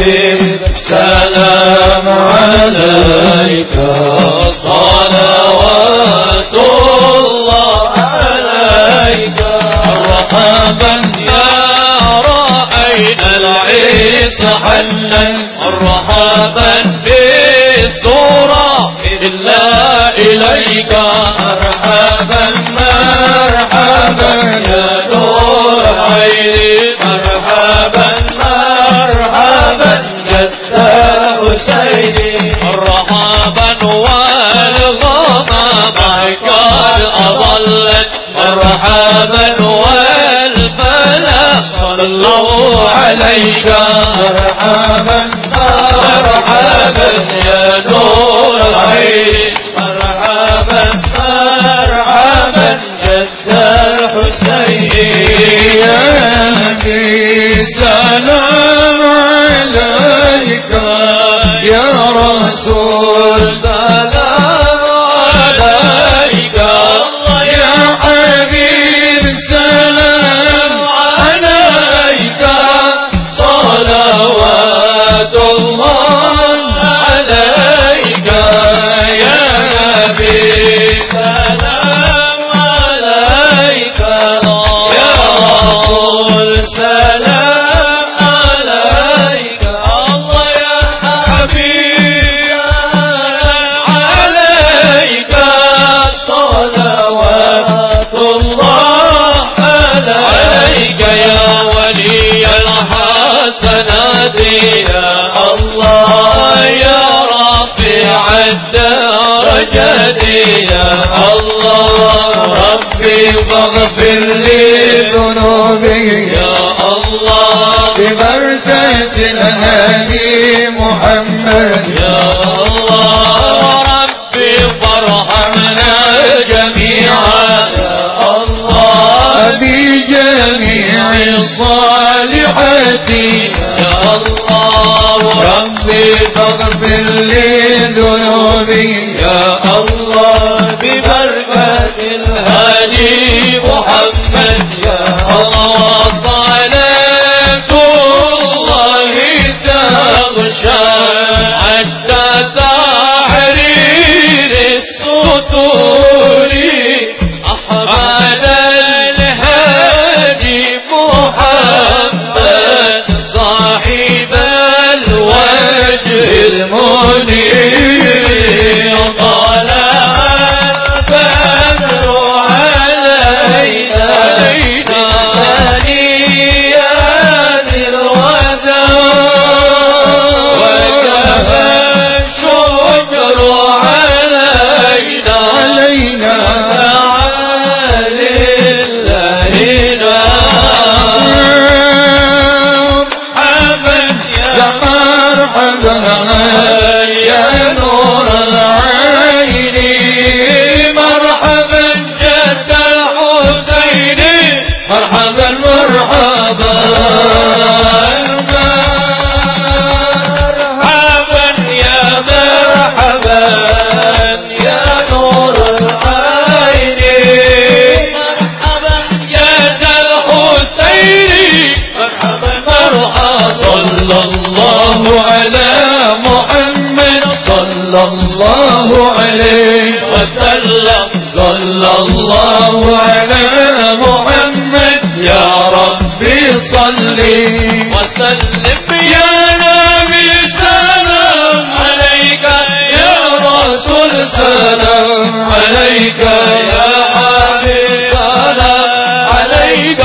سلام عليك. صلوات الله عليك. مرحبا يا رأينا العيس حلا مرحبا بالصورة إلا إليك. مرحبا مرحبا يا نور عيني. قد أضلت مرحبا والفلا صلوا عليك. مرحبا مرحبا يا نور عيني مرحبا مرحبا جد الحسين يا نبي سلام عليك. يا رسول سلام رسول سلام عليك الله يا حبيب. عليك صلوات الله عليك يا ولي الحسنات. الدرجات يا الله ربي فاغفر لي ذنوبي. يا الله ببركة الهادي محمد. يا الله ربي فارحمنا جميعا. يا الله بجميع الصالحات. ربي فاغفر لي ذنوبي. يا الله ببركة الهادي محمد. يا الله صلاة الله تغشى حتى تحرير السطور. أحمد الهادي محمد. الوجه صلى الله على محمد. صلى الله عليه وسلم. صلى الله على محمد. يا ربي صلي وسلم. يا نبي سلام عليك يا رسول سلام عليك يا حبيب سلام عليك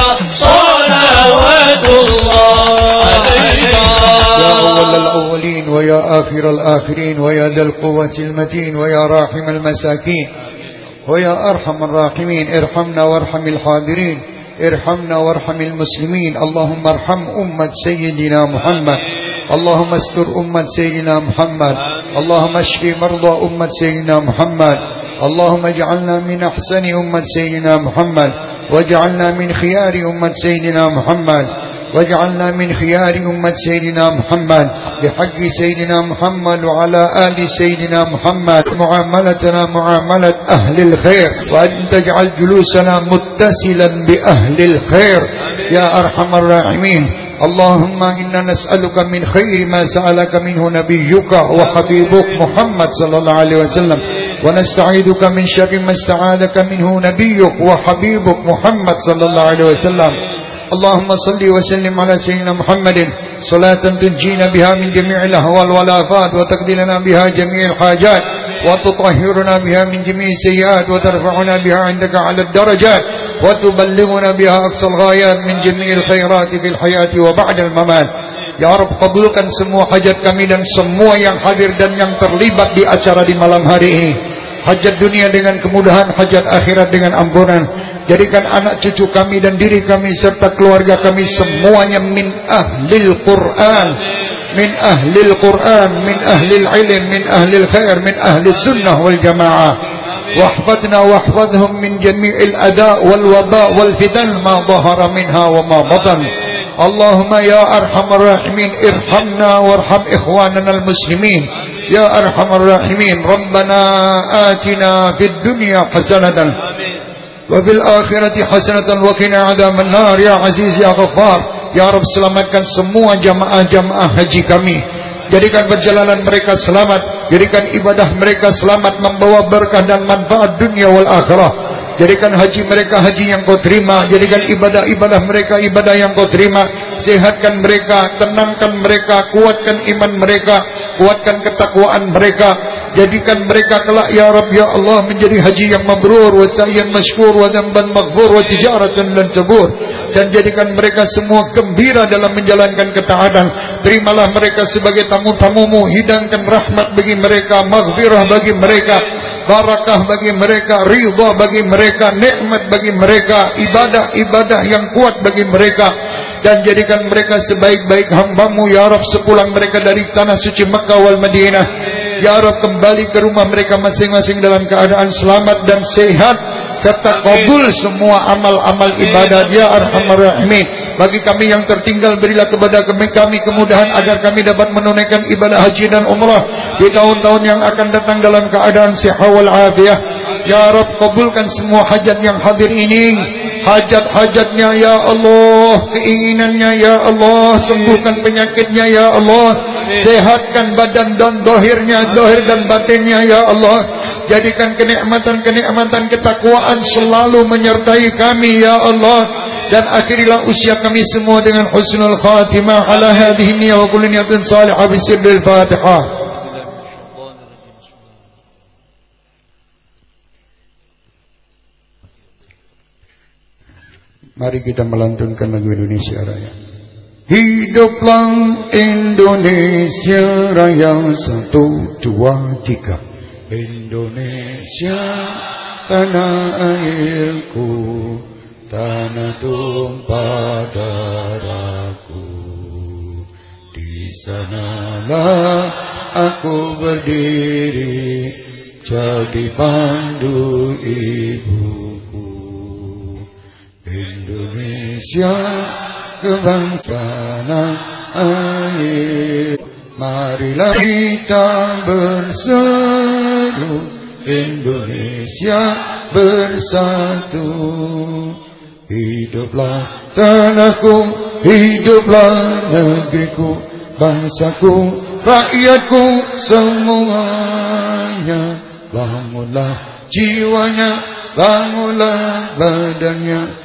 أول الأولين ويا آخر الآخرين ويا ذا القوة المتين ويا راحم المساكين ويا أرحم الراحمين. ارحمنا وارحم الحاضرين. ارحمنا وارحم المسلمين. اللهم ارحم أمة سيدنا محمد. اللهم استر أمة سيدنا محمد. اللهم اشف مرضى أمة سيدنا محمد. اللهم اجعلنا من أحسن أمة سيدنا محمد. واجعلنا من خيار أمة سيدنا محمد. واجعلنا من خيار أمة سيدنا محمد بحق سيدنا محمد وعلى آل سيدنا محمد. معاملتنا معاملة أهل الخير وأن تجعل جلوسنا متصلا بأهل الخير. يا أرحم الراحمين اللهم إنا نسألك من خير ما سألك منه نبيك وحبيبك محمد صلى الله عليه وسلم. ونستعيذك من شر ما استعاذك منه نبيك وحبيبك محمد صلى الله عليه وسلم. اللهم صل وسلم على سيدنا محمد صلاة تنجينا بها من جميع الأهوال والآفات وتقضي لنا بها جميع الحاجات وتطهرنا بها من جميع السيئات وترفعنا بها عندك على الدرجات وتبلغنا بها أقصى الغايات من جميع الخيرات في الحياة وبعد الممات Ya Rabb kabulkan semua hajat kami dan semua yang hadir dan yang terlibat di acara di malam hari ini. Hajat dunia dengan kemudahan, hajat akhirat dengan ampunan. Jadikan anak cucu kami dan diri kami serta keluarga kami semuanya min ahlil Quran. Min ahlil Quran, min ahlil ilm, min ahlil khair, min ahlil sunnah wal jamaah. واحفظنا واحفظهم من جميع الأداء والوباء والفتن ما ظهر منها وما بطن اللهم يا أرحم الراحمين ارحمنا وارحم إخواننا المسلمين يا أرحم الراحمين ربنا آتنا في الدنيا حسنة Wabil akhirati hasanatan wa qina adzaban nar ya aziz ya ghaffar. Ya Rabb selamatkan semua jamaah-jamaah haji kami. Jadikan perjalanan mereka selamat, jadikan ibadah mereka selamat membawa berkah dan manfaat dunia wal akhirah. Jadikan haji mereka haji yang kau terima, jadikan ibadah-ibadah mereka ibadah yang kau terima. Sehatkan mereka, tenangkan mereka, kuatkan iman mereka, kuatkan ketakwaan mereka. Jadikan mereka kelak ya Rabb ya Allah Menjadi haji yang mabrur Wa sa'yan masykur Wa zamban maghfur Wa dan tabur. Dan jadikan mereka semua gembira Dalam menjalankan ketaatan. Terimalah mereka sebagai tamu-tamumu Hidangkan rahmat bagi mereka Maghfirah bagi mereka barakah bagi mereka, ridha bagi mereka, nikmat bagi mereka, ibadah-ibadah yang kuat bagi mereka. Dan jadikan mereka sebaik-baik hambamu ya Rab sepulang mereka dari tanah suci Mekah wal Madinah ya Rab kembali ke rumah mereka masing-masing dalam keadaan selamat dan sehat serta kabul semua amal-amal ibadah ya Arhamar Rahimin. Bagi kami yang tertinggal berilah kepada kami, kami kemudahan agar kami dapat menunaikan ibadah haji dan umrah di tahun-tahun yang akan datang dalam keadaan sihat wal. Ya Rabb kabulkan semua hajat yang hadir ini. Hajat-hajatnya ya Allah Keinginannya ya Allah Sembuhkan penyakitnya ya Allah Sehatkan badan dan dohirnya Dohir dan batinnya ya Allah Jadikan kenikmatan-kenikmatan ketakwaan Selalu menyertai kami ya Allah dan akhirilah usia kami semua dengan husnul khatimah ala hadhihi niyyah wa kulli niyatin salihah bi sirril Fatihah. Mari kita melantunkan lagu Indonesia Raya. Hiduplah Indonesia Raya satu dua tiga. Indonesia tanah airku tanah tumpah darahku di sanalah aku berdiri jadi pandu ibuku Indonesia kebangsaan air marilah kita berseru Indonesia bersatu. Hiduplah tanahku, hiduplah negeriku, bangsaku, rakyatku semuanya. Bangunlah jiwanya, bangunlah badannya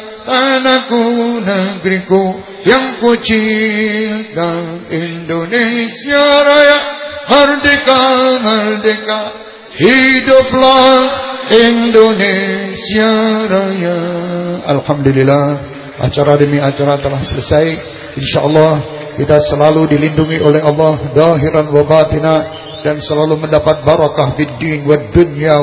Tanahku, negeriku Yang ku cinta Indonesia Raya. Merdeka, merdeka Hiduplah Indonesia Raya. Alhamdulillah Acara demi acara telah selesai. InsyaAllah kita selalu dilindungi oleh Allah Dahiran wa batina Dan selalu mendapat barakah di din wa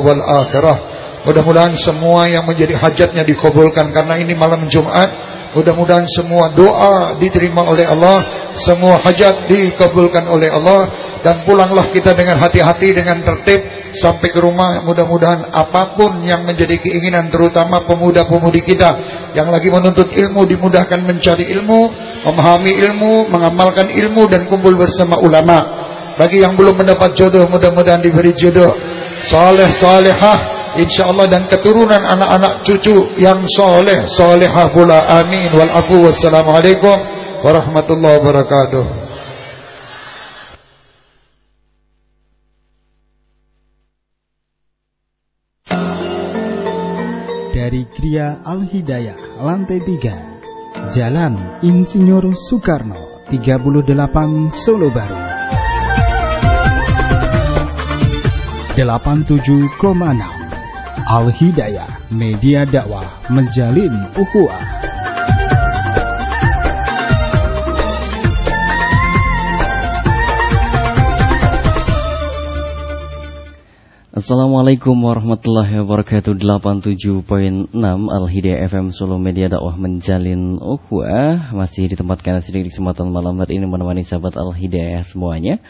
wal akhirah Mudah-mudahan semua yang menjadi hajatnya dikabulkan Karena ini malam Jumat Mudah-mudahan semua doa diterima oleh Allah Semua hajat dikabulkan oleh Allah Dan pulanglah kita dengan hati-hati Dengan tertib Sampai ke rumah. Mudah-mudahan apa pun yang menjadi keinginan Terutama pemuda-pemudi kita Yang lagi menuntut ilmu dimudahkan mencari ilmu Memahami ilmu Mengamalkan ilmu dan kumpul bersama ulama. Bagi yang belum mendapat jodoh Mudah-mudahan diberi jodoh. Saleh salehah insyaallah dan keturunan anak-anak cucu yang soleh. Solehah pula. Amin. Wal afu. Wassalamualaikum warahmatullahi wabarakatuh. Dari Gria Al Hidayah lantai 3 Jalan Insinyur Soekarno 38 Solo Baru. 87,6 Al-Hidayah Media Dakwah Menjalin Ukhuwah Assalamualaikum warahmatullahi wabarakatuh. 87.6 Al-Hidayah FM Solo Media Dakwah Menjalin Ukhuwah Masih ditempatkan di kesempatan malam hari ini menemani sahabat Al-Hidayah semuanya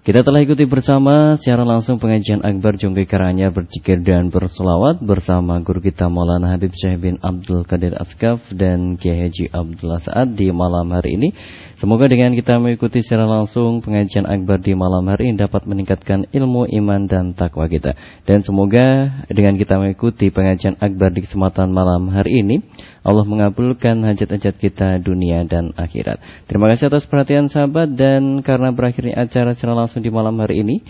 kita telah ikuti bersama secara langsung pengajian Akbar Jongke Karanya berzikir dan berselawat bersama guru kita Maulana Habib Syekh bin Abdul Qadir Askaf dan Kiai Haji Abdullah Saad di malam hari ini. Semoga dengan kita mengikuti secara langsung pengajian Akbar di malam hari ini dapat meningkatkan ilmu, iman dan takwa kita. Dan semoga dengan kita mengikuti pengajian Akbar di kesempatan malam hari ini Allah mengabulkan hajat-hajat kita dunia dan akhirat. Terima kasih atas perhatian sahabat dan karena berakhirnya acara secara langsung di malam hari ini,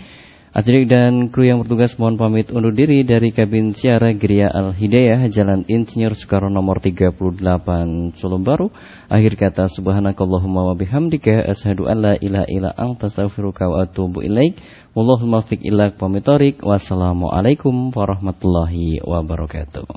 Ajrik dan kru yang bertugas mohon pamit undur diri dari kabin siara Gria Al Hidayah Jalan Insinyur Soekarno nomor 38 Solo Baru. Akhir kata subhanakallahumma wa bihamdika asyhadu an la ilaha illa anta astaghfiruka wa atubu ilaik. Wallahul muwaffiq ila Wassalamualaikum warahmatullahi wabarakatuh.